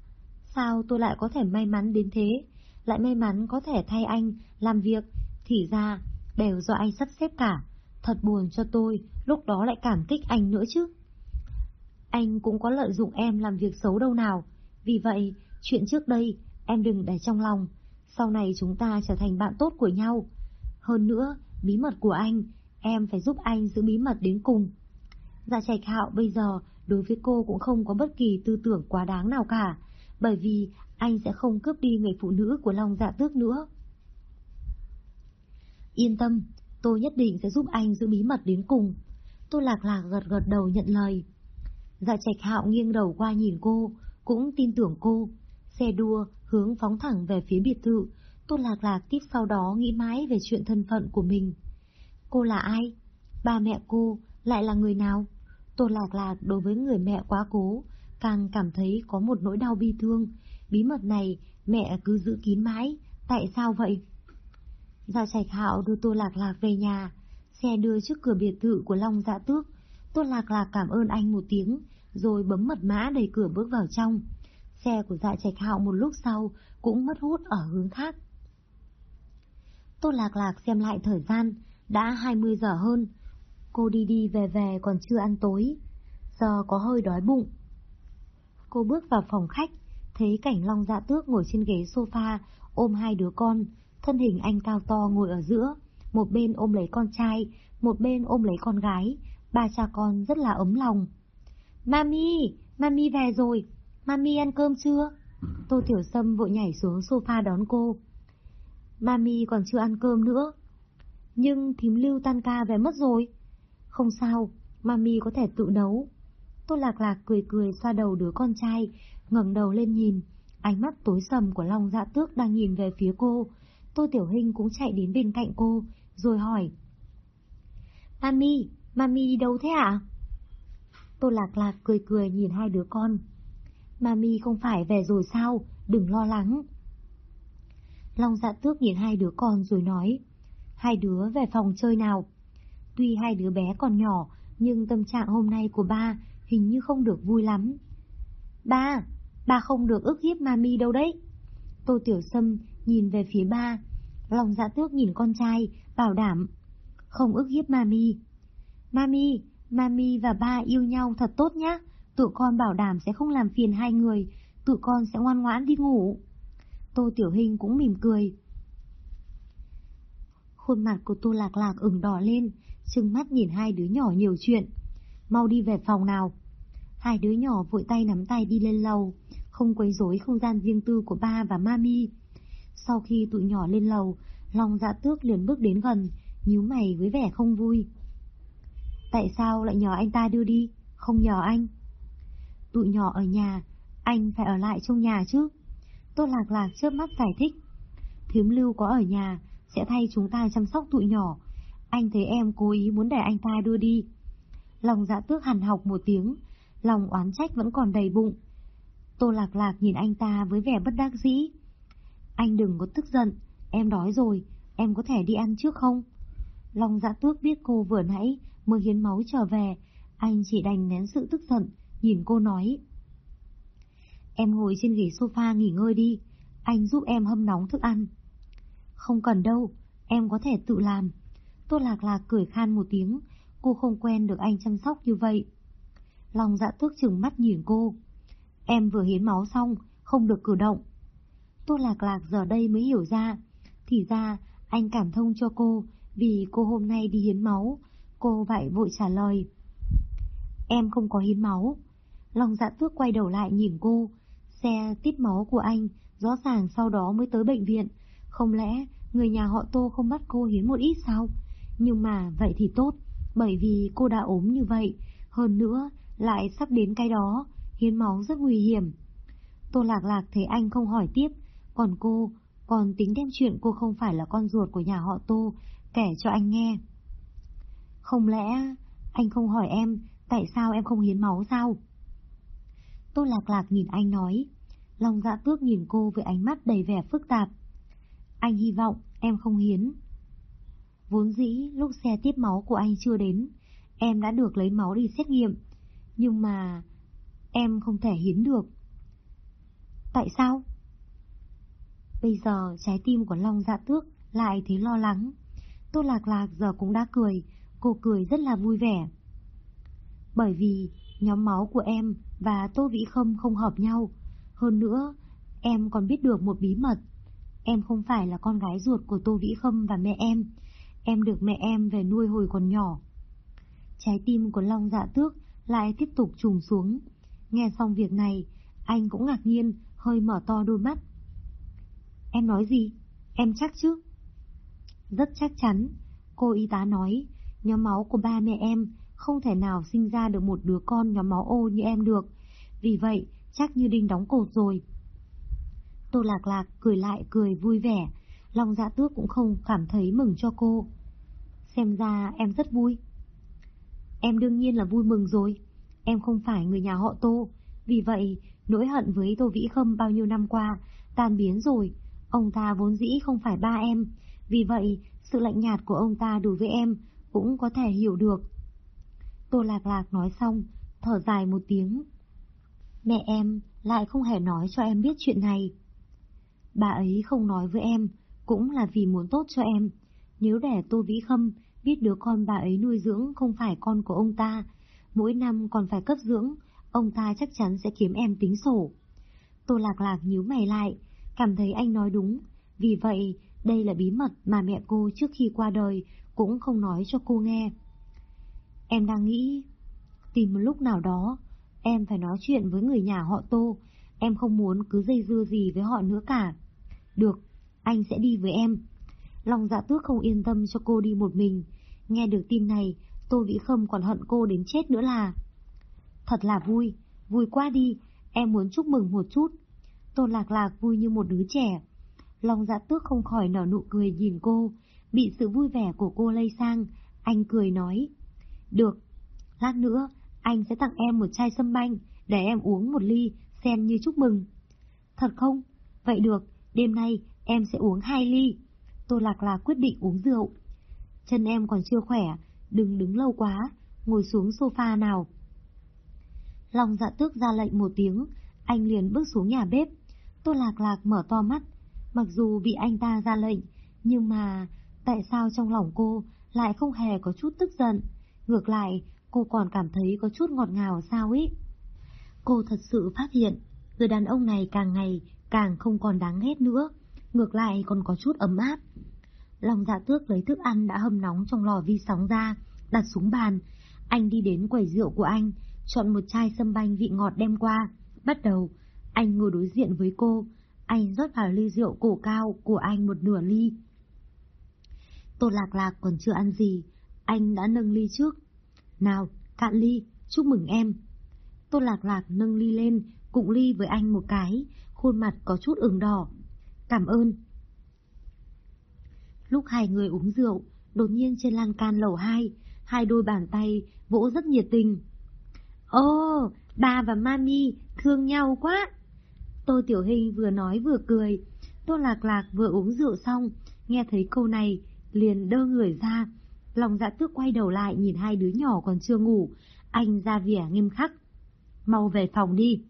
sao tôi lại có thể may mắn đến thế, lại may mắn có thể thay anh làm việc, thì ra đều do anh sắp xếp cả. Thật buồn cho tôi, lúc đó lại cảm kích anh nữa chứ. Anh cũng có lợi dụng em làm việc xấu đâu nào, vì vậy, chuyện trước đây em đừng để trong lòng, sau này chúng ta trở thành bạn tốt của nhau. Hơn nữa, bí mật của anh, em phải giúp anh giữ bí mật đến cùng. Dạ trạch hạo bây giờ đối với cô cũng không có bất kỳ tư tưởng quá đáng nào cả, bởi vì anh sẽ không cướp đi người phụ nữ của Long Dạ Tước nữa. Yên tâm, tôi nhất định sẽ giúp anh giữ bí mật đến cùng. Tô Lạc Lạc gật gật đầu nhận lời. Dạ trạch hạo nghiêng đầu qua nhìn cô, cũng tin tưởng cô. Xe đua hướng phóng thẳng về phía biệt thự, Tô Lạc Lạc tiếp sau đó nghĩ mãi về chuyện thân phận của mình. Cô là ai? Ba mẹ cô lại là người nào? Tô Lạc Lạc đối với người mẹ quá cố, càng cảm thấy có một nỗi đau bi thương. Bí mật này mẹ cứ giữ kín mãi, tại sao vậy? Gia Trạch Hạo đưa Tô Lạc Lạc về nhà, xe đưa trước cửa biệt thự của Long Dạ Tước. Tô Lạc Lạc cảm ơn anh một tiếng, rồi bấm mật mã đẩy cửa bước vào trong. Xe của Dạ Trạch Hạo một lúc sau cũng mất hút ở hướng khác. Tô Lạc Lạc xem lại thời gian, đã 20 giờ hơn, Cô đi đi về về còn chưa ăn tối, giờ có hơi đói bụng. Cô bước vào phòng khách, thấy cảnh Long Dạ Tước ngồi trên ghế sofa, ôm hai đứa con, thân hình anh cao to ngồi ở giữa, một bên ôm lấy con trai, một bên ôm lấy con gái, ba cha con rất là ấm lòng. Mami, Mami về rồi, Mami ăn cơm chưa? Tô Tiểu Sâm vội nhảy xuống sofa đón cô. Mami còn chưa ăn cơm nữa. Nhưng thím lưu tan ca về mất rồi. Không sao, mami có thể tự nấu. Tô Lạc Lạc cười cười xoa đầu đứa con trai, ngẩng đầu lên nhìn, ánh mắt tối sầm của Long Dạ Tước đang nhìn về phía cô. Tô Tiểu Hinh cũng chạy đến bên cạnh cô, rồi hỏi. Mami, mami đi đâu thế ạ? Tô Lạc Lạc cười cười nhìn hai đứa con. Mami không phải về rồi sao, đừng lo lắng. Long Dạ Tước nhìn hai đứa con rồi nói. Hai đứa về phòng chơi nào. Tuy hai đứa bé còn nhỏ, nhưng tâm trạng hôm nay của ba hình như không được vui lắm. Ba, ba không được ức hiếp mami đâu đấy. Tô Tiểu Sâm nhìn về phía ba. Lòng dạ tước nhìn con trai, bảo đảm. Không ức hiếp Mami. Mami, Mami và ba yêu nhau thật tốt nhá. Tụi con bảo đảm sẽ không làm phiền hai người. Tụi con sẽ ngoan ngoãn đi ngủ. Tô Tiểu Hình cũng mỉm cười. Khuôn mặt của Tô Lạc Lạc ửng đỏ lên, trừng mắt nhìn hai đứa nhỏ nhiều chuyện. Mau đi về phòng nào. Hai đứa nhỏ vội tay nắm tay đi lên lầu, không quấy rối không gian riêng tư của ba và mami. Sau khi tụi nhỏ lên lầu, lòng dạ tước liền bước đến gần, nhíu mày với vẻ không vui. Tại sao lại nhờ anh ta đưa đi, không nhờ anh? Tụi nhỏ ở nhà, anh phải ở lại trong nhà chứ. Tô lạc lạc chớp mắt giải thích. Thiếm lưu có ở nhà, sẽ thay chúng ta chăm sóc tụi nhỏ. Anh thấy em cố ý muốn để anh ta đưa đi. Lòng dạ tước hằn học một tiếng, lòng oán trách vẫn còn đầy bụng. Tô lạc lạc nhìn anh ta với vẻ bất đắc dĩ. Anh đừng có tức giận, em đói rồi, em có thể đi ăn trước không? Long dạ tước biết cô vừa nãy mới hiến máu trở về, anh chỉ đành nén sự tức giận, nhìn cô nói. Em ngồi trên ghế sofa nghỉ ngơi đi, anh giúp em hâm nóng thức ăn. Không cần đâu, em có thể tự làm. Tô lạc lạc cười khan một tiếng, cô không quen được anh chăm sóc như vậy. Long dạ tước chừng mắt nhìn cô. Em vừa hiến máu xong, không được cử động. Tô lạc lạc giờ đây mới hiểu ra, thì ra anh cảm thông cho cô vì cô hôm nay đi hiến máu. Cô vậy vội trả lời. Em không có hiến máu. lòng dạ tước quay đầu lại nhìn cô. Xe tiếp máu của anh rõ ràng sau đó mới tới bệnh viện. Không lẽ người nhà họ Tô không bắt cô hiến một ít sao? Nhưng mà vậy thì tốt, bởi vì cô đã ốm như vậy. Hơn nữa, lại sắp đến cái đó, hiến máu rất nguy hiểm. Tô Lạc Lạc thấy anh không hỏi tiếp, còn cô còn tính đem chuyện cô không phải là con ruột của nhà họ Tô kể cho anh nghe. Không lẽ anh không hỏi em tại sao em không hiến máu sao? Tô Lạc Lạc nhìn anh nói, lòng dạ tước nhìn cô với ánh mắt đầy vẻ phức tạp. Anh hy vọng em không hiến. Vốn dĩ lúc xe tiếp máu của anh chưa đến, em đã được lấy máu đi xét nghiệm, nhưng mà em không thể hiến được. Tại sao? Bây giờ trái tim của Long dạ tước lại thấy lo lắng. Tô Lạc Lạc giờ cũng đã cười, cô cười rất là vui vẻ. Bởi vì nhóm máu của em và Tô Vĩ Khâm không hợp nhau. Hơn nữa, em còn biết được một bí mật. Em không phải là con gái ruột của Tô Vĩ Khâm và mẹ em. Em được mẹ em về nuôi hồi còn nhỏ. Trái tim của Long dạ tước lại tiếp tục trùng xuống. Nghe xong việc này, anh cũng ngạc nhiên, hơi mở to đôi mắt. Em nói gì? Em chắc chứ? Rất chắc chắn, cô y tá nói, nhóm máu của ba mẹ em không thể nào sinh ra được một đứa con nhóm máu ô như em được, vì vậy chắc như đinh đóng cột rồi. Tô Lạc Lạc cười lại cười vui vẻ, Long Dạ Tước cũng không cảm thấy mừng cho cô. Xem ra em rất vui. Em đương nhiên là vui mừng rồi, em không phải người nhà họ Tô, vì vậy nỗi hận với Tô Vĩ Khâm bao nhiêu năm qua tan biến rồi, ông ta vốn dĩ không phải ba em, vì vậy sự lạnh nhạt của ông ta đối với em cũng có thể hiểu được. Tô Lạc Lạc nói xong, thở dài một tiếng. Mẹ em lại không hề nói cho em biết chuyện này. Bà ấy không nói với em, cũng là vì muốn tốt cho em. Nếu để Tô Vĩ Khâm biết đứa con bà ấy nuôi dưỡng không phải con của ông ta, mỗi năm còn phải cấp dưỡng, ông ta chắc chắn sẽ kiếm em tính sổ. Tô Lạc Lạc nhíu mày lại, cảm thấy anh nói đúng, vì vậy đây là bí mật mà mẹ cô trước khi qua đời cũng không nói cho cô nghe. Em đang nghĩ, tìm một lúc nào đó, em phải nói chuyện với người nhà họ Tô, em không muốn cứ dây dưa gì với họ nữa cả. Được, anh sẽ đi với em. Lòng dạ tước không yên tâm cho cô đi một mình, nghe được tin này, Tô Vĩ Khâm còn hận cô đến chết nữa là... Thật là vui, vui quá đi, em muốn chúc mừng một chút. Tô Lạc Lạc vui như một đứa trẻ. Long dạ tước không khỏi nở nụ cười nhìn cô, bị sự vui vẻ của cô lây sang, anh cười nói. Được, lát nữa anh sẽ tặng em một chai sâm banh để em uống một ly xem như chúc mừng. Thật không? Vậy được, đêm nay em sẽ uống hai ly. Tô Lạc Lạc quyết định uống rượu. Chân em còn chưa khỏe, đừng đứng lâu quá, ngồi xuống sofa nào. Long dạ tước ra lệnh một tiếng, anh liền bước xuống nhà bếp. Tô Lạc Lạc mở to mắt, mặc dù bị anh ta ra lệnh, Nhưng mà, tại sao trong lòng cô lại không hề có chút tức giận? Ngược lại, cô còn cảm thấy có chút ngọt ngào sao ý. Cô thật sự phát hiện, người đàn ông này càng ngày càng không còn đáng ghét nữa, ngược lại còn có chút ấm áp. Lòng dạ tước lấy thức ăn đã hâm nóng trong lò vi sóng ra, đặt xuống bàn. Anh đi đến quầy rượu của anh, chọn một chai sâm banh vị ngọt đem qua. Bắt đầu, anh ngồi đối diện với cô, anh rót vào ly rượu cổ cao của anh một nửa ly. Tô Lạc Lạc còn chưa ăn gì, anh đã nâng ly trước. Nào, cạn ly, chúc mừng em. Tô Lạc Lạc nâng ly lên, cụng ly với anh một cái, khuôn mặt có chút ửng đỏ. Cảm ơn. Lúc hai người uống rượu, đột nhiên trên lan can lầu hai, hai đôi bàn tay vỗ rất nhiệt tình. Ô, oh, bà và mami thương nhau quá. Tô Tiểu Hình vừa nói vừa cười. Tô Lạc Lạc vừa uống rượu xong, nghe thấy câu này, liền đơ người ra. Lòng dạ tước quay đầu lại nhìn hai đứa nhỏ còn chưa ngủ, anh ra vẻ nghiêm khắc. Mau về phòng đi.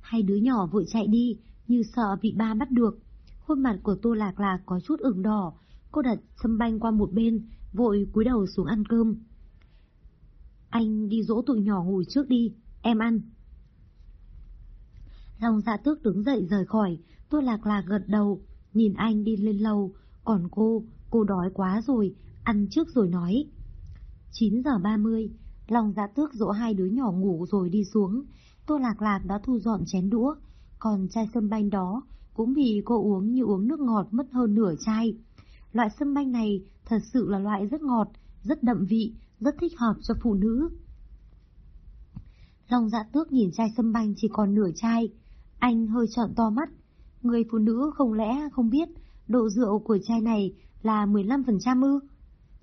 Hai đứa nhỏ vội chạy đi, như sợ bị ba bắt được. Khuôn mặt của Tô Lạc Lạc có chút ửng đỏ, cô đặt sâm banh qua một bên, vội cúi đầu xuống ăn cơm. Anh đi dỗ tụi nhỏ ngủ trước đi, em ăn. Lòng dạ tước đứng dậy rời khỏi, tôi Lạc Lạc gật đầu, nhìn anh đi lên lầu, còn cô, cô đói quá rồi, ăn trước rồi nói. 9 giờ 30, lòng dạ tước dỗ hai đứa nhỏ ngủ rồi đi xuống, tôi Lạc Lạc đã thu dọn chén đũa, còn chai sâm banh đó cũng vì cô uống như uống nước ngọt mất hơn nửa chai. Loại sâm banh này thật sự là loại rất ngọt, rất đậm vị, rất thích hợp cho phụ nữ. Long dạ tước nhìn chai sâm banh chỉ còn nửa chai, anh hơi trợn to mắt. Người phụ nữ không lẽ không biết độ rượu của chai này là 15% ư?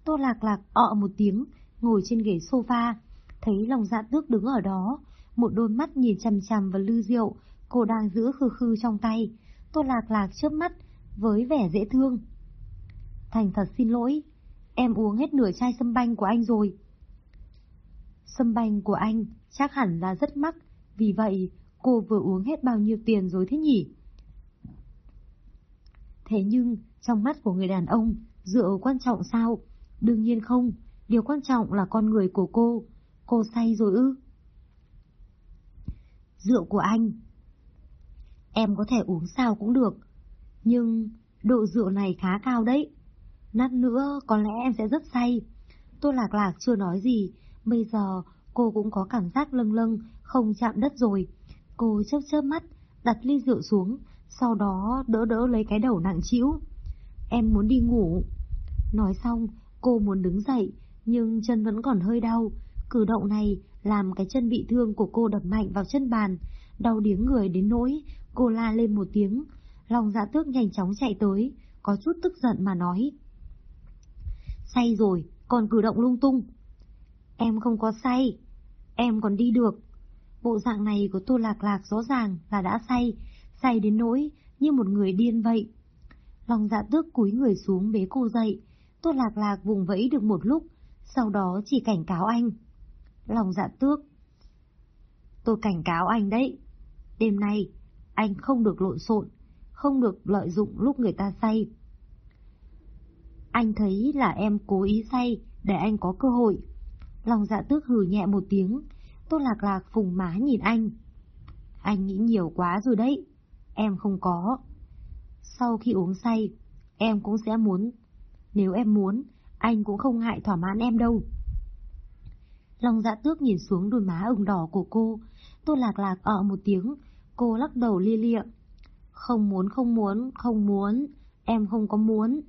Tô lạc lạc ọ một tiếng, ngồi trên ghế sofa, thấy lòng dạ tước đứng ở đó, một đôi mắt nhìn chằm chằm vào lư rượu, cô đang giữ khư khư trong tay. Tô lạc lạc chớp mắt, với vẻ dễ thương. Thành thật xin lỗi, em uống hết nửa chai sâm banh của anh rồi. Sâm banh của anh chắc hẳn là rất mắc, vì vậy cô vừa uống hết bao nhiêu tiền rồi thế nhỉ? Thế nhưng, trong mắt của người đàn ông, rượu quan trọng sao? Đương nhiên không, điều quan trọng là con người của cô. Cô say rồi ư? Rượu của anh. Em có thể uống sao cũng được, nhưng độ rượu này khá cao đấy. Nát nữa có lẽ em sẽ rất say. Tô Lạc Lạc chưa nói gì, bây giờ cô cũng có cảm giác lâng lâng, không chạm đất rồi. Cô chớp chớp mắt, đặt ly rượu xuống, sau đó đỡ đỡ lấy cái đầu nặng chịu. Em muốn đi ngủ. Nói xong, cô muốn đứng dậy, nhưng chân vẫn còn hơi đau. Cử động này làm cái chân bị thương của cô đập mạnh vào chân bàn, đau điếng người đến nỗi cô la lên một tiếng. Lòng dạ tước nhanh chóng chạy tới, có chút tức giận mà nói. Say rồi, còn cử động lung tung. Em không có say, em còn đi được. Bộ dạng này của Tô Lạc Lạc rõ ràng là đã say, say đến nỗi như một người điên vậy. Lòng dạ tước cúi người xuống bế cô dậy, Tô Lạc Lạc vùng vẫy được một lúc, sau đó chỉ cảnh cáo anh. Lòng dạ tước. Tôi cảnh cáo anh đấy, đêm nay anh không được lộn xộn, không được lợi dụng lúc người ta say. Anh thấy là em cố ý say để anh có cơ hội. Lòng dạ tước hừ nhẹ một tiếng, Tô Lạc Lạc phùng má nhìn anh. Anh nghĩ nhiều quá rồi đấy, em không có. Sau khi uống say, em cũng sẽ muốn. Nếu em muốn, anh cũng không ngại thỏa mãn em đâu. Lòng dạ tước nhìn xuống đôi má ửng đỏ của cô, Tô Lạc Lạc ở một tiếng, cô lắc đầu lia lịa. Không muốn, không muốn, không muốn, em không có muốn.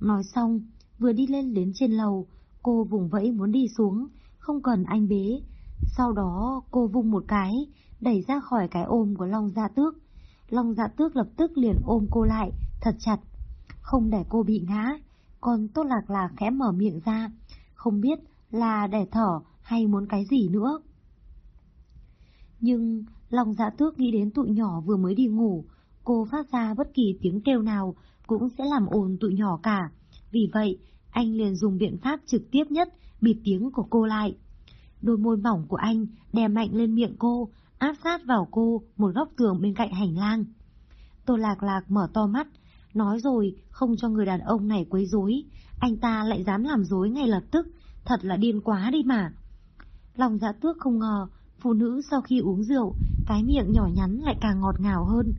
Nói xong, vừa đi lên đến trên lầu, cô vùng vẫy muốn đi xuống, không cần anh bế, sau đó cô vung một cái, đẩy ra khỏi cái ôm của Long Gia Tước. Long Gia Tước lập tức liền ôm cô lại, thật chặt, không để cô bị ngã. Còn Tốt Lạc là khẽ mở miệng ra, không biết là để thở hay muốn cái gì nữa. Nhưng Long Dạ Tước nghĩ đến tụi nhỏ vừa mới đi ngủ, cô phát ra bất kỳ tiếng kêu nào cũng sẽ làm ồn tụi nhỏ cả. Vì vậy, anh liền dùng biện pháp trực tiếp nhất bịt tiếng của cô lại. Đôi môi mỏng của anh đè mạnh lên miệng cô, áp sát vào cô một góc tường bên cạnh hành lang. Tô Lạc Lạc mở to mắt, Nói rồi, không cho người đàn ông này quấy rối, anh ta lại dám làm dối ngay lập tức, thật là điên quá đi mà. Lòng dạ tước không ngờ, phụ nữ sau khi uống rượu, cái miệng nhỏ nhắn lại càng ngọt ngào hơn.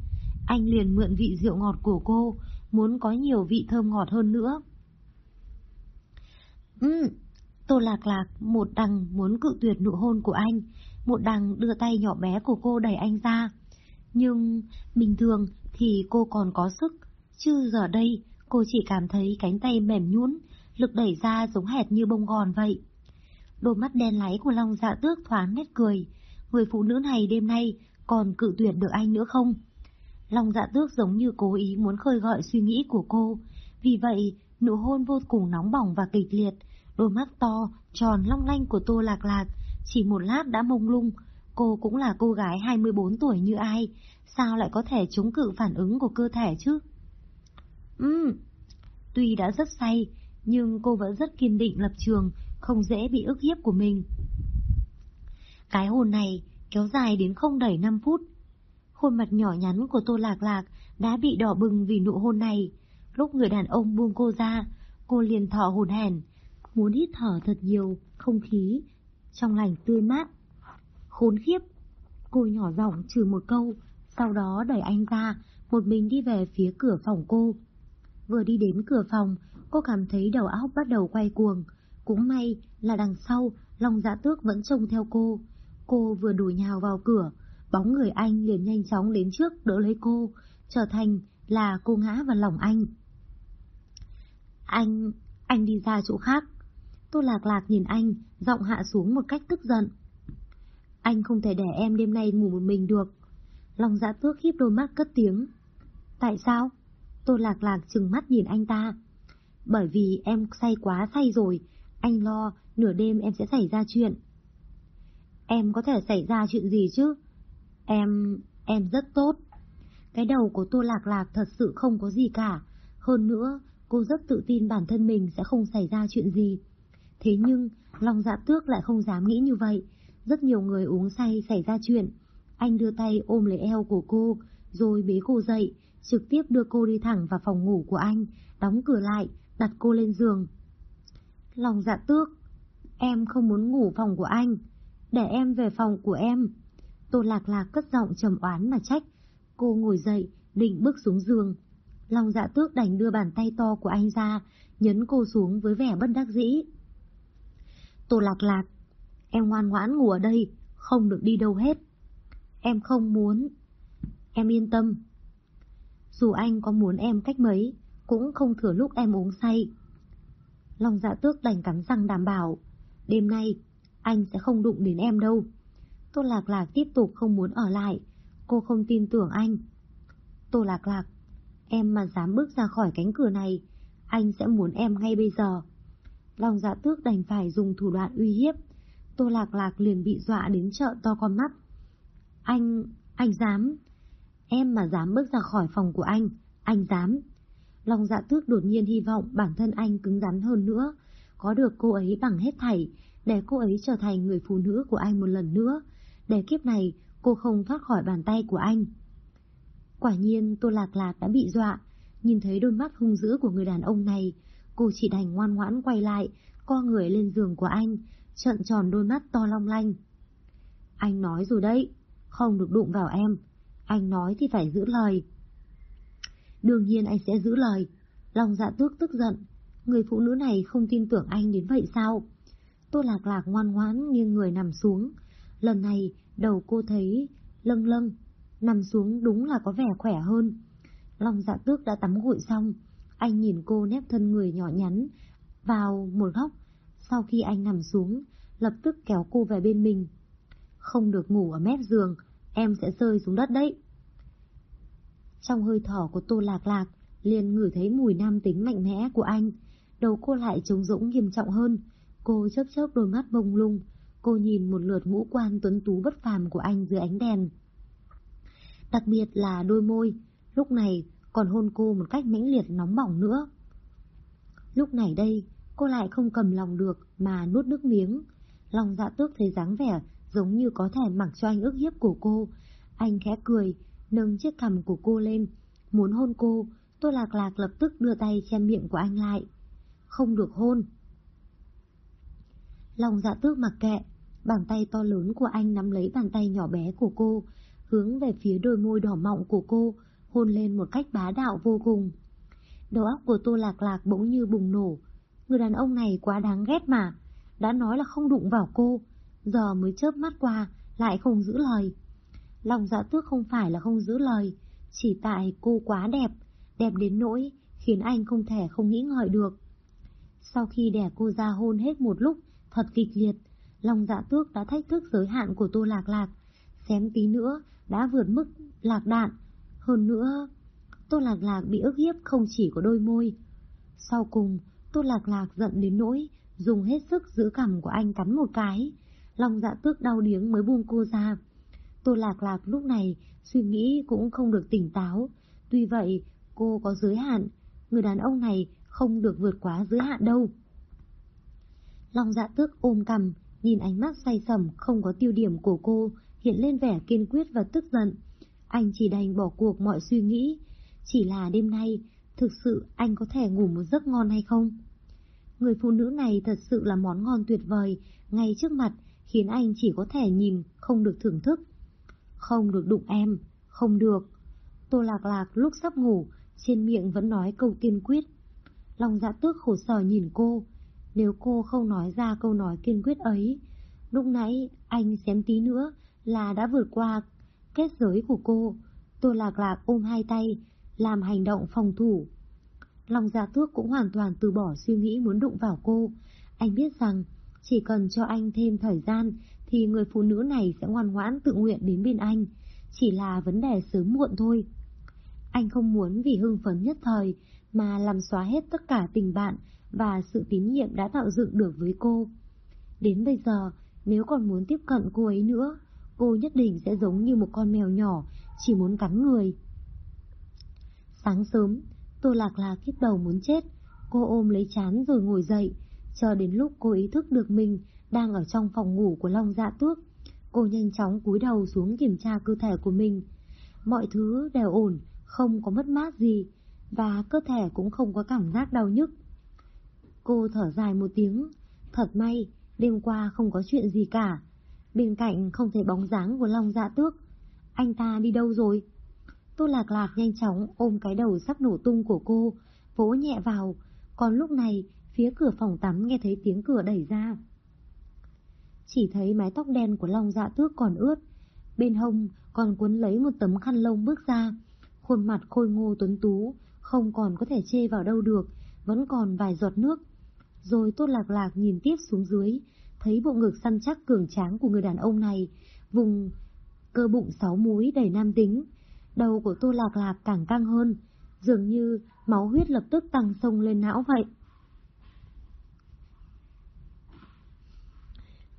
Anh liền mượn vị rượu ngọt của cô, muốn có nhiều vị thơm ngọt hơn nữa. Ừm, Tô Lạc Lạc một đằng muốn cự tuyệt nụ hôn của anh, một đằng đưa tay nhỏ bé của cô đẩy anh ra. Nhưng bình thường thì cô còn có sức, chứ giờ đây cô chỉ cảm thấy cánh tay mềm nhũn, lực đẩy ra giống hệt như bông gòn vậy. Đôi mắt đen láy của Long Dạ Tước thoáng nét cười, người phụ nữ này đêm nay còn cự tuyệt được anh nữa không? Long Dạ Tước giống như cố ý muốn khơi gợi suy nghĩ của cô, vì vậy nụ hôn vô cùng nóng bỏng và kịch liệt, đôi mắt to, tròn long lanh của Tô Lạc Lạc, chỉ một lát đã mông lung. Cô cũng là cô gái 24 tuổi như ai, sao lại có thể chống cự phản ứng của cơ thể chứ? Ừm, tuy đã rất say, nhưng cô vẫn rất kiên định lập trường, không dễ bị ức hiếp của mình. Cái hồn này kéo dài đến không đầy 5 phút. Khuôn mặt nhỏ nhắn của Tô Lạc Lạc đã bị đỏ bừng vì nụ hôn này. Lúc người đàn ông buông cô ra, cô liền thở hồn hển, muốn hít thở thật nhiều không khí trong lành tươi mát. Khốn khiếp! Cô nhỏ giọng trừ một câu, sau đó đẩy anh ra, một mình đi về phía cửa phòng cô. Vừa đi đến cửa phòng, cô cảm thấy đầu óc bắt đầu quay cuồng. Cũng may là đằng sau, lòng dạ tước vẫn trông theo cô. Cô vừa đuổi nhào vào cửa, bóng người anh liền nhanh chóng đến trước đỡ lấy cô, trở thành là cô ngã vào lòng anh. Anh, anh đi ra chỗ khác. Tô Lạc Lạc nhìn anh, giọng hạ xuống một cách tức giận. Anh không thể để em đêm nay ngủ một mình được. Lòng dạ tước khiếp đôi mắt cất tiếng. Tại sao? Tô Lạc Lạc trừng mắt nhìn anh ta. Bởi vì em say quá say rồi, anh lo nửa đêm em sẽ xảy ra chuyện. Em có thể xảy ra chuyện gì chứ? Em... em rất tốt. Cái đầu của Tô Lạc Lạc thật sự không có gì cả. Hơn nữa, cô rất tự tin bản thân mình sẽ không xảy ra chuyện gì. Thế nhưng, lòng dạ tước lại không dám nghĩ như vậy. Rất nhiều người uống say xảy ra chuyện. Anh đưa tay ôm lấy eo của cô, rồi bế cô dậy, trực tiếp đưa cô đi thẳng vào phòng ngủ của anh, đóng cửa lại, đặt cô lên giường. Lòng dạ tước, em không muốn ngủ phòng của anh, để em về phòng của em. Tô lạc lạc cất giọng trầm oán mà trách, cô ngồi dậy, định bước xuống giường. Lòng dạ tước đành đưa bàn tay to của anh ra, nhấn cô xuống với vẻ bất đắc dĩ. Tô lạc lạc, em ngoan ngoãn ngủ ở đây, không được đi đâu hết. Em không muốn. Em yên tâm. Dù anh có muốn em cách mấy, cũng không thừa lúc em uống say. Long dạ tước đành cắn răng đảm bảo, đêm nay anh sẽ không đụng đến em đâu. Tô Lạc Lạc tiếp tục không muốn ở lại, cô không tin tưởng anh. Tô Lạc Lạc, em mà dám bước ra khỏi cánh cửa này, anh sẽ muốn em ngay bây giờ. Lòng dạ tước đành phải dùng thủ đoạn uy hiếp, Tô Lạc Lạc liền bị dọa đến trợ to con mắt. Anh, anh dám. Em mà dám bước ra khỏi phòng của anh, anh dám. Lòng dạ tước đột nhiên hy vọng bản thân anh cứng rắn hơn nữa, có được cô ấy bằng hết thảy, để cô ấy trở thành người phụ nữ của anh một lần nữa, để kiếp này cô không thoát khỏi bàn tay của anh. Quả nhiên Tô Lạc Lạc đã bị dọa, nhìn thấy đôi mắt hung dữ của người đàn ông này, cô chỉ đành ngoan ngoãn quay lại, co người lên giường của anh, trợn tròn đôi mắt to long lanh. Anh nói rồi đấy, không được đụng vào em, anh nói thì phải giữ lời. Đương nhiên anh sẽ giữ lời, lòng dạ tước tức giận, người phụ nữ này không tin tưởng anh đến vậy sao? Tô lạc lạc ngoan ngoãn nghiêng người nằm xuống, lần này đầu cô thấy lâng lâng, nằm xuống đúng là có vẻ khỏe hơn. Lòng dạ tước đã tắm gội xong, anh nhìn cô nép thân người nhỏ nhắn vào một góc, sau khi anh nằm xuống, lập tức kéo cô về bên mình. Không được ngủ ở mép giường, em sẽ rơi xuống đất đấy. Trong hơi thở của Tô Lạc Lạc, liền ngửi thấy mùi nam tính mạnh mẽ của anh, đầu cô lại trống rỗng nghiêm trọng hơn, cô chớp chớp đôi mắt bông lung, cô nhìn một lượt ngũ quan tuấn tú bất phàm của anh dưới ánh đèn. Đặc biệt là đôi môi, lúc này còn hôn cô một cách mãnh liệt nóng bỏng nữa. Lúc này đây, cô lại không cầm lòng được mà nuốt nước miếng. Lòng dạ tước thấy dáng vẻ giống như có thể mặc cho anh ức hiếp của cô. Anh khẽ cười, nâng chiếc cằm của cô lên, muốn hôn cô, tôi Lạc Lạc lập tức đưa tay che miệng của anh lại. Không được hôn. Lòng dạ tước mặc kệ, bàn tay to lớn của anh nắm lấy bàn tay nhỏ bé của cô, hướng về phía đôi môi đỏ mọng của cô, hôn lên một cách bá đạo vô cùng. Đầu óc của Tô Lạc Lạc bỗng như bùng nổ. Người đàn ông này quá đáng ghét mà, đã nói là không đụng vào cô, giờ mới chớp mắt qua, lại không giữ lời. Lòng dạ tước không phải là không giữ lời, chỉ tại cô quá đẹp, đẹp đến nỗi khiến anh không thể không nghĩ ngợi được. Sau khi đẻ cô ra hôn hết một lúc, thật kịch liệt, lòng dạ tước đã thách thức giới hạn của Tô Lạc Lạc, xém tí nữa đã vượt mức lạc đạn. Hơn nữa, Tô Lạc Lạc bị ức hiếp không chỉ có đôi môi. Sau cùng, Tô Lạc Lạc giận đến nỗi dùng hết sức giữ cằm của anh cắn một cái. Lòng dạ tước đau điếng mới buông cô ra. Tô Lạc Lạc lúc này suy nghĩ cũng không được tỉnh táo. Tuy vậy, cô có giới hạn. Người đàn ông này không được vượt quá giới hạn đâu. Long dạ tước ôm cằm, nhìn ánh mắt say sầm không có tiêu điểm của cô, hiện lên vẻ kiên quyết và tức giận. Anh chỉ đành bỏ cuộc mọi suy nghĩ. Chỉ là đêm nay, thực sự anh có thể ngủ một giấc ngon hay không? Người phụ nữ này thật sự là món ngon tuyệt vời, ngay trước mặt, khiến anh chỉ có thể nhìn, không được thưởng thức. Không được đụng em, không được. Tô lạc lạc lúc sắp ngủ, trên miệng vẫn nói câu kiên quyết. Lòng dạ tước khổ sở nhìn cô, nếu cô không nói ra câu nói kiên quyết ấy, lúc nãy anh xém tí nữa là đã vượt qua kết giới của cô. Tô lạc lạc ôm hai tay, làm hành động phòng thủ. Lòng dạ tước cũng hoàn toàn từ bỏ suy nghĩ muốn đụng vào cô. Anh biết rằng chỉ cần cho anh thêm thời gian thì người phụ nữ này sẽ ngoan ngoãn tự nguyện đến bên anh. Chỉ là vấn đề sớm muộn thôi. Anh không muốn vì hưng phấn nhất thời mà làm xóa hết tất cả tình bạn và sự tín nhiệm đã tạo dựng được với cô. Đến bây giờ, nếu còn muốn tiếp cận cô ấy nữa, cô nhất định sẽ giống như một con mèo nhỏ, chỉ muốn cắn người. Sáng sớm, Tô Lạc Lạc kiếp đầu muốn chết, cô ôm lấy chán rồi ngồi dậy, chờ đến lúc cô ý thức được mình đang ở trong phòng ngủ của Long Dạ Tước. Cô nhanh chóng cúi đầu xuống kiểm tra cơ thể của mình. Mọi thứ đều ổn, không có mất mát gì, và cơ thể cũng không có cảm giác đau nhức. Cô thở dài một tiếng, thật may, đêm qua không có chuyện gì cả. Bên cạnh không thấy bóng dáng của Long Dạ Tước. Anh ta đi đâu rồi? Tô Lạc Lạc nhanh chóng ôm cái đầu sắp nổ tung của cô, vỗ nhẹ vào, còn lúc này phía cửa phòng tắm nghe thấy tiếng cửa đẩy ra. Chỉ thấy mái tóc đen của Long Dạ Tước còn ướt, bên hông còn cuốn lấy một tấm khăn lông bước ra, khuôn mặt khôi ngô tuấn tú, không còn có thể chê vào đâu được, vẫn còn vài giọt nước. Rồi Tô Lạc Lạc nhìn tiếp xuống dưới, thấy bộ ngực săn chắc cường tráng của người đàn ông này, vùng cơ bụng sáu múi đầy nam tính. Đầu của Tô Lạc Lạc càng căng hơn, dường như máu huyết lập tức tăng sông lên não vậy.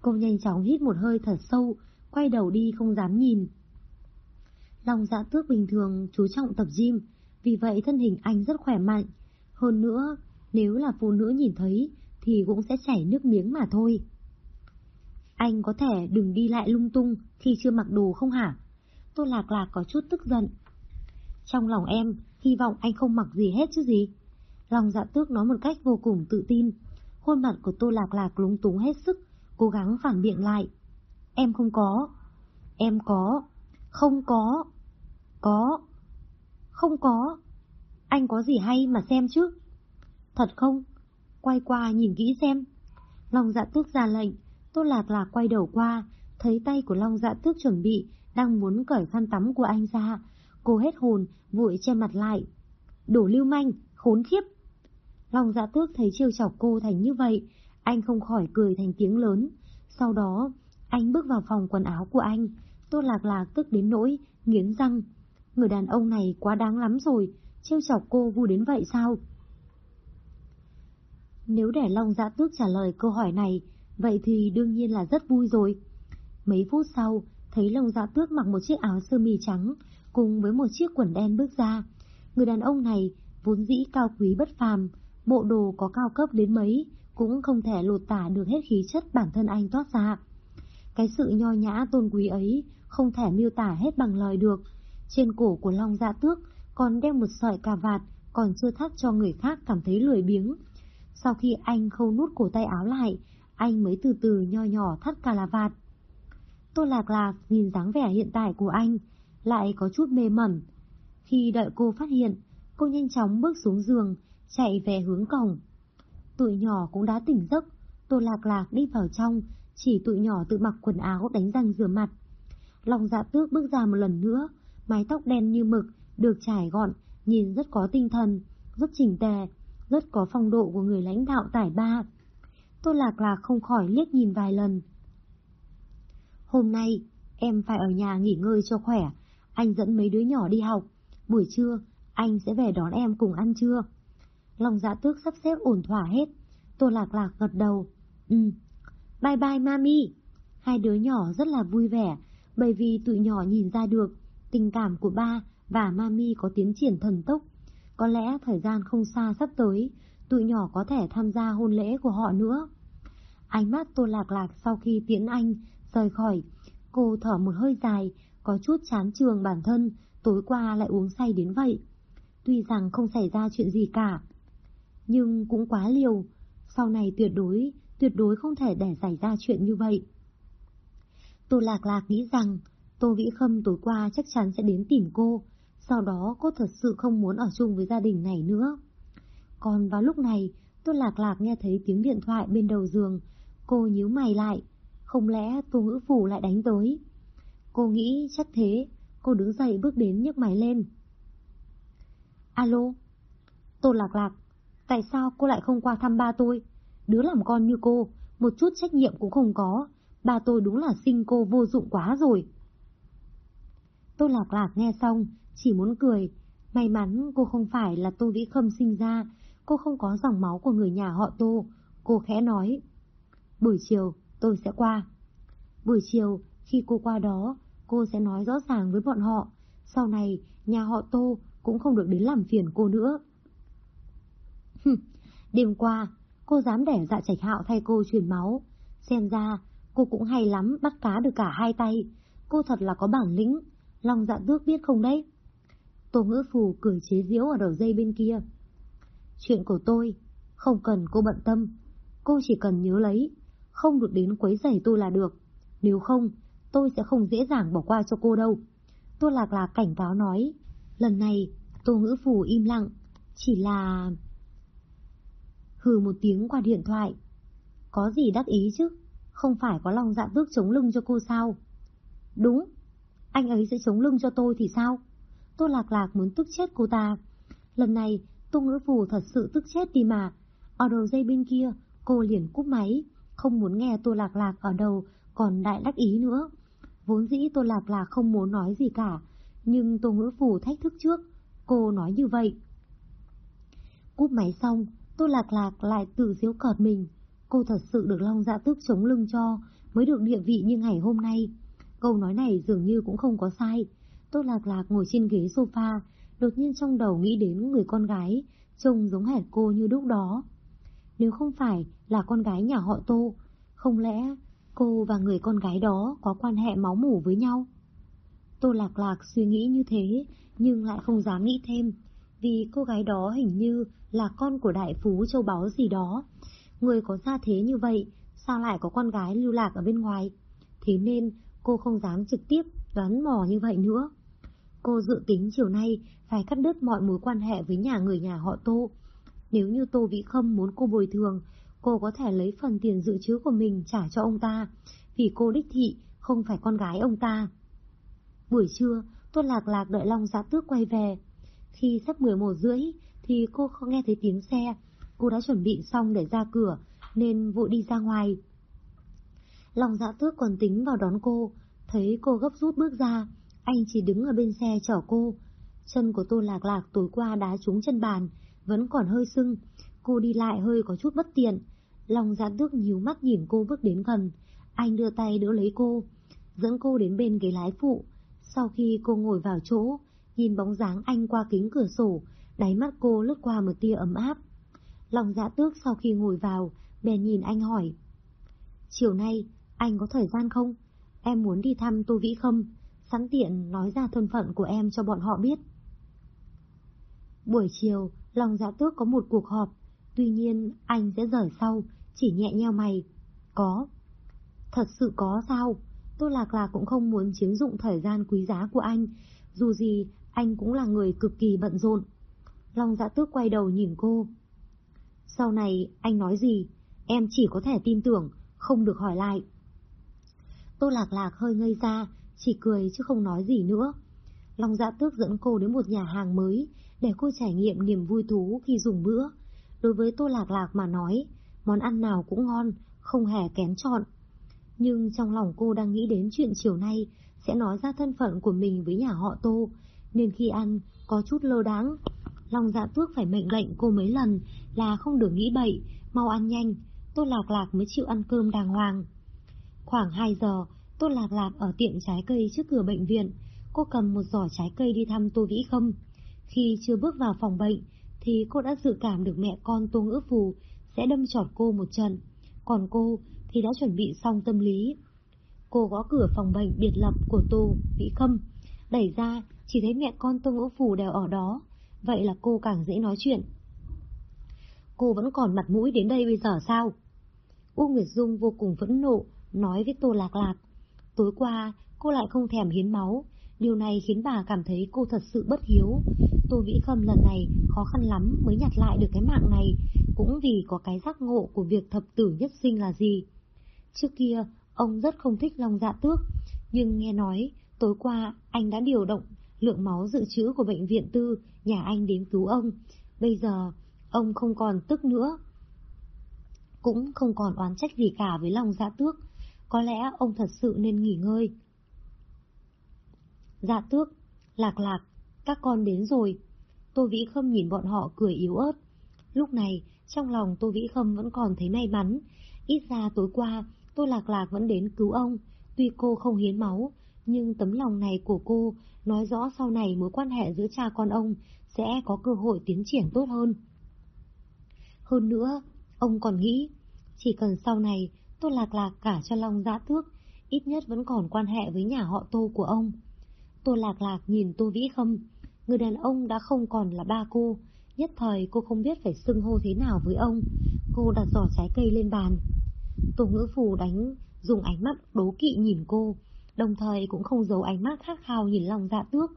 Cô nhanh chóng hít một hơi thật sâu, quay đầu đi không dám nhìn. Lòng dạ tước bình thường chú trọng tập gym, vì vậy thân hình anh rất khỏe mạnh. Hơn nữa, nếu là phụ nữ nhìn thấy thì cũng sẽ chảy nước miếng mà thôi. Anh có thể đừng đi lại lung tung khi chưa mặc đồ không hả? Tô Lạc Lạc có chút tức giận. Trong lòng em, hy vọng anh không mặc gì hết chứ gì. Lòng dạ tước nói một cách vô cùng tự tin. Khuôn mặt của Tô Lạc Lạc lúng túng hết sức, cố gắng phản biện lại. Em không có. Em có. Không có. Có. Không có. Anh có gì hay mà xem chứ? Thật không? Quay qua nhìn kỹ xem. Lòng dạ tước ra lệnh, Tô Lạc Lạc quay đầu qua, thấy tay của Long dạ tước chuẩn bị, đang muốn cởi khăn tắm của anh ra. Cô hết hồn, vội che mặt lại. Đổ lưu manh, khốn khiếp. Long dạ tước thấy chiêu chọc cô thành như vậy, anh không khỏi cười thành tiếng lớn. Sau đó, anh bước vào phòng quần áo của anh. Tô Lạc Lạc tức đến nỗi, nghiến răng. Người đàn ông này quá đáng lắm rồi, trêu chọc cô vui đến vậy sao? Nếu để Long Dạ Tước trả lời câu hỏi này, vậy thì đương nhiên là rất vui rồi. Mấy phút sau, thấy Long Dạ Tước mặc một chiếc áo sơ mi trắng, cùng với một chiếc quần đen bước ra. Người đàn ông này vốn dĩ cao quý bất phàm, bộ đồ có cao cấp đến mấy, cũng không thể lột tả được hết khí chất bản thân anh toát ra. Cái sự nho nhã tôn quý ấy không thể miêu tả hết bằng lời được. Trên cổ của Long Dạ Tước còn đeo một sợi cà vạt còn chưa thắt cho người khác cảm thấy lười biếng. Sau khi anh khâu nút cổ tay áo lại, anh mới từ từ nho nhỏ thắt cà la vạt. Tô Lạc Lạc nhìn dáng vẻ hiện tại của anh, lại có chút mê mẩn. Khi đợi cô phát hiện, cô nhanh chóng bước xuống giường, chạy về hướng cổng. Tụi nhỏ cũng đã tỉnh giấc, Tô Lạc Lạc đi vào trong, chỉ tụi nhỏ tự mặc quần áo đánh răng rửa mặt. Lòng dạ tước bước ra một lần nữa, mái tóc đen như mực, được trải gọn, nhìn rất có tinh thần, rất chỉnh tề, rất có phong độ của người lãnh đạo tải ba. Tô Lạc Lạc không khỏi liếc nhìn vài lần. Hôm nay, em phải ở nhà nghỉ ngơi cho khỏe, anh dẫn mấy đứa nhỏ đi học, buổi trưa, anh sẽ về đón em cùng ăn trưa. Lòng dạ tước sắp xếp ổn thỏa hết, Tô Lạc Lạc gật đầu. Ừ, bye bye mami. Hai đứa nhỏ rất là vui vẻ, bởi vì tụi nhỏ nhìn ra được tình cảm của ba và mami có tiến triển thần tốc. Có lẽ thời gian không xa sắp tới, tụi nhỏ có thể tham gia hôn lễ của họ nữa. Ánh mắt Tô Lạc Lạc sau khi tiễn anh rời khỏi, cô thở một hơi dài, có chút chán trường bản thân, tối qua lại uống say đến vậy. Tuy rằng không xảy ra chuyện gì cả, nhưng cũng quá liều, sau này tuyệt đối, tuyệt đối không thể để xảy ra chuyện như vậy. Tô Lạc Lạc nghĩ rằng Tô Vĩ Khâm tối qua chắc chắn sẽ đến tìm cô, sau đó cô thật sự không muốn ở chung với gia đình này nữa. Còn vào lúc này, Tô Lạc Lạc nghe thấy tiếng điện thoại bên đầu giường, cô nhíu mày lại, không lẽ Tô Ngữ Phủ lại đánh tới. Cô nghĩ chắc thế, cô đứng dậy bước đến nhấc máy lên. Alo, Tô Lạc Lạc, tại sao cô lại không qua thăm ba tôi? Đứa làm con như cô, một chút trách nhiệm cũng không có, ba tôi đúng là sinh cô vô dụng quá rồi. Tô Lạc Lạc nghe xong, chỉ muốn cười. May mắn cô không phải là Tô Vĩ Khâm sinh ra, cô không có dòng máu của người nhà họ Tô. Cô khẽ nói. Buổi chiều, tôi sẽ qua. Buổi chiều, khi cô qua đó, cô sẽ nói rõ ràng với bọn họ. Sau này, nhà họ Tô cũng không được đến làm phiền cô nữa. Đêm qua, cô dám để dạ trạch hạo thay cô truyền máu. Xem ra, cô cũng hay lắm bắt cá được cả hai tay. Cô thật là có bản lĩnh. Long dạ tước biết không đấy? Tô ngữ phù cười chế giễu ở đầu dây bên kia. Chuyện của tôi, không cần cô bận tâm. Cô chỉ cần nhớ lấy, không được đến quấy rầy tôi là được. Nếu không, tôi sẽ không dễ dàng bỏ qua cho cô đâu. Tô Lạc Lạc cảnh cáo nói. Lần này, Tô Ngữ Phù im lặng, chỉ là... Hừ một tiếng qua điện thoại. Có gì đắc ý chứ? Không phải có lòng dạ tước chống lưng cho cô sao? Đúng, anh ấy sẽ chống lưng cho tôi thì sao? Tô Lạc Lạc muốn tức chết cô ta. Lần này, Tô Ngữ Phù thật sự tức chết đi mà. Ở đầu dây bên kia, cô liền cúp máy, không muốn nghe Tô Lạc Lạc ở đầu còn đại đắc ý nữa. Vốn dĩ Tô Lạc Lạc không muốn nói gì cả, nhưng Tô Ngữ Phù thách thức trước, cô nói như vậy. Cúp máy xong, Tô Lạc Lạc lại tự diếu cợt mình. Cô thật sự được Long Dạ Tước chống lưng cho, mới được địa vị như ngày hôm nay. Câu nói này dường như cũng không có sai. Tô Lạc Lạc ngồi trên ghế sofa, đột nhiên trong đầu nghĩ đến người con gái, trông giống hệt cô như lúc đó. Nếu không phải là con gái nhà họ Tô, không lẽ cô và người con gái đó có quan hệ máu mủ với nhau? Tô Lạc Lạc suy nghĩ như thế, nhưng lại không dám nghĩ thêm, vì cô gái đó hình như là con của đại phú châu báu gì đó. Người có gia thế như vậy, sao lại có con gái lưu lạc ở bên ngoài? Thế nên cô không dám trực tiếp đoán mò như vậy nữa. Cô dự tính chiều nay phải cắt đứt mọi mối quan hệ với nhà người nhà họ Tô. Nếu như Tô Vĩ Khâm muốn cô bồi thường, cô có thể lấy phần tiền dự trữ của mình trả cho ông ta, vì cô đích thị không phải con gái ông ta. Buổi trưa, Tô Lạc Lạc đợi Long Giá Tước quay về. Khi sắp 11 rưỡi thì cô không nghe thấy tiếng xe. Cô đã chuẩn bị xong để ra cửa nên vội đi ra ngoài. Long Giá Tước còn tính vào đón cô, thấy cô gấp rút bước ra, anh chỉ đứng ở bên xe chở cô. Chân của Tô Lạc Lạc tối qua đá trúng chân bàn, vẫn còn hơi sưng, cô đi lại hơi có chút bất tiện. Long Giá Tước nhíu mắt nhìn cô bước đến gần, anh đưa tay đỡ lấy cô, dẫn cô đến bên ghế lái phụ. Sau khi cô ngồi vào chỗ, nhìn bóng dáng anh qua kính cửa sổ, đáy mắt cô lướt qua một tia ấm áp. Lòng dạ tước sau khi ngồi vào, bèn nhìn anh hỏi. Chiều nay, anh có thời gian không? Em muốn đi thăm Tô Vĩ Khâm, sẵn tiện nói ra thân phận của em cho bọn họ biết. Buổi chiều, Lòng dạ tước có một cuộc họp, tuy nhiên anh sẽ rời sau, chỉ nhẹ nheo mày. Có. Thật sự có sao? Tôi Lạc Lạc cũng không muốn chiếm dụng thời gian quý giá của anh, dù gì anh cũng là người cực kỳ bận rộn. Long dạ tước quay đầu nhìn cô. Sau này anh nói gì, em chỉ có thể tin tưởng, không được hỏi lại. Tô Lạc Lạc hơi ngây ra, chỉ cười chứ không nói gì nữa. Long dạ tước dẫn cô đến một nhà hàng mới, để cô trải nghiệm niềm vui thú khi dùng bữa. Đối với Tô Lạc Lạc mà nói, món ăn nào cũng ngon, không hề kén chọn. Nhưng trong lòng cô đang nghĩ đến chuyện chiều nay sẽ nói ra thân phận của mình với nhà họ Tô, nên khi ăn có chút lơ đáng. Long dạ tước phải mệnh lệnh cô mấy lần là không được nghĩ bậy, mau ăn nhanh, Tô Lạc Lạc mới chịu ăn cơm đàng hoàng. Khoảng 2 giờ, Tô Lạc Lạc ở tiệm trái cây trước cửa bệnh viện, cô cầm một giỏ trái cây đi thăm Tô Vĩ Khâm. Khi chưa bước vào phòng bệnh, thì cô đã dự cảm được mẹ con Tô Ngữ Phù sẽ đâm trọt cô một trận, còn cô thì đã chuẩn bị xong tâm lý. Cô gõ cửa phòng bệnh biệt lập của Tô Vĩ Khâm, đẩy ra chỉ thấy mẹ con Tô Ngữ Phù đều ở đó, vậy là cô càng dễ nói chuyện. Cô vẫn còn mặt mũi đến đây bây giờ sao? U Nguyệt Dung vô cùng phẫn nộ, nói với Tô Lạc Lạc. Tối qua, cô lại không thèm hiến máu, điều này khiến bà cảm thấy cô thật sự bất hiếu. Tô Vĩ Khâm lần này khó khăn lắm mới nhặt lại được cái mạng này, cũng vì có cái giác ngộ của việc thập tử nhất sinh là gì. Trước kia, ông rất không thích Long Dạ Tước, nhưng nghe nói tối qua anh đã điều động lượng máu dự trữ của bệnh viện tư nhà anh đến cứu ông. Bây giờ, ông không còn tức nữa. Cũng không còn oán trách gì cả với Long Dạ Tước. Có lẽ ông thật sự nên nghỉ ngơi. Dạ tước, lạc lạc, các con đến rồi. Tô Vĩ Khâm nhìn bọn họ cười yếu ớt. Lúc này, trong lòng Tô Vĩ Khâm vẫn còn thấy may mắn. Ít ra tối qua, Tô Lạc Lạc vẫn đến cứu ông. Tuy cô không hiến máu, nhưng tấm lòng này của cô nói rõ sau này mối quan hệ giữa cha con ông sẽ có cơ hội tiến triển tốt hơn. Hơn nữa, ông còn nghĩ, chỉ cần sau này Tô Lạc Lạc cả cho Long giã dạ tước, ít nhất vẫn còn quan hệ với nhà họ Tô của ông. Tô Lạc Lạc nhìn Tô Vĩ Khâm, người đàn ông đã không còn là ba cô, nhất thời cô không biết phải xưng hô thế nào với ông. Cô đặt giỏ trái cây lên bàn. Tô Ngữ Phù đánh, dùng ánh mắt đố kỵ nhìn cô, đồng thời cũng không giấu ánh mắt khát khao nhìn long dạ tước.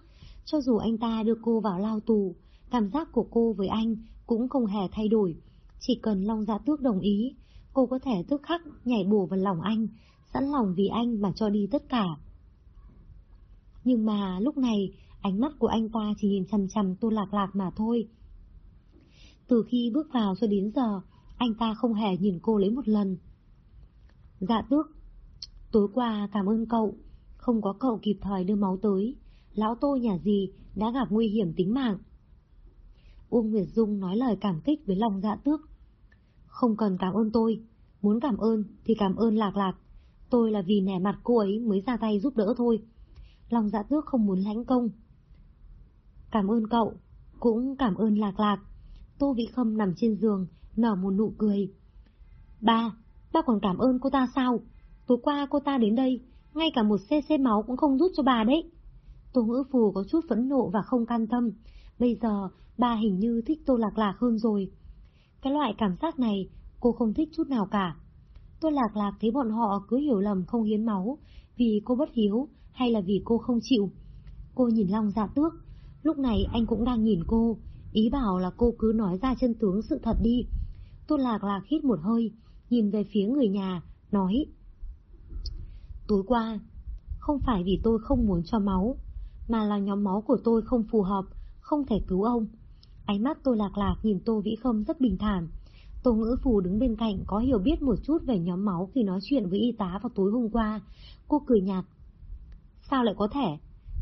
Cho dù anh ta đưa cô vào lao tù, cảm giác của cô với anh cũng không hề thay đổi. Chỉ cần Long Dạ Tước đồng ý, cô có thể tức khắc nhảy bổ vào lòng anh, sẵn lòng vì anh mà cho đi tất cả. Nhưng mà lúc này, ánh mắt của anh ta chỉ nhìn chằm chằm Tô Lạc Lạc mà thôi. Từ khi bước vào cho đến giờ, anh ta không hề nhìn cô lấy một lần. Dạ tước, tối qua cảm ơn cậu, không có cậu kịp thời đưa máu tới, lão tô nhà gì đã gặp nguy hiểm tính mạng. Uông Nguyệt Dung nói lời cảm kích với lòng dạ tước. Không cần cảm ơn tôi, muốn cảm ơn thì cảm ơn lạc lạc, tôi là vì nẻ mặt cô ấy mới ra tay giúp đỡ thôi. lòng dạ tước không muốn lãnh công. Cảm ơn cậu, cũng cảm ơn lạc lạc. Tô Vĩ Khâm nằm trên giường, nở một nụ cười. Ba, ba còn cảm ơn cô ta sao? Tối qua cô ta đến đây, ngay cả một cc máu cũng không rút cho bà đấy. Tô ngữ phù có chút phẫn nộ và không can tâm. Bây giờ, bà hình như thích Tô Lạc Lạc hơn rồi. Cái loại cảm giác này, cô không thích chút nào cả. tôi Lạc Lạc thấy bọn họ cứ hiểu lầm không hiến máu, vì cô bất hiếu, hay là vì cô không chịu. Cô nhìn Long dạ tước, lúc này anh cũng đang nhìn cô, ý bảo là cô cứ nói ra chân tướng sự thật đi. tôi Lạc Lạc hít một hơi, nhìn về phía người nhà, nói. Tối qua, không phải vì tôi không muốn cho máu, mà là nhóm máu của tôi không phù hợp, không thể cứu ông. Ánh mắt tô lạc lạc nhìn Tô Vĩ Khâm rất bình thản. Tô Ngữ Phù đứng bên cạnh có hiểu biết một chút về nhóm máu khi nói chuyện với y tá vào tối hôm qua. Cô cười nhạt, Sao lại có thể?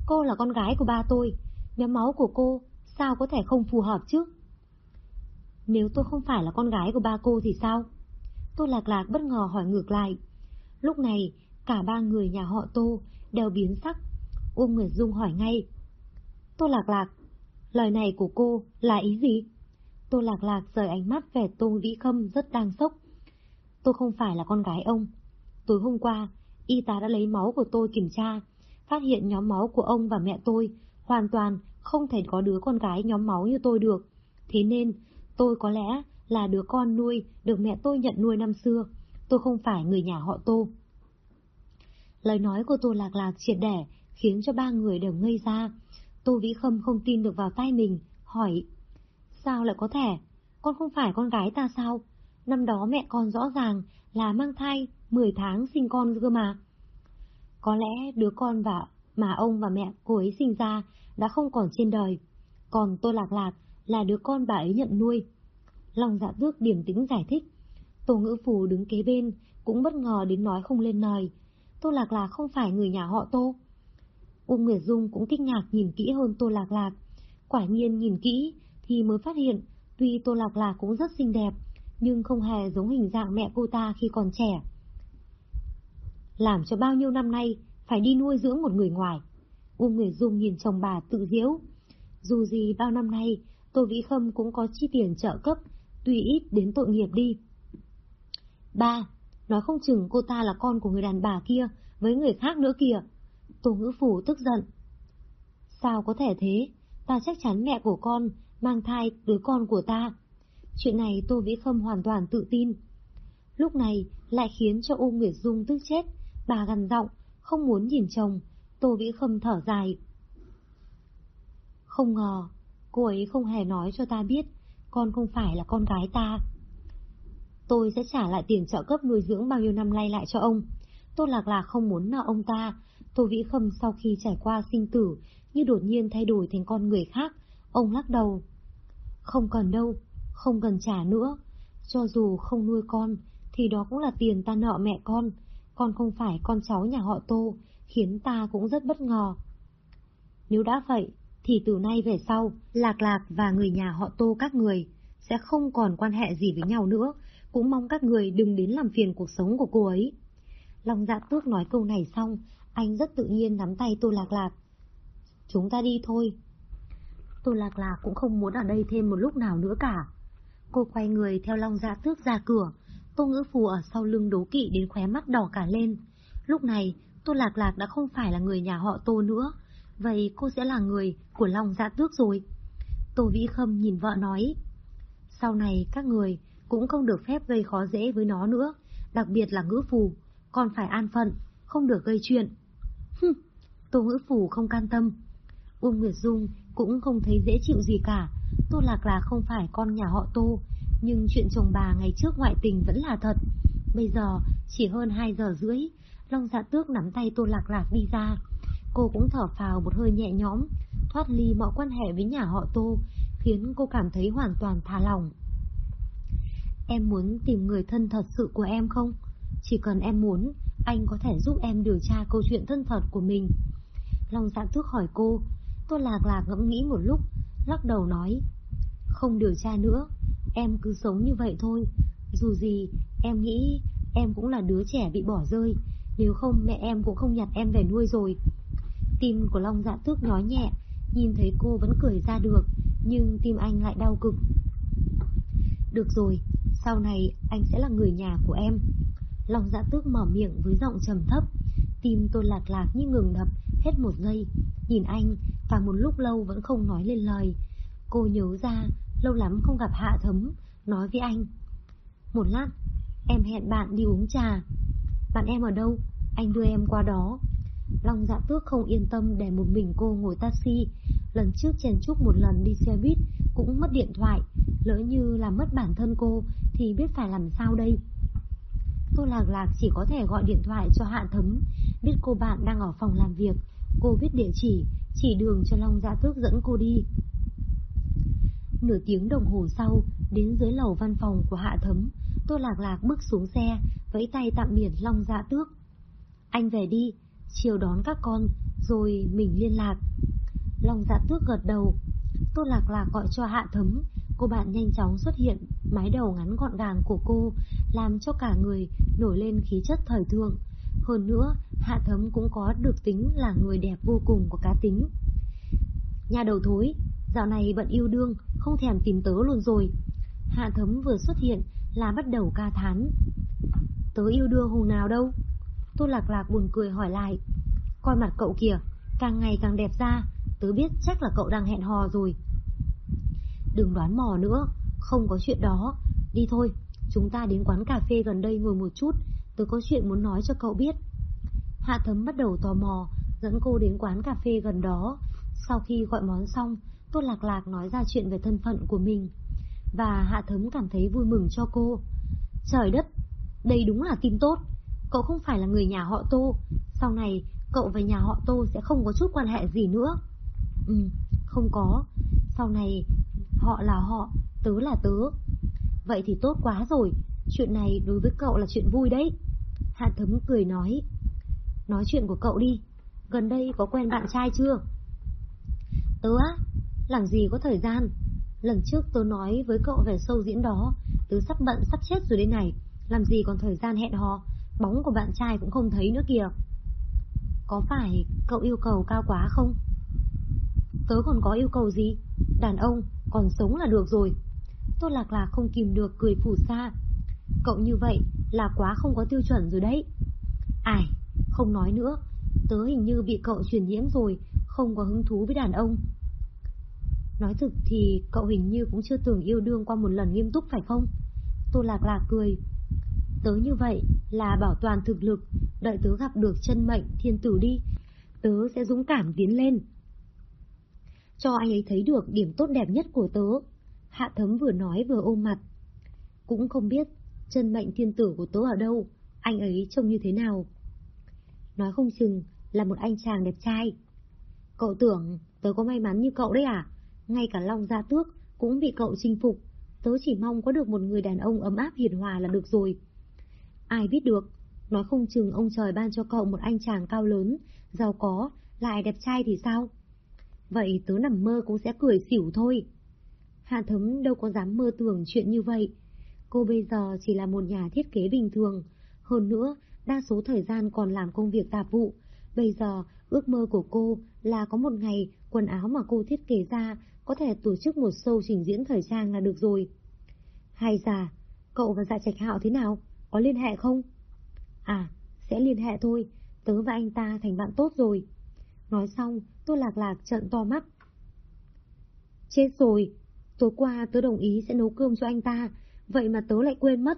Cô là con gái của ba tôi, nhóm máu của cô sao có thể không phù hợp chứ? Nếu tôi không phải là con gái của ba cô thì sao? Tô lạc lạc bất ngờ hỏi ngược lại. Lúc này, cả ba người nhà họ Tô đều biến sắc. Uông Nguyệt Dung hỏi ngay. Tô lạc lạc, lời này của cô là ý gì? Tô lạc lạc rời ánh mắt về Tô Vĩ Khâm rất đang sốc. Tôi không phải là con gái ông. Tối hôm qua, y tá đã lấy máu của tôi kiểm tra, phát hiện nhóm máu của ông và mẹ tôi hoàn toàn không thể có đứa con gái nhóm máu như tôi được. Thế nên, tôi có lẽ là đứa con nuôi được mẹ tôi nhận nuôi năm xưa. Tôi không phải người nhà họ Tô. Lời nói của Tô Lạc Lạc triệt đẻ khiến cho ba người đều ngây ra. Tô Vĩ Khâm không tin được vào tay mình, hỏi. Sao lại có thể? Con không phải con gái ta sao? Năm đó mẹ con rõ ràng là mang thai 10 tháng sinh con cơ mà. Có lẽ đứa con và mà ông và mẹ cô ấy sinh ra đã không còn trên đời. Còn Tô Lạc Lạc là đứa con bà ấy nhận nuôi. Lòng dạ tước điểm tính giải thích. Tô ngữ phù đứng kế bên, cũng bất ngờ đến nói không lên lời. Tô Lạc Lạc không phải người nhà họ Tô. Uông Nguyệt Dung cũng kinh ngạc nhìn kỹ hơn Tô Lạc Lạc. Quả nhiên nhìn kỹ thì mới phát hiện, tuy Tô Lạc Lạc cũng rất xinh đẹp, nhưng không hề giống hình dạng mẹ cô ta khi còn trẻ. Làm cho bao nhiêu năm nay phải đi nuôi dưỡng một người ngoài. Uông Nguyệt Dung nhìn chồng bà tự diễu. Dù gì bao năm nay, Tô Vĩ Khâm cũng có chi tiền trợ cấp, tuy ít đến tội nghiệp đi. Ba, nói không chừng cô ta là con của người đàn bà kia, với người khác nữa kìa. Tô Ngữ Phủ tức giận. Sao có thể thế? Ta chắc chắn mẹ của con mang thai đứa con của ta. Chuyện này Tô Vĩ Khâm hoàn toàn tự tin. Lúc này lại khiến cho U Nguyệt Dung tức chết, bà gằn giọng, không muốn nhìn chồng, Tô Vĩ Khâm thở dài. Không ngờ, cô ấy không hề nói cho ta biết, con không phải là con gái ta. Tôi sẽ trả lại tiền trợ cấp nuôi dưỡng bao nhiêu năm nay lại cho ông. Tô Lạc Lạc không muốn nợ ông ta, Tô Vĩ Khâm sau khi trải qua sinh tử, như đột nhiên thay đổi thành con người khác, ông lắc đầu. Không cần đâu, không cần trả nữa, cho dù không nuôi con, thì đó cũng là tiền ta nợ mẹ con, con không phải con cháu nhà họ Tô, khiến ta cũng rất bất ngờ. Nếu đã vậy, thì từ nay về sau, Lạc Lạc và người nhà họ Tô các người sẽ không còn quan hệ gì với nhau nữa, cũng mong các người đừng đến làm phiền cuộc sống của cô ấy. Long dạ tước nói câu này xong, anh rất tự nhiên nắm tay Tô Lạc Lạc. Chúng ta đi thôi. Tô Lạc Lạc cũng không muốn ở đây thêm một lúc nào nữa cả. Cô quay người theo Long dạ tước ra cửa, Tô Ngữ Phù ở sau lưng đố kỵ đến khóe mắt đỏ cả lên. Lúc này, Tô Lạc Lạc đã không phải là người nhà họ Tô nữa, vậy cô sẽ là người của Long Dạ Tước rồi. Tô Vĩ Khâm nhìn vợ nói, sau này các người cũng không được phép gây khó dễ với nó nữa, đặc biệt là ngữ phù, còn phải an phận, không được gây chuyện. Hừm, Tô ngữ phủ không can tâm. Uông Nguyệt Dung cũng không thấy dễ chịu gì cả, Tô Lạc Lạc không phải con nhà họ Tô, nhưng chuyện chồng bà ngày trước ngoại tình vẫn là thật. Bây giờ, chỉ hơn 2 giờ rưỡi, Long dạ tước nắm tay Tô Lạc Lạc đi ra. Cô cũng thở phào một hơi nhẹ nhõm, thoát ly mọi quan hệ với nhà họ Tô, khiến cô cảm thấy hoàn toàn thả lòng. Em muốn tìm người thân thật sự của em không? Chỉ cần em muốn, anh có thể giúp em điều tra câu chuyện thân thật của mình. Long dạ tước hỏi cô, Tôi Lạc Lạc ngẫm nghĩ một lúc, lắc đầu nói, không điều tra nữa, Em cứ sống như vậy thôi. Dù gì em nghĩ em cũng là đứa trẻ bị bỏ rơi Nếu không mẹ em cũng không nhặt em về nuôi rồi. Tim của Long dạ tước nói nhẹ Nhìn thấy cô vẫn cười ra được Nhưng tim anh lại đau cực. Được rồi Sau này anh sẽ là người nhà của em. Long dạ tước mở miệng với giọng trầm thấp Tim tôi lạc lạc như ngừng đập Hết một giây Nhìn anh và một lúc lâu vẫn không nói lên lời Cô nhớ ra lâu lắm không gặp Hạ Thấm, nói với anh. Một lát, em hẹn bạn đi uống trà. Bạn em ở đâu? Anh đưa em qua đó. Long dạ tước không yên tâm để một mình cô ngồi taxi. Lần trước chèn chúc một lần đi xe buýt cũng mất điện thoại. Lỡ như là mất bản thân cô thì biết phải làm sao đây. Tô Lạc Lạc chỉ có thể gọi điện thoại cho Hạ Thấm, biết cô bạn đang ở phòng làm việc. Cô biết địa chỉ, chỉ đường cho Long Dạ Tước dẫn cô đi. Nửa tiếng đồng hồ sau, đến dưới lầu văn phòng của Hạ Thấm, Tô Lạc Lạc bước xuống xe, vẫy tay tạm biệt Long Dạ Tước. Anh về đi, chiều đón các con, rồi mình liên lạc. Long Dạ Tước gật đầu. Tô Lạc Lạc gọi cho Hạ Thấm, cô bạn nhanh chóng xuất hiện, mái đầu ngắn gọn gàng của cô, làm cho cả người nổi lên khí chất thời thượng. Hơn nữa, Hạ Thấm cũng có được tính là người đẹp vô cùng của cá tính. Nhà đầu thối, Dạo này bận yêu đương, không thèm tìm tớ luôn rồi. Hạ thấm vừa xuất hiện là bắt đầu ca thán. Tớ yêu đương hùng nào đâu? Tô lạc lạc buồn cười hỏi lại. Coi mặt cậu kìa, càng ngày càng đẹp ra, tớ biết chắc là cậu đang hẹn hò rồi. Đừng đoán mò nữa, không có chuyện đó. Đi thôi, chúng ta đến quán cà phê gần đây ngồi một chút, tôi có chuyện muốn nói cho cậu biết. Hạ thấm bắt đầu tò mò, dẫn cô đến quán cà phê gần đó. Sau khi gọi món xong, Tô Lạc Lạc nói ra chuyện về thân phận của mình. Và Hạ thấm cảm thấy vui mừng cho cô. Trời đất, đây đúng là tin tốt. Cậu không phải là người nhà họ Tô. Sau này, cậu và nhà họ Tô sẽ không có chút quan hệ gì nữa. Ừ, không có. Sau này, họ là họ, tớ là tớ. Vậy thì tốt quá rồi. Chuyện này đối với cậu là chuyện vui đấy. Hạ thấm cười nói. Nói chuyện của cậu đi. Gần đây có quen bạn trai chưa? Tớ á, làm gì có thời gian. Lần trước tớ nói với cậu về sâu diễn đó, tớ sắp bận sắp chết rồi đây này. Làm gì còn thời gian hẹn hò, bóng của bạn trai cũng không thấy nữa kìa. Có phải cậu yêu cầu cao quá không? Tớ còn có yêu cầu gì? Đàn ông còn sống là được rồi. Tô Lạc Lạc không kìm được cười phủ xa. Cậu như vậy là quá không có tiêu chuẩn rồi đấy. Ai, không nói nữa, tớ hình như bị cậu truyền nhiễm rồi, không có hứng thú với đàn ông. Nói thực thì cậu hình như cũng chưa từng yêu đương qua một lần nghiêm túc phải không? Tô Lạc Lạc cười. Tớ như vậy là bảo toàn thực lực, đợi tớ gặp được chân mệnh thiên tử đi, tớ sẽ dũng cảm tiến lên. Cho anh ấy thấy được điểm tốt đẹp nhất của tớ. Hạ thấm vừa nói vừa ôm mặt. Cũng không biết chân mệnh thiên tử của tớ ở đâu, anh ấy trông như thế nào. Nói không chừng là một anh chàng đẹp trai. Cậu tưởng tớ có may mắn như cậu đấy à? Ngay cả Long Gia Tước cũng bị cậu chinh phục. Tớ chỉ mong có được một người đàn ông ấm áp hiền hòa là được rồi. Ai biết được, nói không chừng ông trời ban cho cậu một anh chàng cao lớn, giàu có, lại đẹp trai thì sao? Vậy tớ nằm mơ cũng sẽ cười xỉu thôi. Hạ thấm đâu có dám mơ tưởng chuyện như vậy. Cô bây giờ chỉ là một nhà thiết kế bình thường. Hơn nữa, đa số thời gian còn làm công việc tạp vụ. Bây giờ, ước mơ của cô là có một ngày quần áo mà cô thiết kế ra có thể tổ chức một show trình diễn thời trang là được rồi. Hay già, cậu và dạ trạch hạo thế nào? Có liên hệ không? À, sẽ liên hệ thôi, tớ và anh ta thành bạn tốt rồi. Nói xong, tôi lạc lạc trận to mắt. Chết rồi, tối qua tớ đồng ý sẽ nấu cơm cho anh ta, vậy mà tớ lại quên mất.